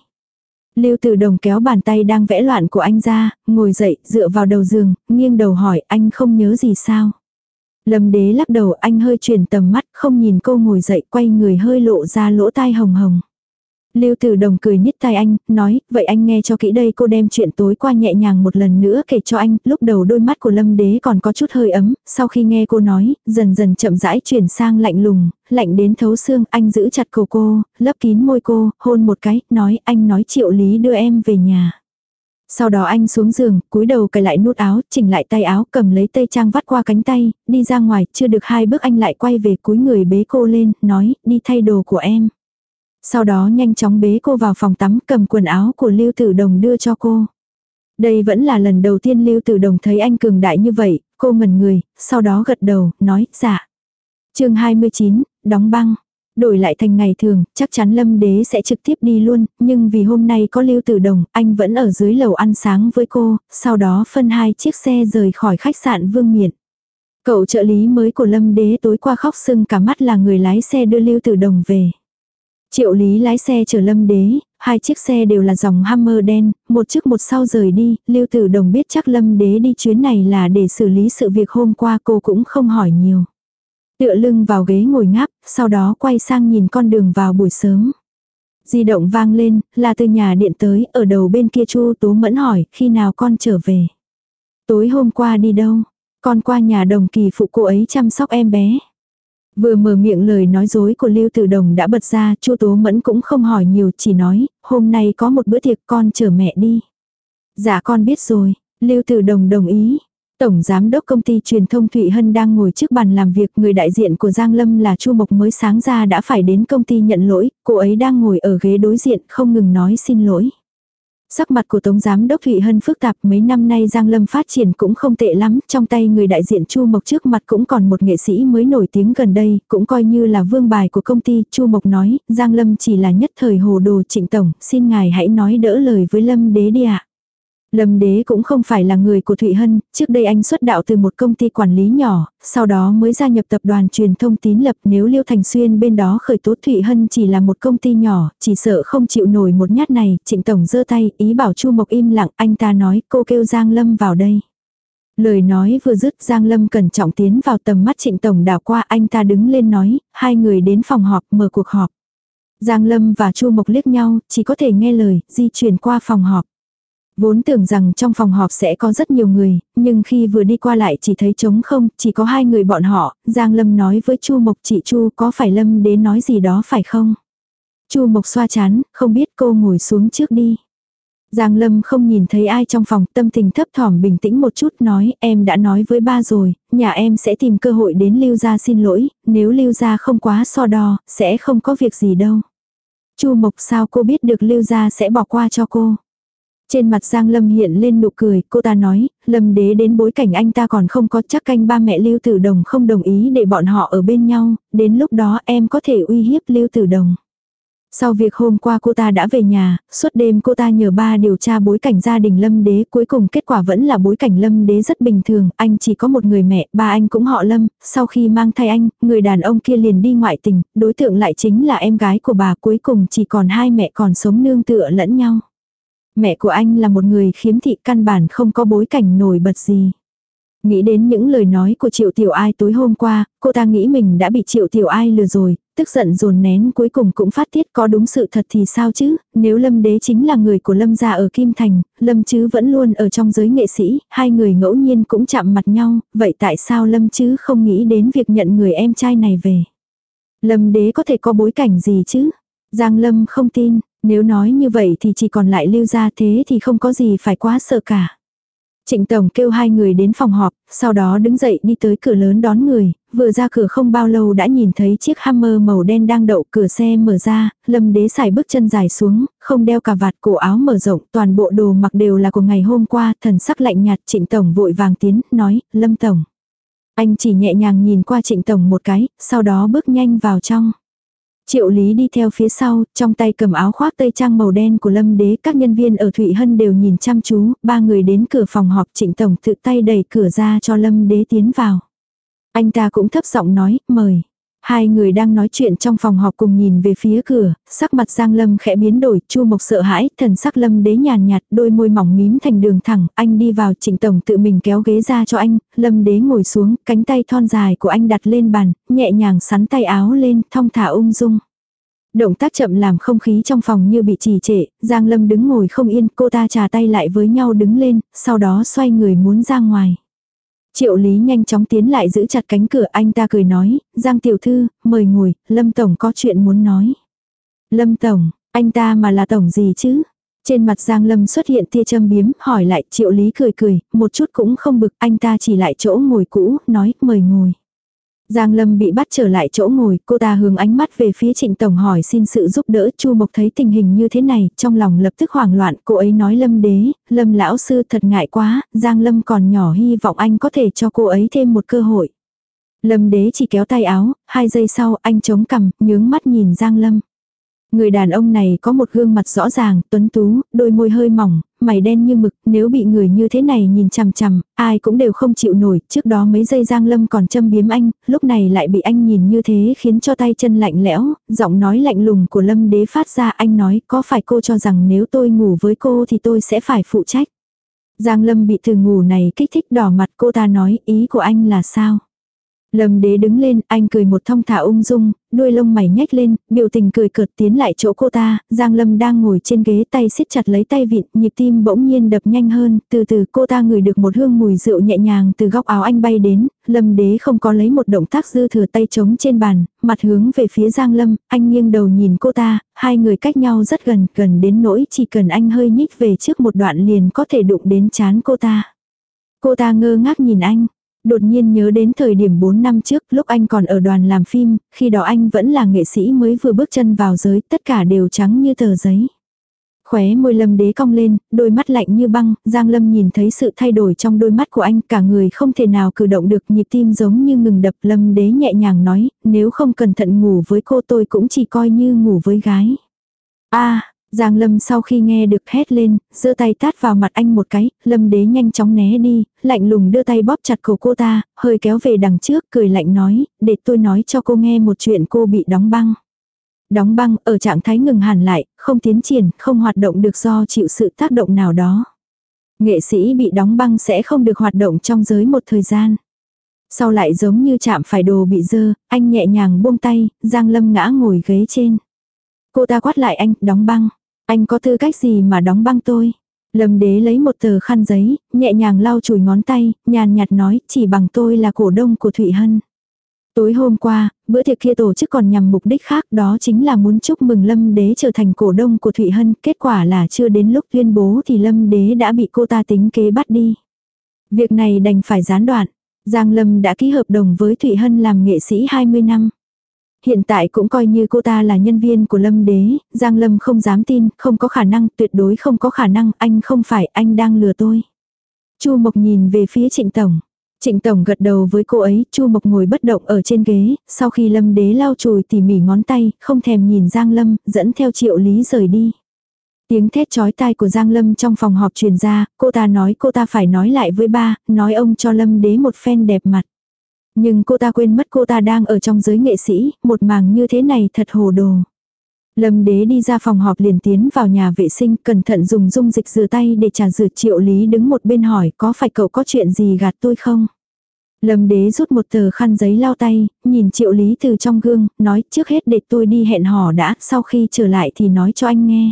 Lưu Tử Đồng kéo bàn tay đang vẽ loạn của anh ra, ngồi dậy, dựa vào đầu giường, nghiêng đầu hỏi anh không nhớ gì sao? Lâm Đế lắc đầu anh hơi chuyển tầm mắt, không nhìn cô ngồi dậy, quay người hơi lộ ra lỗ tai hồng hồng. Lưu Tử Đồng cười nhít tai anh, nói, vậy anh nghe cho kỹ đây cô đem chuyện tối qua nhẹ nhàng một lần nữa kể cho anh, lúc đầu đôi mắt của Lâm Đế còn có chút hơi ấm, sau khi nghe cô nói, dần dần chậm rãi chuyển sang lạnh lùng, lạnh đến thấu xương, anh giữ chặt cổ cô, lấp kín môi cô, hôn một cái, nói, anh nói triệu lý đưa em về nhà. Sau đó anh xuống giường, cúi đầu cài lại nút áo, chỉnh lại tay áo, cầm lấy tay trang vắt qua cánh tay, đi ra ngoài, chưa được hai bước anh lại quay về cúi người bế cô lên, nói, đi thay đồ của em. Sau đó nhanh chóng bế cô vào phòng tắm cầm quần áo của Lưu Tử Đồng đưa cho cô. Đây vẫn là lần đầu tiên Lưu Tử Đồng thấy anh cường đại như vậy, cô ngẩn người, sau đó gật đầu, nói, dạ. chương 29, đóng băng. Đổi lại thành ngày thường, chắc chắn Lâm Đế sẽ trực tiếp đi luôn, nhưng vì hôm nay có Lưu Tử Đồng, anh vẫn ở dưới lầu ăn sáng với cô, sau đó phân hai chiếc xe rời khỏi khách sạn Vương Miện. Cậu trợ lý mới của Lâm Đế tối qua khóc sưng cả mắt là người lái xe đưa Lưu Tử Đồng về. Triệu lý lái xe chở lâm đế, hai chiếc xe đều là dòng Hammer đen, một trước một sau rời đi, Lưu Tử Đồng biết chắc lâm đế đi chuyến này là để xử lý sự việc hôm qua cô cũng không hỏi nhiều. Tựa lưng vào ghế ngồi ngáp, sau đó quay sang nhìn con đường vào buổi sớm. Di động vang lên, là từ nhà điện tới, ở đầu bên kia Chu Tố Mẫn hỏi, khi nào con trở về. Tối hôm qua đi đâu? Con qua nhà đồng kỳ phụ cô ấy chăm sóc em bé. Vừa mở miệng lời nói dối của Lưu Tử Đồng đã bật ra, Chu Tố Mẫn cũng không hỏi nhiều, chỉ nói, hôm nay có một bữa tiệc con chở mẹ đi. Dạ con biết rồi, Lưu Tử Đồng đồng ý. Tổng giám đốc công ty truyền thông Thụy Hân đang ngồi trước bàn làm việc, người đại diện của Giang Lâm là Chu Mộc mới sáng ra đã phải đến công ty nhận lỗi, cô ấy đang ngồi ở ghế đối diện không ngừng nói xin lỗi. Sắc mặt của Tống Giám Đốc Thụy Hân phức tạp mấy năm nay Giang Lâm phát triển cũng không tệ lắm, trong tay người đại diện Chu Mộc trước mặt cũng còn một nghệ sĩ mới nổi tiếng gần đây, cũng coi như là vương bài của công ty. Chu Mộc nói, Giang Lâm chỉ là nhất thời hồ đồ trịnh tổng, xin ngài hãy nói đỡ lời với Lâm đế đi ạ. Lâm đế cũng không phải là người của Thụy Hân, trước đây anh xuất đạo từ một công ty quản lý nhỏ, sau đó mới gia nhập tập đoàn truyền thông tín lập nếu Liêu Thành Xuyên bên đó khởi tố Thụy Hân chỉ là một công ty nhỏ, chỉ sợ không chịu nổi một nhát này, trịnh tổng giơ tay, ý bảo Chu Mộc im lặng, anh ta nói cô kêu Giang Lâm vào đây. Lời nói vừa dứt Giang Lâm cẩn trọng tiến vào tầm mắt trịnh tổng đảo qua anh ta đứng lên nói, hai người đến phòng họp mở cuộc họp. Giang Lâm và Chu Mộc liếc nhau, chỉ có thể nghe lời, di chuyển qua phòng họp. Vốn tưởng rằng trong phòng họp sẽ có rất nhiều người, nhưng khi vừa đi qua lại chỉ thấy trống không, chỉ có hai người bọn họ, Giang Lâm nói với Chu Mộc chị Chu có phải Lâm đến nói gì đó phải không? Chu Mộc xoa chán, không biết cô ngồi xuống trước đi. Giang Lâm không nhìn thấy ai trong phòng, tâm tình thấp thỏm bình tĩnh một chút nói, em đã nói với ba rồi, nhà em sẽ tìm cơ hội đến Lưu Gia xin lỗi, nếu Lưu Gia không quá so đo, sẽ không có việc gì đâu. Chu Mộc sao cô biết được Lưu Gia sẽ bỏ qua cho cô? Trên mặt Giang Lâm hiện lên nụ cười, cô ta nói, Lâm đế đến bối cảnh anh ta còn không có chắc canh ba mẹ Lưu Tử Đồng không đồng ý để bọn họ ở bên nhau, đến lúc đó em có thể uy hiếp Lưu Tử Đồng. Sau việc hôm qua cô ta đã về nhà, suốt đêm cô ta nhờ ba điều tra bối cảnh gia đình Lâm Đế, cuối cùng kết quả vẫn là bối cảnh Lâm Đế rất bình thường, anh chỉ có một người mẹ, ba anh cũng họ Lâm, sau khi mang thai anh, người đàn ông kia liền đi ngoại tình, đối tượng lại chính là em gái của bà, cuối cùng chỉ còn hai mẹ còn sống nương tựa lẫn nhau. Mẹ của anh là một người khiếm thị căn bản không có bối cảnh nổi bật gì. Nghĩ đến những lời nói của Triệu Tiểu Ai tối hôm qua, cô ta nghĩ mình đã bị Triệu Tiểu Ai lừa rồi, tức giận dồn nén cuối cùng cũng phát tiết có đúng sự thật thì sao chứ, nếu lâm đế chính là người của lâm gia ở Kim Thành, lâm chứ vẫn luôn ở trong giới nghệ sĩ, hai người ngẫu nhiên cũng chạm mặt nhau, vậy tại sao lâm chứ không nghĩ đến việc nhận người em trai này về. Lâm đế có thể có bối cảnh gì chứ? Giang lâm không tin, nếu nói như vậy thì chỉ còn lại lưu ra thế thì không có gì phải quá sợ cả. Trịnh Tổng kêu hai người đến phòng họp, sau đó đứng dậy đi tới cửa lớn đón người, vừa ra cửa không bao lâu đã nhìn thấy chiếc Hammer màu đen đang đậu cửa xe mở ra, lâm đế xài bước chân dài xuống, không đeo cà vạt cổ áo mở rộng, toàn bộ đồ mặc đều là của ngày hôm qua, thần sắc lạnh nhạt Trịnh Tổng vội vàng tiến, nói, Lâm Tổng. Anh chỉ nhẹ nhàng nhìn qua Trịnh Tổng một cái, sau đó bước nhanh vào trong. Triệu Lý đi theo phía sau, trong tay cầm áo khoác tây trang màu đen của Lâm Đế, các nhân viên ở Thụy Hân đều nhìn chăm chú, ba người đến cửa phòng họp Trịnh Tổng tự tay đẩy cửa ra cho Lâm Đế tiến vào. Anh ta cũng thấp giọng nói, mời. Hai người đang nói chuyện trong phòng họp cùng nhìn về phía cửa, sắc mặt Giang Lâm khẽ biến đổi, Chu Mộc sợ hãi, thần sắc Lâm Đế nhàn nhạt, đôi môi mỏng mím thành đường thẳng, anh đi vào, Trịnh tổng tự mình kéo ghế ra cho anh, Lâm Đế ngồi xuống, cánh tay thon dài của anh đặt lên bàn, nhẹ nhàng sắn tay áo lên, thong thả ung dung. Động tác chậm làm không khí trong phòng như bị trì trệ, Giang Lâm đứng ngồi không yên, cô ta trà tay lại với nhau đứng lên, sau đó xoay người muốn ra ngoài. Triệu Lý nhanh chóng tiến lại giữ chặt cánh cửa anh ta cười nói, Giang Tiểu Thư, mời ngồi, Lâm Tổng có chuyện muốn nói. Lâm Tổng, anh ta mà là Tổng gì chứ? Trên mặt Giang Lâm xuất hiện tia châm biếm, hỏi lại Triệu Lý cười cười, một chút cũng không bực, anh ta chỉ lại chỗ ngồi cũ, nói, mời ngồi. Giang Lâm bị bắt trở lại chỗ ngồi, cô ta hướng ánh mắt về phía Trịnh Tổng hỏi xin sự giúp đỡ. Chu Mộc thấy tình hình như thế này, trong lòng lập tức hoảng loạn, cô ấy nói Lâm đế, Lâm lão sư thật ngại quá, Giang Lâm còn nhỏ hy vọng anh có thể cho cô ấy thêm một cơ hội. Lâm đế chỉ kéo tay áo, hai giây sau anh chống cằm, nhướng mắt nhìn Giang Lâm. Người đàn ông này có một gương mặt rõ ràng, tuấn tú, đôi môi hơi mỏng, mày đen như mực, nếu bị người như thế này nhìn chằm chằm, ai cũng đều không chịu nổi, trước đó mấy giây Giang Lâm còn châm biếm anh, lúc này lại bị anh nhìn như thế khiến cho tay chân lạnh lẽo, giọng nói lạnh lùng của Lâm đế phát ra anh nói có phải cô cho rằng nếu tôi ngủ với cô thì tôi sẽ phải phụ trách. Giang Lâm bị từ ngủ này kích thích đỏ mặt cô ta nói ý của anh là sao? Lâm đế đứng lên, anh cười một thong thả ung dung, đuôi lông mày nhếch lên, biểu tình cười cợt tiến lại chỗ cô ta, Giang Lâm đang ngồi trên ghế tay siết chặt lấy tay vịn, nhịp tim bỗng nhiên đập nhanh hơn, từ từ cô ta ngửi được một hương mùi rượu nhẹ nhàng từ góc áo anh bay đến, Lâm đế không có lấy một động tác dư thừa tay trống trên bàn, mặt hướng về phía Giang Lâm, anh nghiêng đầu nhìn cô ta, hai người cách nhau rất gần, gần đến nỗi chỉ cần anh hơi nhích về trước một đoạn liền có thể đụng đến chán cô ta. Cô ta ngơ ngác nhìn anh, Đột nhiên nhớ đến thời điểm 4 năm trước, lúc anh còn ở đoàn làm phim, khi đó anh vẫn là nghệ sĩ mới vừa bước chân vào giới, tất cả đều trắng như tờ giấy. Khóe môi lâm đế cong lên, đôi mắt lạnh như băng, Giang Lâm nhìn thấy sự thay đổi trong đôi mắt của anh, cả người không thể nào cử động được nhịp tim giống như ngừng đập. Lâm đế nhẹ nhàng nói, nếu không cẩn thận ngủ với cô tôi cũng chỉ coi như ngủ với gái. a Giang Lâm sau khi nghe được hét lên, giơ tay tát vào mặt anh một cái, Lâm đế nhanh chóng né đi, lạnh lùng đưa tay bóp chặt cổ cô ta, hơi kéo về đằng trước, cười lạnh nói, để tôi nói cho cô nghe một chuyện cô bị đóng băng. Đóng băng ở trạng thái ngừng hẳn lại, không tiến triển, không hoạt động được do chịu sự tác động nào đó. Nghệ sĩ bị đóng băng sẽ không được hoạt động trong giới một thời gian. Sau lại giống như chạm phải đồ bị dơ, anh nhẹ nhàng buông tay, Giang Lâm ngã ngồi ghế trên. Cô ta quát lại anh, đóng băng. Anh có tư cách gì mà đóng băng tôi? Lâm đế lấy một tờ khăn giấy, nhẹ nhàng lau chùi ngón tay, nhàn nhạt nói, chỉ bằng tôi là cổ đông của Thụy Hân. Tối hôm qua, bữa tiệc kia tổ chức còn nhằm mục đích khác đó chính là muốn chúc mừng Lâm Đế trở thành cổ đông của Thụy Hân. Kết quả là chưa đến lúc tuyên bố thì Lâm Đế đã bị cô ta tính kế bắt đi. Việc này đành phải gián đoạn. Giang Lâm đã ký hợp đồng với Thụy Hân làm nghệ sĩ 20 năm. Hiện tại cũng coi như cô ta là nhân viên của Lâm Đế, Giang Lâm không dám tin, không có khả năng, tuyệt đối không có khả năng, anh không phải, anh đang lừa tôi. Chu Mộc nhìn về phía Trịnh Tổng. Trịnh Tổng gật đầu với cô ấy, Chu Mộc ngồi bất động ở trên ghế, sau khi Lâm Đế lau chùi tỉ mỉ ngón tay, không thèm nhìn Giang Lâm, dẫn theo Triệu Lý rời đi. Tiếng thét chói tai của Giang Lâm trong phòng họp truyền ra, cô ta nói cô ta phải nói lại với ba, nói ông cho Lâm Đế một phen đẹp mặt. Nhưng cô ta quên mất cô ta đang ở trong giới nghệ sĩ, một màng như thế này thật hồ đồ. Lâm đế đi ra phòng họp liền tiến vào nhà vệ sinh, cẩn thận dùng dung dịch rửa tay để trả rửa triệu lý đứng một bên hỏi có phải cậu có chuyện gì gạt tôi không? Lâm đế rút một tờ khăn giấy lau tay, nhìn triệu lý từ trong gương, nói trước hết để tôi đi hẹn hò đã, sau khi trở lại thì nói cho anh nghe.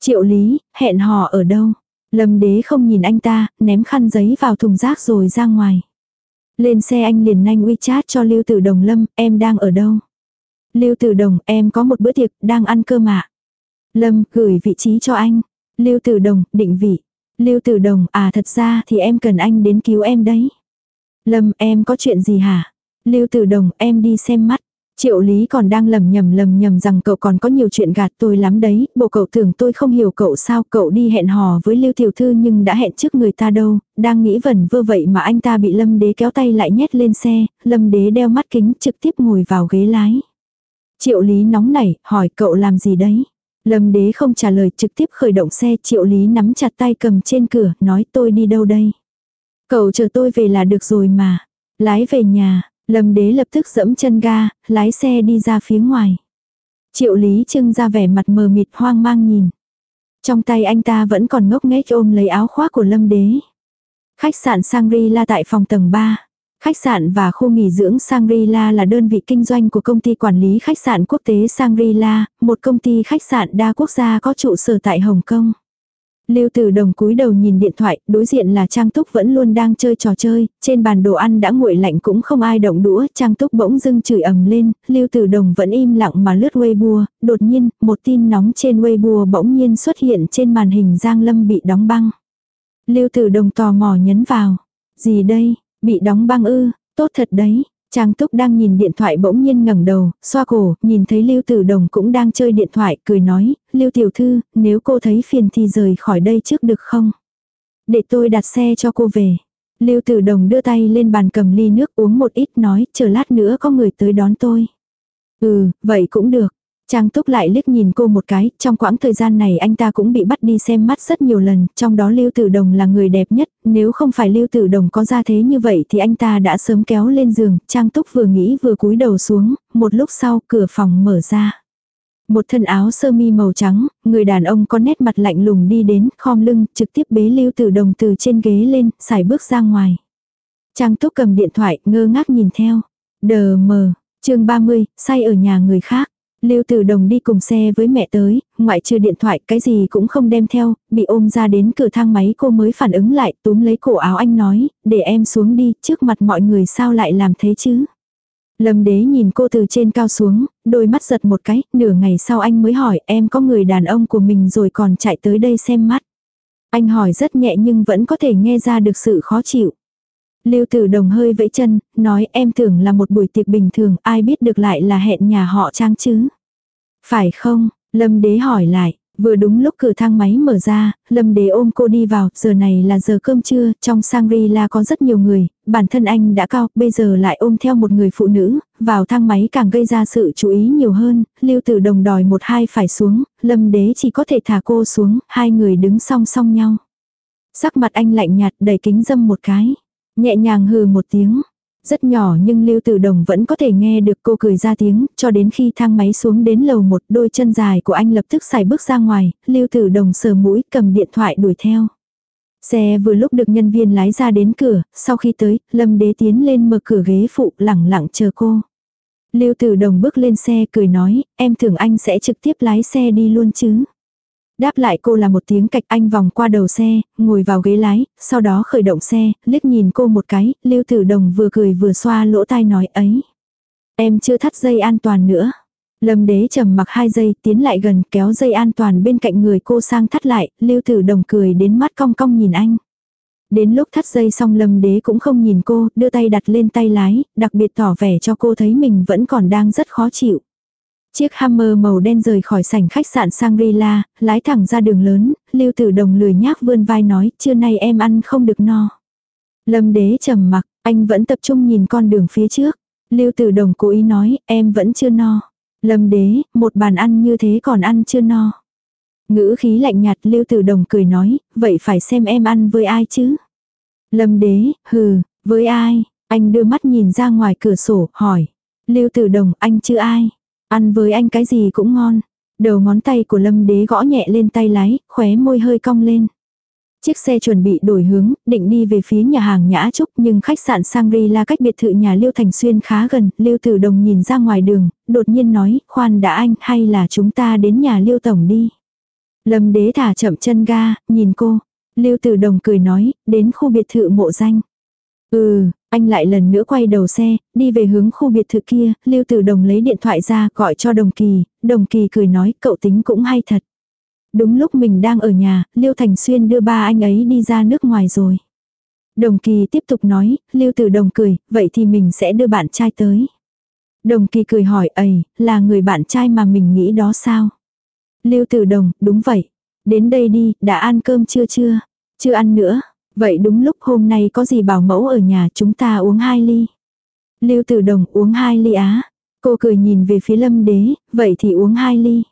Triệu lý, hẹn hò ở đâu? Lâm đế không nhìn anh ta, ném khăn giấy vào thùng rác rồi ra ngoài. Lên xe anh liền nhanh WeChat cho Lưu Tử Đồng Lâm, em đang ở đâu? Lưu Tử Đồng, em có một bữa tiệc, đang ăn cơm ạ. Lâm, gửi vị trí cho anh. Lưu Tử Đồng, định vị. Lưu Tử Đồng, à thật ra thì em cần anh đến cứu em đấy. Lâm, em có chuyện gì hả? Lưu Tử Đồng, em đi xem mắt. Triệu Lý còn đang lầm nhầm lầm nhầm rằng cậu còn có nhiều chuyện gạt tôi lắm đấy, bộ cậu tưởng tôi không hiểu cậu sao cậu đi hẹn hò với Lưu Tiểu Thư nhưng đã hẹn trước người ta đâu, đang nghĩ vẩn vơ vậy mà anh ta bị Lâm Đế kéo tay lại nhét lên xe, Lâm Đế đeo mắt kính trực tiếp ngồi vào ghế lái. Triệu Lý nóng nảy, hỏi cậu làm gì đấy? Lâm Đế không trả lời trực tiếp khởi động xe, Triệu Lý nắm chặt tay cầm trên cửa, nói tôi đi đâu đây? Cậu chờ tôi về là được rồi mà. Lái về nhà, Lâm đế lập tức dẫm chân ga, lái xe đi ra phía ngoài. Triệu Lý trưng ra vẻ mặt mờ mịt hoang mang nhìn. Trong tay anh ta vẫn còn ngốc nghếch ôm lấy áo khoác của Lâm đế. Khách sạn Sangri-La tại phòng tầng 3. Khách sạn và khu nghỉ dưỡng Sangri-La là đơn vị kinh doanh của công ty quản lý khách sạn quốc tế Sangri-La, một công ty khách sạn đa quốc gia có trụ sở tại Hồng Kông. Lưu Tử Đồng cúi đầu nhìn điện thoại, đối diện là Trang Túc vẫn luôn đang chơi trò chơi, trên bàn đồ ăn đã nguội lạnh cũng không ai động đũa, Trang Túc bỗng dưng chửi ầm lên, Lưu Tử Đồng vẫn im lặng mà lướt Weibo, đột nhiên, một tin nóng trên Weibo bỗng nhiên xuất hiện trên màn hình Giang Lâm bị đóng băng. Lưu Tử Đồng tò mò nhấn vào. Gì đây, bị đóng băng ư, tốt thật đấy, Trang Túc đang nhìn điện thoại bỗng nhiên ngẩng đầu, xoa cổ, nhìn thấy Lưu Tử Đồng cũng đang chơi điện thoại, cười nói, Lưu Tiểu Thư, nếu cô thấy phiền thì rời khỏi đây trước được không? Để tôi đặt xe cho cô về. Lưu Tử Đồng đưa tay lên bàn cầm ly nước uống một ít nói, chờ lát nữa có người tới đón tôi. Ừ, vậy cũng được. Trang Túc lại liếc nhìn cô một cái, trong quãng thời gian này anh ta cũng bị bắt đi xem mắt rất nhiều lần, trong đó Lưu Tử Đồng là người đẹp nhất, nếu không phải Lưu Tử Đồng có ra thế như vậy thì anh ta đã sớm kéo lên giường, Trang Túc vừa nghĩ vừa cúi đầu xuống, một lúc sau cửa phòng mở ra. Một thân áo sơ mi màu trắng, người đàn ông có nét mặt lạnh lùng đi đến, khom lưng, trực tiếp bế Lưu Tử Đồng từ trên ghế lên, xài bước ra ngoài. Trang Túc cầm điện thoại, ngơ ngác nhìn theo. Đờ mờ, chương 30, say ở nhà người khác. Lưu Tử Đồng đi cùng xe với mẹ tới, ngoại trừ điện thoại cái gì cũng không đem theo, bị ôm ra đến cửa thang máy cô mới phản ứng lại túm lấy cổ áo anh nói, để em xuống đi, trước mặt mọi người sao lại làm thế chứ. Lâm đế nhìn cô từ trên cao xuống, đôi mắt giật một cái, nửa ngày sau anh mới hỏi em có người đàn ông của mình rồi còn chạy tới đây xem mắt. Anh hỏi rất nhẹ nhưng vẫn có thể nghe ra được sự khó chịu. Lưu Tử Đồng hơi vẫy chân, nói em tưởng là một buổi tiệc bình thường, ai biết được lại là hẹn nhà họ Trang chứ. Phải không? Lâm Đế hỏi lại. Vừa đúng lúc cửa thang máy mở ra, Lâm Đế ôm cô đi vào, giờ này là giờ cơm trưa, trong Sangri-La có rất nhiều người, bản thân anh đã cao, bây giờ lại ôm theo một người phụ nữ, vào thang máy càng gây ra sự chú ý nhiều hơn, Lưu Tử Đồng đòi một hai phải xuống, Lâm Đế chỉ có thể thả cô xuống, hai người đứng song song nhau. Sắc mặt anh lạnh nhạt đẩy kính dâm một cái. Nhẹ nhàng hừ một tiếng. Rất nhỏ nhưng Lưu Tử Đồng vẫn có thể nghe được cô cười ra tiếng, cho đến khi thang máy xuống đến lầu một đôi chân dài của anh lập tức xài bước ra ngoài, Lưu Tử Đồng sờ mũi cầm điện thoại đuổi theo. Xe vừa lúc được nhân viên lái ra đến cửa, sau khi tới, Lâm Đế tiến lên mở cửa ghế phụ lẳng lặng chờ cô. Lưu Tử Đồng bước lên xe cười nói, em tưởng anh sẽ trực tiếp lái xe đi luôn chứ. Đáp lại cô là một tiếng cạch anh vòng qua đầu xe, ngồi vào ghế lái, sau đó khởi động xe, liếc nhìn cô một cái, Lưu Tử Đồng vừa cười vừa xoa lỗ tai nói ấy. Em chưa thắt dây an toàn nữa. Lâm đế trầm mặc hai giây tiến lại gần kéo dây an toàn bên cạnh người cô sang thắt lại, Lưu Tử Đồng cười đến mắt cong cong nhìn anh. Đến lúc thắt dây xong lâm đế cũng không nhìn cô, đưa tay đặt lên tay lái, đặc biệt tỏ vẻ cho cô thấy mình vẫn còn đang rất khó chịu. Chiếc Hammer màu đen rời khỏi sảnh khách sạn Shangri-La, lái thẳng ra đường lớn, Lưu Tử Đồng lười nhác vươn vai nói, trưa nay em ăn không được no. Lâm đế trầm mặc, anh vẫn tập trung nhìn con đường phía trước. Lưu Tử Đồng cố ý nói, em vẫn chưa no. Lâm đế, một bàn ăn như thế còn ăn chưa no. Ngữ khí lạnh nhạt Lưu Tử Đồng cười nói, vậy phải xem em ăn với ai chứ. Lâm đế, hừ, với ai? Anh đưa mắt nhìn ra ngoài cửa sổ, hỏi. Lưu Tử Đồng, anh chứ ai? Ăn với anh cái gì cũng ngon. Đầu ngón tay của lâm đế gõ nhẹ lên tay lái, khóe môi hơi cong lên. Chiếc xe chuẩn bị đổi hướng, định đi về phía nhà hàng Nhã Trúc nhưng khách sạn Sangri-La cách biệt thự nhà Liêu Thành Xuyên khá gần. Liêu Tử Đồng nhìn ra ngoài đường, đột nhiên nói, khoan đã anh, hay là chúng ta đến nhà Liêu Tổng đi. Lâm đế thả chậm chân ga, nhìn cô. Liêu Tử Đồng cười nói, đến khu biệt thự mộ danh. Ừ, anh lại lần nữa quay đầu xe, đi về hướng khu biệt thự kia, Lưu Tử Đồng lấy điện thoại ra gọi cho Đồng Kỳ, Đồng Kỳ cười nói cậu tính cũng hay thật. Đúng lúc mình đang ở nhà, Lưu Thành Xuyên đưa ba anh ấy đi ra nước ngoài rồi. Đồng Kỳ tiếp tục nói, Lưu Tử Đồng cười, vậy thì mình sẽ đưa bạn trai tới. Đồng Kỳ cười hỏi, ầy, là người bạn trai mà mình nghĩ đó sao? Lưu Tử Đồng, đúng vậy. Đến đây đi, đã ăn cơm chưa chưa? Chưa ăn nữa. Vậy đúng lúc hôm nay có gì bảo mẫu ở nhà chúng ta uống hai ly. Lưu Tử Đồng uống hai ly á. Cô cười nhìn về phía lâm đế, vậy thì uống hai ly.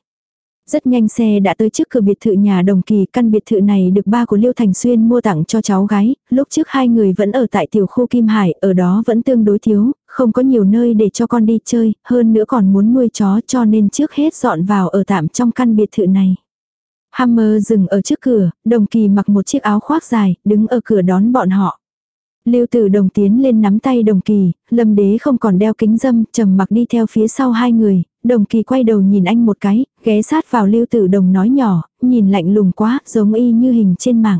Rất nhanh xe đã tới trước cửa biệt thự nhà đồng kỳ, căn biệt thự này được ba của Liêu Thành Xuyên mua tặng cho cháu gái, lúc trước hai người vẫn ở tại tiểu khu Kim Hải, ở đó vẫn tương đối thiếu, không có nhiều nơi để cho con đi chơi, hơn nữa còn muốn nuôi chó cho nên trước hết dọn vào ở tạm trong căn biệt thự này. Hammer dừng ở trước cửa, đồng kỳ mặc một chiếc áo khoác dài, đứng ở cửa đón bọn họ. Lưu Tử Đồng tiến lên nắm tay Đồng Kỳ, Lâm Đế không còn đeo kính dâm, trầm mặc đi theo phía sau hai người, Đồng Kỳ quay đầu nhìn anh một cái, ghé sát vào Lưu Tử Đồng nói nhỏ, nhìn lạnh lùng quá, giống y như hình trên mạng.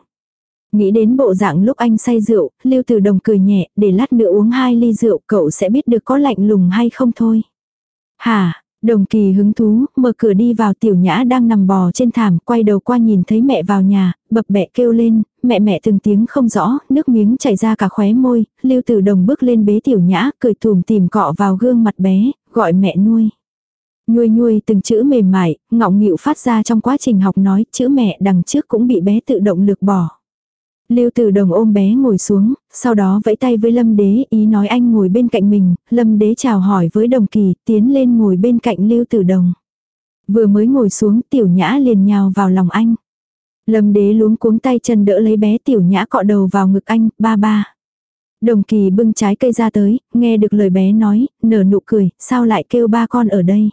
Nghĩ đến bộ dạng lúc anh say rượu, Lưu Tử Đồng cười nhẹ, để lát nữa uống hai ly rượu cậu sẽ biết được có lạnh lùng hay không thôi. Hà. Đồng kỳ hứng thú, mở cửa đi vào tiểu nhã đang nằm bò trên thảm, quay đầu qua nhìn thấy mẹ vào nhà, bập bẹ kêu lên, mẹ mẹ từng tiếng không rõ, nước miếng chảy ra cả khóe môi, lưu tử đồng bước lên bế tiểu nhã, cười thùm tìm cọ vào gương mặt bé, gọi mẹ nuôi. Nhuôi nhuôi từng chữ mềm mại, ngọng nghịu phát ra trong quá trình học nói, chữ mẹ đằng trước cũng bị bé tự động lược bỏ. Lưu Tử Đồng ôm bé ngồi xuống, sau đó vẫy tay với Lâm Đế, ý nói anh ngồi bên cạnh mình, Lâm Đế chào hỏi với Đồng Kỳ, tiến lên ngồi bên cạnh Lưu Tử Đồng. Vừa mới ngồi xuống, Tiểu Nhã liền nhào vào lòng anh. Lâm Đế luống cuống tay chân đỡ lấy bé Tiểu Nhã cọ đầu vào ngực anh, ba ba. Đồng Kỳ bưng trái cây ra tới, nghe được lời bé nói, nở nụ cười, sao lại kêu ba con ở đây.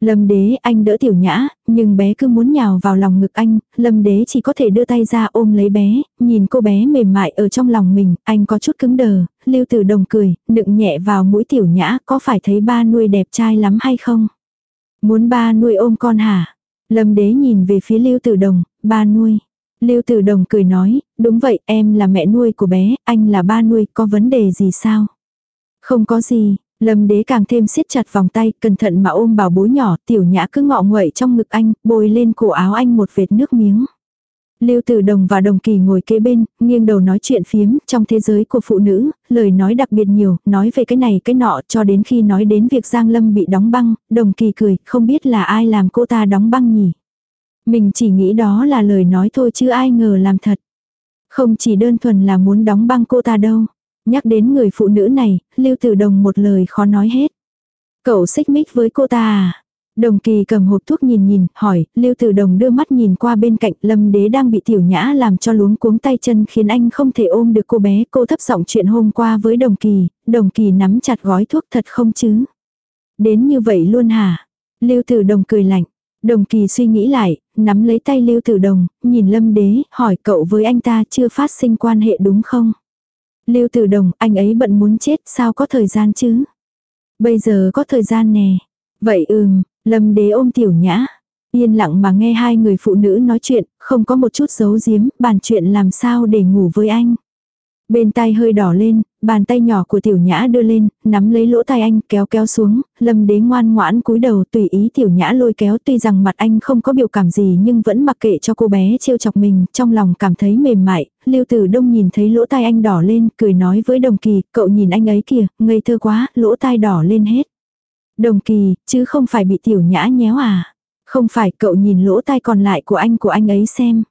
Lâm đế anh đỡ tiểu nhã, nhưng bé cứ muốn nhào vào lòng ngực anh, lâm đế chỉ có thể đưa tay ra ôm lấy bé, nhìn cô bé mềm mại ở trong lòng mình, anh có chút cứng đờ, lưu tử đồng cười, nựng nhẹ vào mũi tiểu nhã, có phải thấy ba nuôi đẹp trai lắm hay không? Muốn ba nuôi ôm con hả? Lâm đế nhìn về phía lưu tử đồng, ba nuôi. Lưu tử đồng cười nói, đúng vậy em là mẹ nuôi của bé, anh là ba nuôi, có vấn đề gì sao? Không có gì, Lâm đế càng thêm siết chặt vòng tay, cẩn thận mà ôm bảo bối nhỏ, tiểu nhã cứ ngọ nguậy trong ngực anh, bôi lên cổ áo anh một vệt nước miếng. Lưu Tử Đồng và Đồng Kỳ ngồi kế bên, nghiêng đầu nói chuyện phiếm, trong thế giới của phụ nữ, lời nói đặc biệt nhiều, nói về cái này cái nọ cho đến khi nói đến việc Giang Lâm bị đóng băng, Đồng Kỳ cười, không biết là ai làm cô ta đóng băng nhỉ. Mình chỉ nghĩ đó là lời nói thôi chứ ai ngờ làm thật. Không chỉ đơn thuần là muốn đóng băng cô ta đâu. Nhắc đến người phụ nữ này, Lưu Tử Đồng một lời khó nói hết. Cậu xích mích với cô ta à? Đồng kỳ cầm hộp thuốc nhìn nhìn, hỏi, Lưu Tử Đồng đưa mắt nhìn qua bên cạnh, Lâm Đế đang bị tiểu nhã làm cho luống cuống tay chân khiến anh không thể ôm được cô bé. Cô thấp giọng chuyện hôm qua với Đồng kỳ, Đồng kỳ nắm chặt gói thuốc thật không chứ? Đến như vậy luôn hả? Lưu Tử Đồng cười lạnh. Đồng kỳ suy nghĩ lại, nắm lấy tay Lưu Tử Đồng, nhìn Lâm Đế, hỏi cậu với anh ta chưa phát sinh quan hệ đúng không? Lưu Tử Đồng, anh ấy bận muốn chết, sao có thời gian chứ? Bây giờ có thời gian nè. Vậy ừm, Lâm Đế ôm Tiểu Nhã. Yên lặng mà nghe hai người phụ nữ nói chuyện, không có một chút giấu giếm, bàn chuyện làm sao để ngủ với anh. Bên tai hơi đỏ lên, bàn tay nhỏ của tiểu nhã đưa lên, nắm lấy lỗ tai anh kéo kéo xuống, lâm đế ngoan ngoãn cúi đầu tùy ý tiểu nhã lôi kéo tuy rằng mặt anh không có biểu cảm gì nhưng vẫn mặc kệ cho cô bé trêu chọc mình, trong lòng cảm thấy mềm mại, lưu tử đông nhìn thấy lỗ tai anh đỏ lên, cười nói với đồng kỳ, cậu nhìn anh ấy kìa, ngây thơ quá, lỗ tai đỏ lên hết. Đồng kỳ, chứ không phải bị tiểu nhã nhéo à. Không phải cậu nhìn lỗ tai còn lại của anh của anh ấy xem.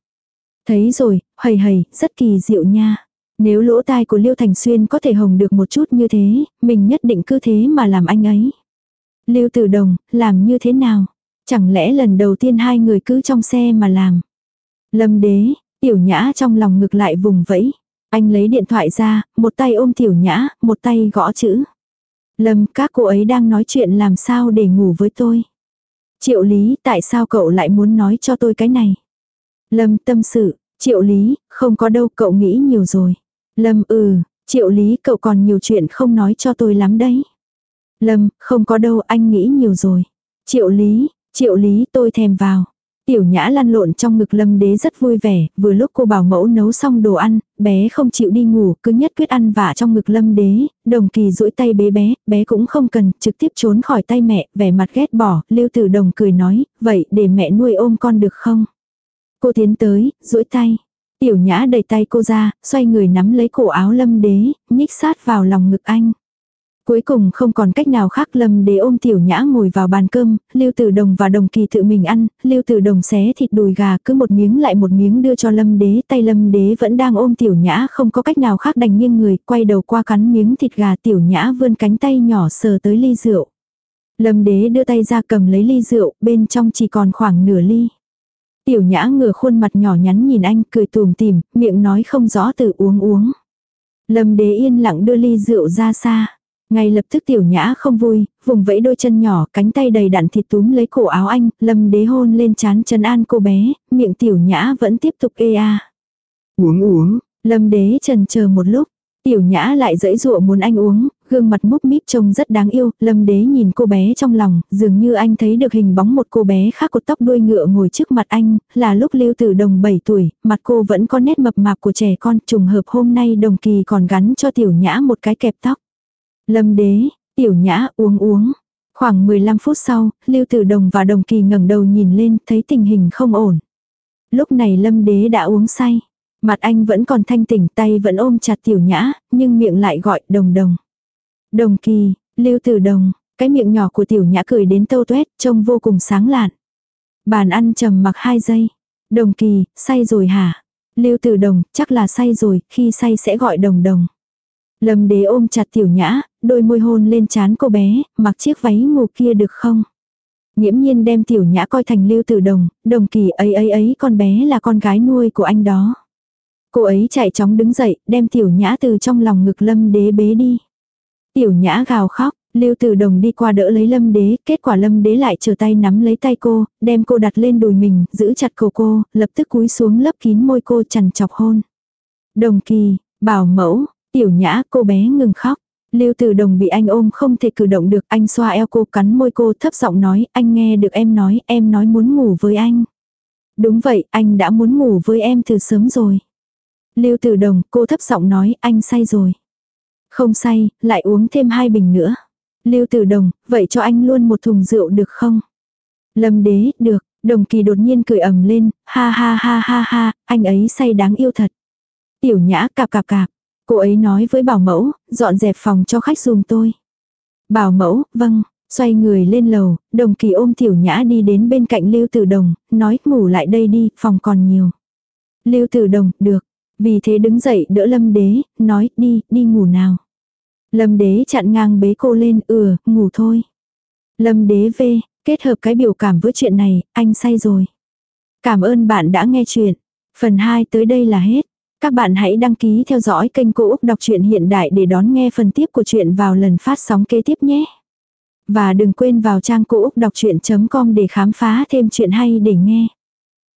Thấy rồi, hầy hầy, rất kỳ diệu nha. Nếu lỗ tai của Lưu Thành Xuyên có thể hồng được một chút như thế, mình nhất định cứ thế mà làm anh ấy. Lưu Tử Đồng, làm như thế nào? Chẳng lẽ lần đầu tiên hai người cứ trong xe mà làm? Lâm đế, tiểu nhã trong lòng ngực lại vùng vẫy. Anh lấy điện thoại ra, một tay ôm tiểu nhã, một tay gõ chữ. Lâm, các cô ấy đang nói chuyện làm sao để ngủ với tôi. Triệu lý, tại sao cậu lại muốn nói cho tôi cái này? Lâm tâm sự, Triệu Lý, không có đâu cậu nghĩ nhiều rồi. Lâm ừ, Triệu Lý cậu còn nhiều chuyện không nói cho tôi lắm đấy. Lâm, không có đâu anh nghĩ nhiều rồi. Triệu Lý, Triệu Lý tôi thèm vào. Tiểu nhã lăn lộn trong ngực lâm đế rất vui vẻ, vừa lúc cô bảo mẫu nấu xong đồ ăn, bé không chịu đi ngủ, cứ nhất quyết ăn vả trong ngực lâm đế, đồng kỳ duỗi tay bế bé, bé cũng không cần, trực tiếp trốn khỏi tay mẹ, vẻ mặt ghét bỏ, lưu tử đồng cười nói, vậy để mẹ nuôi ôm con được không? Cô tiến tới, duỗi tay. Tiểu nhã đẩy tay cô ra, xoay người nắm lấy cổ áo lâm đế, nhích sát vào lòng ngực anh. Cuối cùng không còn cách nào khác lâm đế ôm tiểu nhã ngồi vào bàn cơm, lưu tử đồng và đồng kỳ tự mình ăn, lưu tử đồng xé thịt đùi gà cứ một miếng lại một miếng đưa cho lâm đế, tay lâm đế vẫn đang ôm tiểu nhã không có cách nào khác đành nghiêng người, quay đầu qua cắn miếng thịt gà tiểu nhã vươn cánh tay nhỏ sờ tới ly rượu. Lâm đế đưa tay ra cầm lấy ly rượu, bên trong chỉ còn khoảng nửa ly. Tiểu nhã ngửa khuôn mặt nhỏ nhắn nhìn anh cười tùm tìm, miệng nói không rõ từ uống uống. Lâm đế yên lặng đưa ly rượu ra xa. Ngay lập tức tiểu nhã không vui, vùng vẫy đôi chân nhỏ, cánh tay đầy đặn thịt túm lấy cổ áo anh, lâm đế hôn lên chán chân an cô bé, miệng tiểu nhã vẫn tiếp tục ê a. Uống uống, lâm đế trần chờ một lúc, tiểu nhã lại dẫy dụa muốn anh uống, gương mặt múp míp trông rất đáng yêu, lâm đế nhìn cô bé trong lòng, dường như anh thấy được hình bóng một cô bé khác cột tóc đuôi ngựa ngồi trước mặt anh, là lúc lưu tử đồng 7 tuổi, mặt cô vẫn có nét mập mạp của trẻ con, trùng hợp hôm nay đồng kỳ còn gắn cho tiểu nhã một cái kẹp tóc. Lâm đế, tiểu nhã uống uống. Khoảng 15 phút sau, Lưu Tử Đồng và Đồng Kỳ ngẩng đầu nhìn lên, thấy tình hình không ổn. Lúc này Lâm đế đã uống say. Mặt anh vẫn còn thanh tỉnh, tay vẫn ôm chặt tiểu nhã, nhưng miệng lại gọi đồng đồng. Đồng kỳ, Lưu Tử Đồng, cái miệng nhỏ của tiểu nhã cười đến tâu tuét, trông vô cùng sáng lạn. Bàn ăn trầm mặc hai giây. Đồng kỳ, say rồi hả? Lưu Tử Đồng, chắc là say rồi, khi say sẽ gọi đồng đồng. Lâm đế ôm chặt tiểu nhã, đôi môi hôn lên trán cô bé, mặc chiếc váy ngủ kia được không? Nhiễm nhiên đem tiểu nhã coi thành lưu tử đồng, đồng kỳ ấy ấy ấy con bé là con gái nuôi của anh đó. Cô ấy chạy chóng đứng dậy, đem tiểu nhã từ trong lòng ngực lâm đế bế đi. Tiểu nhã gào khóc, lưu tử đồng đi qua đỡ lấy lâm đế, kết quả lâm đế lại trở tay nắm lấy tay cô, đem cô đặt lên đùi mình, giữ chặt cổ cô, lập tức cúi xuống lấp kín môi cô chằn chọc hôn. Đồng kỳ, bảo mẫu, Tiểu nhã cô bé ngừng khóc. Lưu Tử Đồng bị anh ôm không thể cử động được, anh xoa eo cô cắn môi cô thấp giọng nói, anh nghe được em nói, em nói muốn ngủ với anh. Đúng vậy, anh đã muốn ngủ với em từ sớm rồi. Lưu Tử Đồng, cô thấp giọng nói, anh say rồi. Không say, lại uống thêm hai bình nữa. Lưu Tử Đồng, vậy cho anh luôn một thùng rượu được không? Lâm Đế, được, Đồng Kỳ đột nhiên cười ầm lên, ha ha ha ha ha, anh ấy say đáng yêu thật. Tiểu Nhã cạp cạp cạp, Cô ấy nói với bảo mẫu, dọn dẹp phòng cho khách dùm tôi. Bảo mẫu, vâng, xoay người lên lầu, đồng kỳ ôm tiểu nhã đi đến bên cạnh lưu tử đồng, nói ngủ lại đây đi, phòng còn nhiều. Lưu tử đồng, được. Vì thế đứng dậy đỡ lâm đế, nói đi, đi ngủ nào. Lâm đế chặn ngang bế cô lên, ừ, ngủ thôi. Lâm đế về, kết hợp cái biểu cảm với chuyện này, anh say rồi. Cảm ơn bạn đã nghe chuyện. Phần 2 tới đây là hết. Các bạn hãy đăng ký theo dõi kênh Cô Úc Đọc truyện Hiện Đại để đón nghe phần tiếp của chuyện vào lần phát sóng kế tiếp nhé. Và đừng quên vào trang Cô Úc Đọc Chuyện.com để khám phá thêm chuyện hay để nghe.